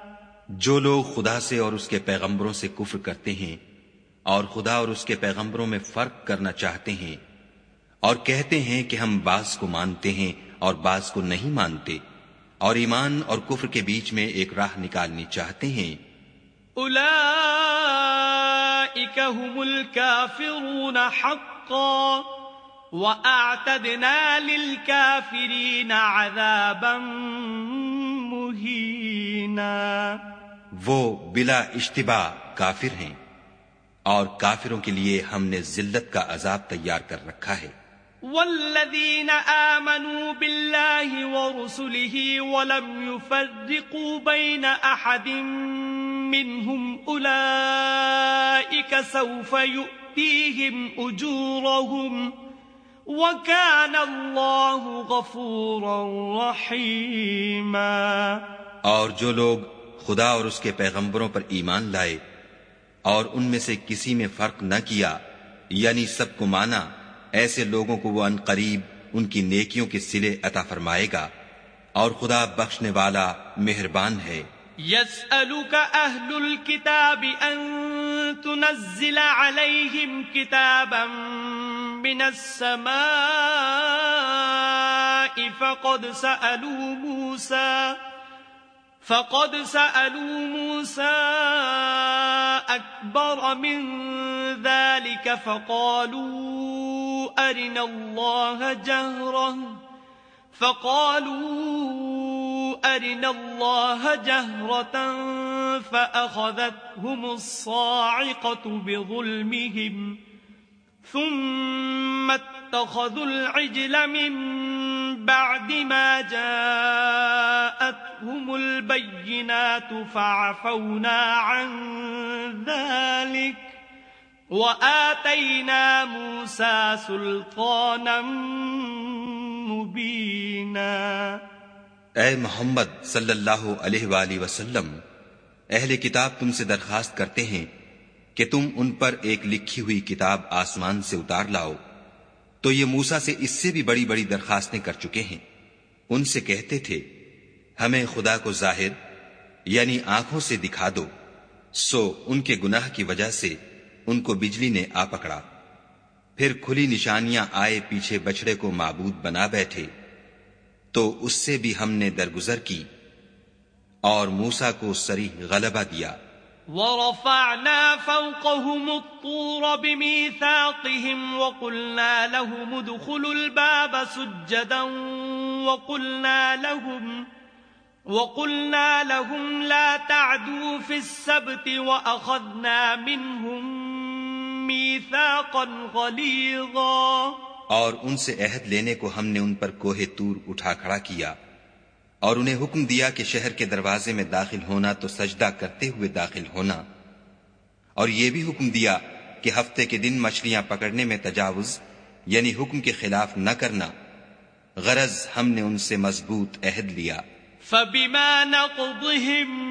جو لوگ خدا سے اور اس کے پیغمبروں سے کفر کرتے ہیں اور خدا اور اس کے پیغمبروں میں فرق کرنا چاہتے ہیں اور کہتے ہیں کہ ہم بعض کو مانتے ہیں اور بعض کو نہیں مانتے اور ایمان اور کفر کے بیچ میں ایک راہ نکالنی چاہتے ہیں۔ هم الكافرون حقا وأعتدنا للكافرين عذابا مهينا وہ بلا اشتباہ کافر ہیں۔ اور کافروں کے لیے ہم نے ذلت کا عذاب تیار کر رکھا ہے۔ والذين آمنوا بالله ورسله ولم يفرقوا بين أحد منهم أولئك سوف يؤتيهم أجورهم وكان الله غفورا رحيما اور جو لوگ خدا اور اس کے پیغمبروں پر ایمان لائے اور ان میں سے کسی میں فرق نہ کیا یعنی سب کو مانا، ایسے لوگوں کو وہ ان قریب، ان کی نیکیوں کے سلے عطا فرمائے گا۔ اور خدا بخشنے والا مہربان ہے۔ يسألك أهل الكتاب أن تنزل عليهم كتابا من السماء فقد سألوا موسى فقد سألوا موسى أكبر من ذلك فقالوا أرنا الله جهرا فقالوا أرنا الله جهرة فأخذتهم الصاعقة بظلمهم. ثم اتخذوا العجل من بعد ما جاءتهم البينات فعفونا عن ذلك وآتينا موسى سلطانا مبينا. اے محمد صلی اللہ علیہ وآلہ وسلم، اہل کتاب تم سے درخواست کرتے ہیں کہ تم ان پر ایک لکھی ہوئی کتاب آسمان سے اتار لاؤ۔ تو یہ موسا سے اس سے بھی بڑی بڑی درخواستیں کر چکے ہیں۔ ان سے کہتے تھے، ہمیں خدا کو ظاہر یعنی آنکھوں سے دکھا دو۔ سو ان کے گناہ کی وجہ سے ان کو بجلی نے آ پکڑا۔ پھر کھلی نشانیاں آئے پیچھے بچڑے کو معبود بنا بیٹھے۔ تو اس سے بھی ہم نے درگزر کی اور موسا کو سری غلبہ دیا۔ ورفعنا فوقهم الطور بميثاقهم وقلنا لهم ادخلوا الباب سجدا وقلنا لهم وقلنا لهم لا تعدوا في السبت وأخذنا منهم ميثاقا غليظا اور ان سے عہد لینے کو ہم نے ان پر کوہ تور اٹھا کھڑا کیا۔ اور انہیں حکم دیا کہ شہر کے دروازے میں داخل ہونا تو سجدہ کرتے ہوئے داخل ہونا۔ اور یہ بھی حکم دیا کہ ہفتے کے دن مچھلیاں پکڑنے میں تجاوز یعنی حکم کے خلاف نہ کرنا۔ غرض ہم نے ان سے مضبوط عہد لیا۔ فبما نقضهم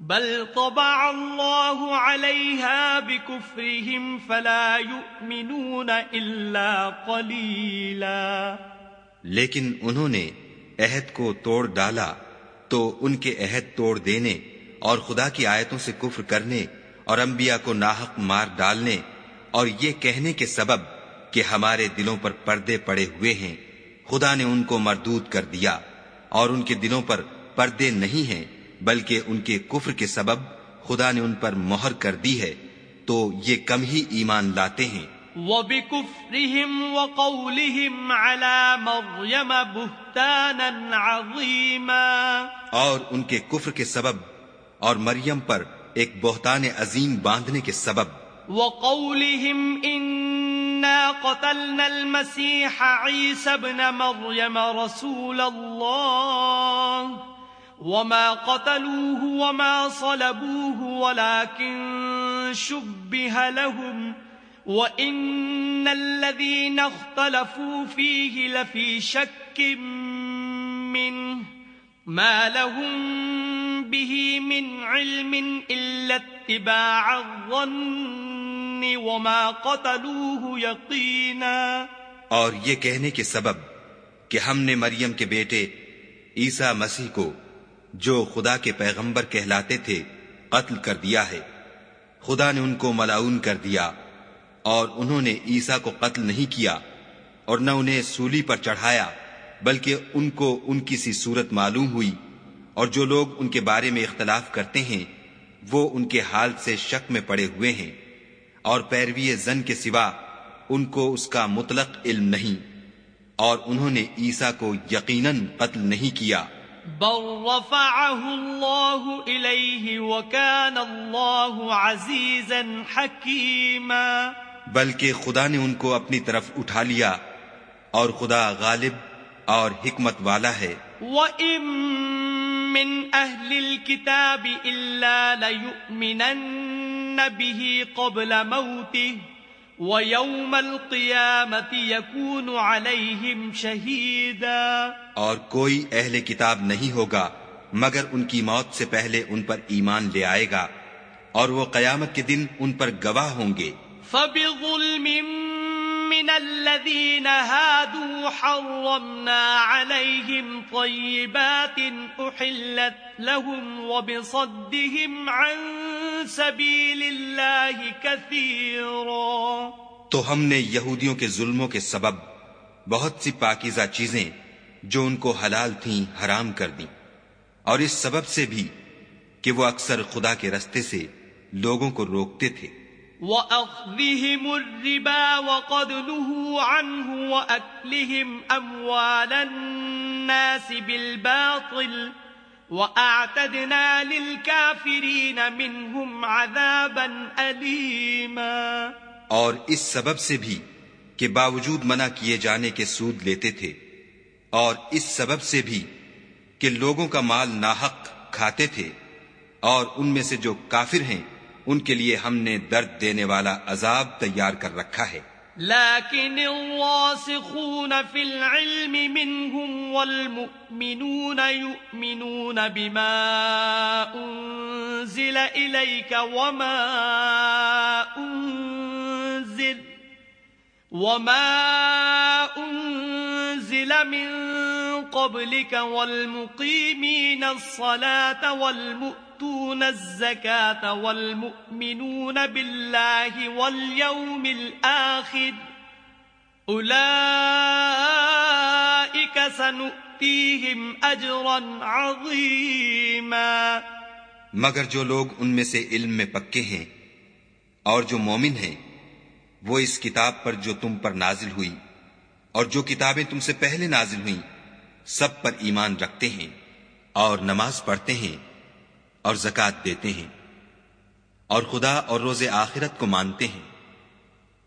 بل طبع الله عليها بكفرهم فلا يؤمنون إلا قليلا. لیکن انہوں نے عہد کو توڑ ڈالا تو ان کے عہد توڑ دینے اور خدا کی آیتوں سے کفر کرنے اور انبیاء کو ناحق مار ڈالنے اور یہ کہنے کے سبب کہ ہمارے دلوں پر پردے پڑے ہوئے ہیں، خدا نے ان کو مردود کر دیا اور ان کے دلوں پر پردے نہیں ہیں۔ بلکہ ان کے کفر کے سبب خدا نے ان پر مہر کر دی ہے تو یہ کم ہی ایمان لاتے ہیں۔ وبكفرهم وقولهم على مريم بهتانا عظيما۔ اور ان کے کفر کے سبب اور مریم پر ایک بہتان عظیم باندھنے کے سبب۔ وقولهم إنا قتلنا المسيح عيسى بن مريم رسول الله۔ وما قتلوه وما صلبوه ولكن شبه لهم وَإِنَّ الَّذِينَ اخْتَلَفُوا فِيهِ لَفِي شَكٍّ مِّنْهِ مَا لَهُمْ بِهِ مِنْ عِلْمٍ إِلَّا اتِّبَاعَ الظَّنِّ وَمَا قَتَلُوهُ يَقِينًا اور یہ کہنے کے سبب کہ ہم نے مریم کے بیٹے عیسیٰ مسیح کو جو خدا کے پیغمبر کہلاتے تھے، قتل کر دیا ہے۔ خدا نے ان کو ملاؤن کر دیا اور انہوں نے عیسیٰ کو قتل نہیں کیا اور نہ انہیں سولی پر چڑھایا، بلکہ ان کو ان کی سی صورت معلوم ہوئی اور جو لوگ ان کے بارے میں اختلاف کرتے ہیں، وہ ان کے حال سے شک میں پڑے ہوئے ہیں اور پیروی زن کے سوا ان کو اس کا مطلق علم نہیں اور انہوں نے عیسیٰ کو یقیناً قتل نہیں کیا۔ بل رفعه الله إليه وكان الله عزيزا حكيما. بلکہ خدا نے ان کو اپنی طرف اٹھا لیا اور خدا غالب اور حکمت والا ہے۔ وَإِن مِّنْ أَهْلِ الْكِتَابِ إِلَّا لَيُؤْمِنَنَّ بِهِ قَبْلَ مَوْتِهِ وَيَوْمَ الْقِيَامَةِ يَكُونُ عَلَيْهِمْ شَهِيدًا اور کوئی اہل کتاب نہیں ہوگا مگر ان کی موت سے پہلے ان پر ایمان لے آئے گا اور وہ قیامت کے دن ان پر گواہ ہوں گے۔ فبظلم من الذين هادوا حرمنا عليهم طيبات أحلت لهم وبصدهم عن سبيل الله كثيرا. تو ہم نے یہودیوں کے ظلموں کے سبب بہت سی پاکیزہ چیزیں جو ان کو حلال تھیں حرام کر دیں۔ اور اس سبب سے بھی کہ وہ اکثر خدا کے رستے سے لوگوں کو روکتے تھے۔ وَأَخْذِهِمُ الرِّبَا وَقَدْ نُهُوا عَنْهُ وَأَكْلِهِمْ أَمْوَالَ النَّاسِ بِالْبَاطِلِ وَأَعْتَدْنَا لِلْكَافِرِينَ مِنْهُمْ عَذَابًا أَلِيمًا اور اس سبب سے بھی کہ باوجود منع کیے جانے کے سود لیتے تھے، اور اس سبب سے بھی کہ لوگوں کا مال ناحق کھاتے تھے، اور ان میں سے جو کافر ہیں ان کے لیے ہم نے درد دینے والا عذاب تیار کر رکھا ہے۔ لكن الراسخون في العلم منهم والمؤمنون يؤمنون بما أنزل إليك وما أنزل وما أنزل من قبلك والمقيمين الصلاة والمؤمنين يؤتون الزكاة والمؤمنون بالله واليوم الآخر. أولئك سنؤتيهم أجرا عظيما. مگر جو لوگ ان میں سے علم میں پکے ہیں اور جو مومن ہیں، وہ اس کتاب پر جو تم پر نازل ہوئی اور جو کتابیں تم سے پہلے نازل ہوئیں، سب پر ایمان رکھتے ہیں اور نماز پڑھتے ہیں۔ اور زکات دیتے ہیں اور خدا اور روز آخرت کو مانتے ہیں۔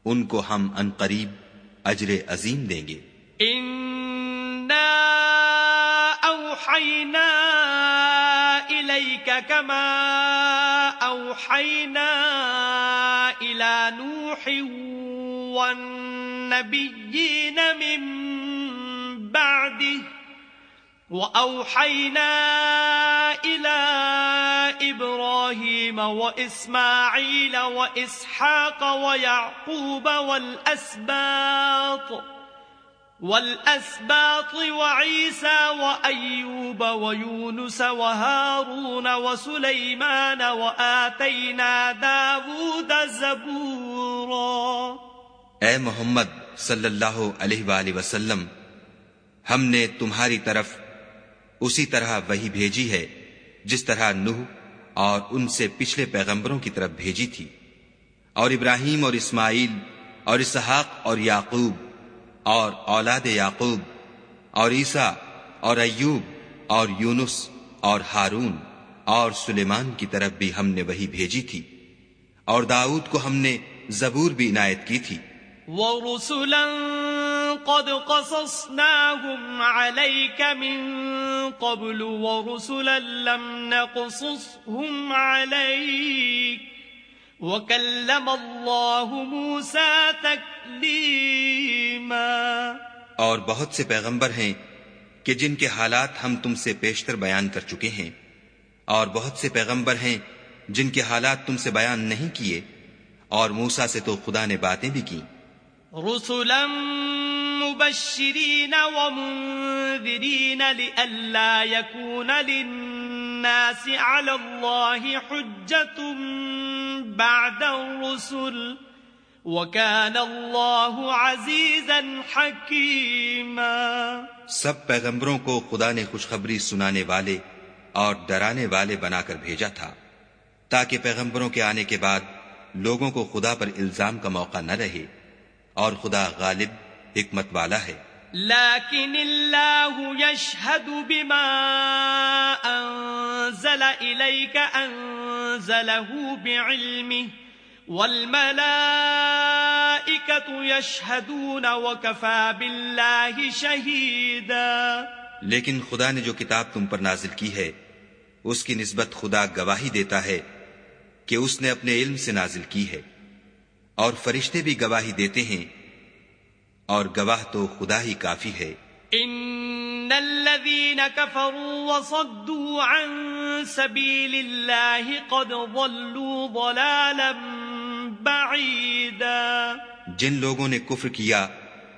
ان کو ہم ان قریب اجر عظیم دیں گے۔ اوحینا الیک کما اوحینا الى نوح والنبیین من بعده وأوحينا إلى إبراهيم وإسماعيل وإسحاق ويعقوب والأسباط والأسباط وعيسى وأيوب ويونس وهارون وسليمان وآتينا داود زبورا اے محمد صلی اللہ علیہ وآلہ وسلم، ہم نے تمہاری طرف اسی طرح وہی بھیجی ہے جس طرح نوح اور ان سے پچھلے پیغمبروں کی طرف بھیجی تھی۔ اور ابراہیم اور اسماعیل اور اسحاق اور یعقوب اور اولاد یعقوب اور عیسیٰ اور ایوب اور یونس اور ہارون اور سلیمان کی طرف بھی ہم نے وہی بھیجی تھی۔ اور داؤد کو ہم نے زبور بھی عنایت کی تھی۔ ورسلا قد قصصناهم عليك من قبل ورسلا لم نقصصهم عليك وكلم الله موسى تكليما اور بہت سے پیغمبر ہیں کہ جن کے حالات ہم تم سے پیشتر بیان کر چکے ہیں۔ اور بہت سے پیغمبر ہیں جن کے حالات تم سے بیان نہیں کیے اور موسا سے تو خدا نے باتیں بھی کی رسلا مبشرين ومنذرين لئلا يكون للناس على الله حجة بعد الرسل وكان الله عزيزا حكيما سب پیغمبروں کو خدا نے خوشخبری سنانے والے اور ڈرانے والے بنا کر بھیجا تھا، تاکہ پیغمبروں کے آنے کے بعد لوگوں کو خدا پر الزام کا موقع نہ رہے۔ اور خدا غالب حکمت والا ہے۔ لیکن اللہ یشہد بما انزل الیک انزلہ بعلمہ والملائکت یشہدون وکفا باللہ شہیدا۔ لیکن خدا نے جو کتاب تم پر نازل کی ہے اس کی نسبت خدا گواہی دیتا ہے کہ اس نے اپنے علم سے نازل کی ہے۔ اور فرشتے بھی گواہی دیتے ہیں اور گواہ تو خدا ہی کافی ہے۔ ان الذين كفروا وصدوا عن سبيل الله قد ضلوا ضلالا بعيدا جن لوگوں نے کفر کیا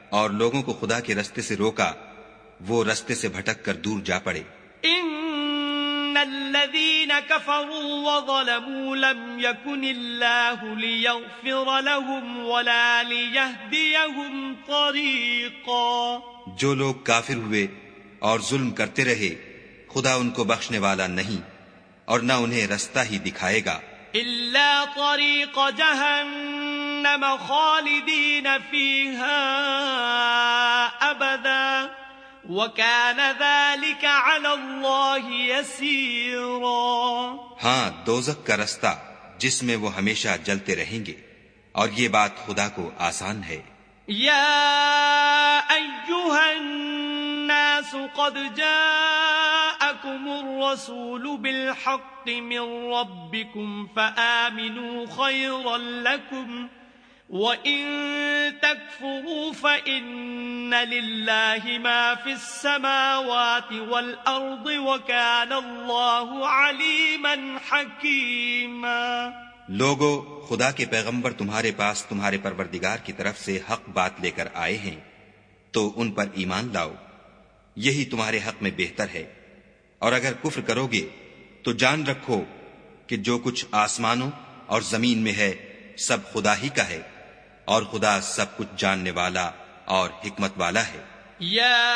اور لوگوں کو خدا کے رستے سے روکا وہ رستے سے بھٹک کر دور جا پڑے۔ ان الذين كفروا وظلموا لم يكن الله ليغفر لهم ولا ليهديهم طريقا جو لوگ کافر ہوئے اور ظلم کرتے رہے خدا ان کو بخشنے والا نہیں اور نہ انہیں رستہ ہی دکھائے گا۔ الا طريق جهنم خالدين فيها ابدا وَكَانَ ذَلِكَ عَلَى اللَّهِ يَسِيرًا۔ ہاں دوزک کا رستہ جس میں وہ ہمیشہ جلتے رہیں گے۔ اور یہ بات خدا کو آسان ہے۔ یا ایوہا الناس قد جاءکم الرسول بالحق من ربکم فآمنوا خیرا لکم۔ وَإِن تَكْفُرُوا فَإِنَّ لِلَّهِ مَا فِي السَّمَاوَاتِ وَالْأَرْضِ وَكَانَ اللَّهُ عَلِيمًا حَكِيمًا لوگو، خدا کے پیغمبر تمہارے پاس تمہارے پروردگار کی طرف سے حق بات لے کر آئے ہیں، تو ان پر ایمان لاؤ، یہی تمہارے حق میں بہتر ہے۔ اور اگر کفر کرو گے، تو جان رکھو کہ جو کچھ آسمانوں اور زمین میں ہے، سب خدا ہی کا ہے۔ اور خدا سب کچھ جاننے والا اور حکمت والا ہے۔ يا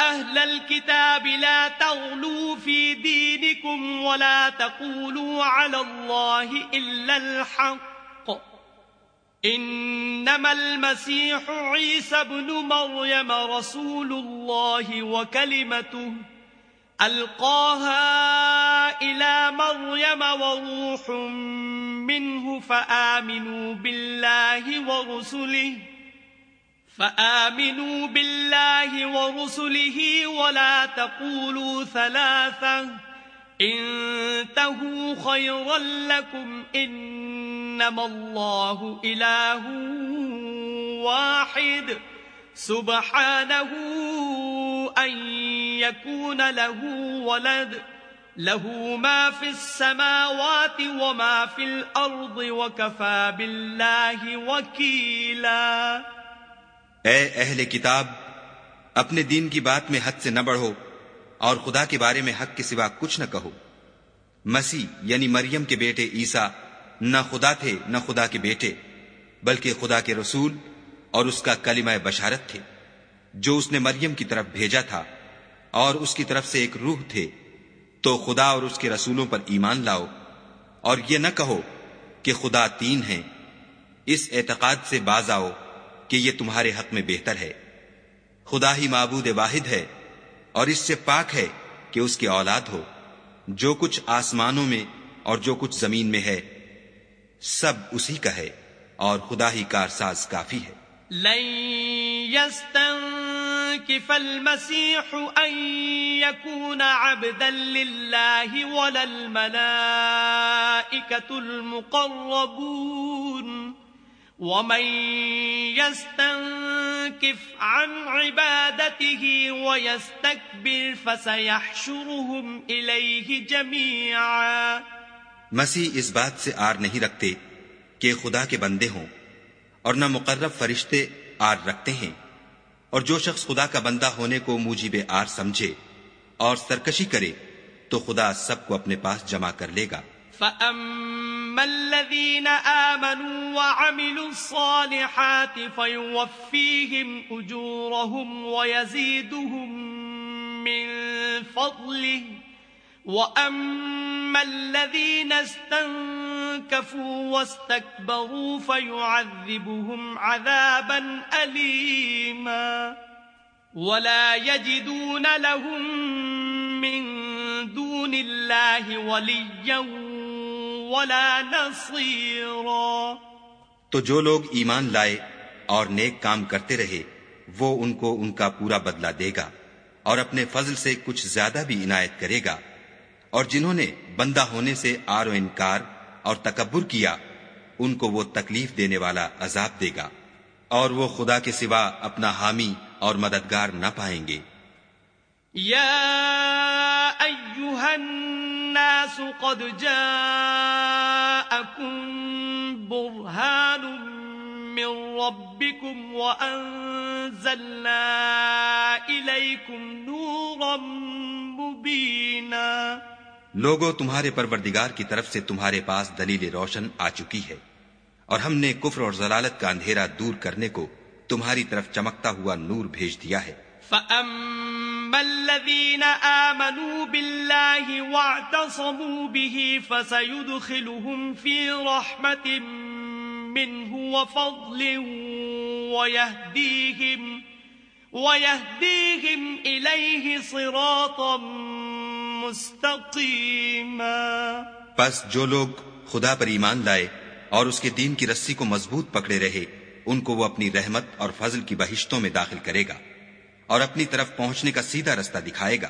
أهل الكتاب لا تغلوا في دينكم ولا تقولوا على الله إلا الحق۔ إنما المسيح عيسى بن مريم رسول الله وكلمته ألقاها إلى مريم وروح منه فآمنوا بالله ورسله، فآمنوا بالله ورسله ولا تقولوا ثلاثة، انتهوا خيرا لكم، إنما الله إله واحد. سبحانه أن يكون له ولد، له ما في السماوات وما في الأرض وكفى بالله وكيلا۔ اے اہل کتاب، اپنے دین کی بات میں حد سے نہ بڑھو اور خدا کے بارے میں حق کے سوا کچھ نہ کہو۔ مسیح یعنی مریم کے بیٹے عیسا نہ خدا تھے نہ خدا کے بیٹے، بلکہ خدا کے رسول اور اس کا کلمہ بشارت تھے، جو اس نے مریم کی طرف بھیجا تھا، اور اس کی طرف سے ایک روح تھے۔ تو خدا اور اس کے رسولوں پر ایمان لاؤ، اور یہ نہ کہو کہ خدا تین ہیں۔ اس اعتقاد سے باز آؤ کہ یہ تمہارے حق میں بہتر ہے۔ خدا ہی معبود واحد ہے، اور اس سے پاک ہے کہ اس کی اولاد ہو۔ جو کچھ آسمانوں میں اور جو کچھ زمین میں ہے، سب اسی کا ہے، اور خدا ہی کارساز کافی ہے۔ لن يستنكف المسيح أن يكون عبدا لله ولا الملائكة المقربون. ومن يستنكف عن عبادته ويستكبر فسيحشرهم إليه جميعا. مسیح اس بات سے آر نہیں رکھتے کہ خدا کے بندے ہوں۔ اور نہ مقرب فرشتے آر رکھتے ہیں۔ اور جو شخص خدا کا بندہ ہونے کو موجب آر سمجھے اور سرکشی کرے، تو خدا سب کو اپنے پاس جمع کر لے گا۔ فَأَمَّا الَّذِينَ آمَنُوا وَعَمِلُوا الصَّالِحَاتِ فَيُوَفِّيهِمْ أُجُورَهُمْ وَيَزِيدُهُمْ مِنْ فَضْلِهِ وَأَمَّا الَّذِينَ اسْتَنْكَفُوا وَاسْتَكْبَرُوا فَيُعَذِّبُهُمْ عَذَابًا أَلِيمًا وَلَا يَجِدُونَ لَهُم مِّن دُونِ اللَّهِ وَلِيًّا وَلَا نَصِيرًا تو جو لوگ ایمان لائے اور نیک کام کرتے رہے، وہ ان کو ان کا پورا بدلہ دے گا اور اپنے فضل سے کچھ زیادہ بھی عنایت کرے گا۔ اور جنہوں نے بندہ ہونے سے آر و انکار اور تکبر کیا، ان کو وہ تکلیف دینے والا عذاب دے گا، اور وہ خدا کے سوا اپنا حامی اور مددگار نہ پائیں گے۔ یا ایوہا الناس قد جاءکم برہان من ربکم وانزلنا الیکم نورا مبینا۔ لوگوں تمہارے پروردگار کی طرف سے تمہارے پاس دلیل روشن آ چکی ہے۔ اور ہم نے کفر اور ضلالت کا اندھیرا دور کرنے کو تمہاری طرف چمکتا ہوا نور بھیج دیا ہے۔ فَأَمَّا الَّذِينَ آمَنُوا بِاللَّهِ وَاعْتَصَمُوا بِهِ فَسَيُدْخِلُهُمْ فِي رَحْمَةٍ مِّنْهُ وَفَضْلٍ وَيَهْدِيهِمْ وَيَهْدِيهِمْ إِلَيْهِ صِرَاطًا پس جو لوگ خدا پر ایمان لائے اور اس کے دین کی رسی کو مضبوط پکڑے رہے ان کو وہ اپنی رحمت اور فضل کی بہشتوں میں داخل کرے گا اور اپنی طرف پہنچنے کا سیدھا رستہ دکھائے گا۔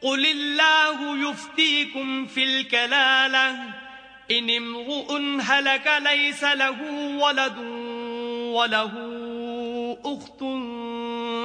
قل اللہ یفتیکم فی الکلالہ ان امرؤ هلك ليس له ولد وله اخت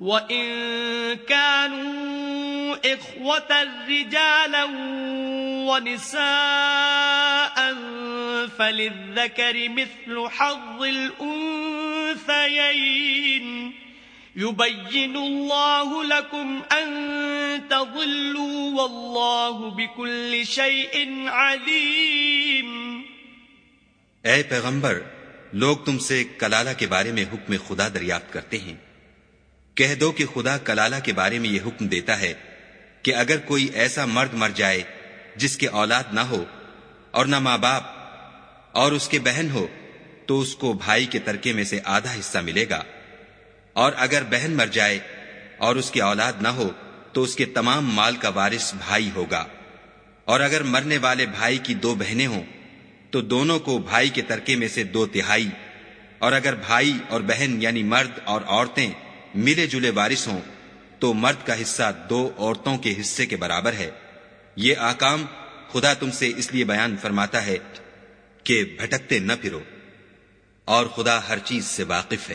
وإن كانوا إخوة رجالا ونساء فللذكر مثل حظ الأنثيين يبين الله لكم أن تضلوا والله بكل شيء عليم اے پیغمبر، لوگ تم سے کلالہ کے بارے میں حکم خدا دریافت کرتے ہیں۔ کہہ دو کہ خدا کلالہ کے بارے میں یہ حکم دیتا ہے کہ اگر کوئی ایسا مرد مر جائے جس کے اولاد نہ ہو اور نہ ماں باپ اور اس کے بہن ہو، تو اس کو بھائی کے ترکے میں سے آدھا حصہ ملے گا۔ اور اگر بہن مر جائے اور اس کی اولاد نہ ہو، تو اس کے تمام مال کا وارث بھائی ہوگا۔ اور اگر مرنے والے بھائی کی دو بہنیں ہوں، تو دونوں کو بھائی کے ترکے میں سے دو تہائی۔ اور اگر بھائی اور بہن یعنی مرد اور عورتیں ملے جلے وارث ہوں تو مرد کا حصہ دو عورتوں کے حصے کے برابر ہے۔ یہ آکام خدا تم سے اس لیے بیان فرماتا ہے کہ بھٹکتے نہ پھرو اور خدا ہر چیز سے واقف ہے۔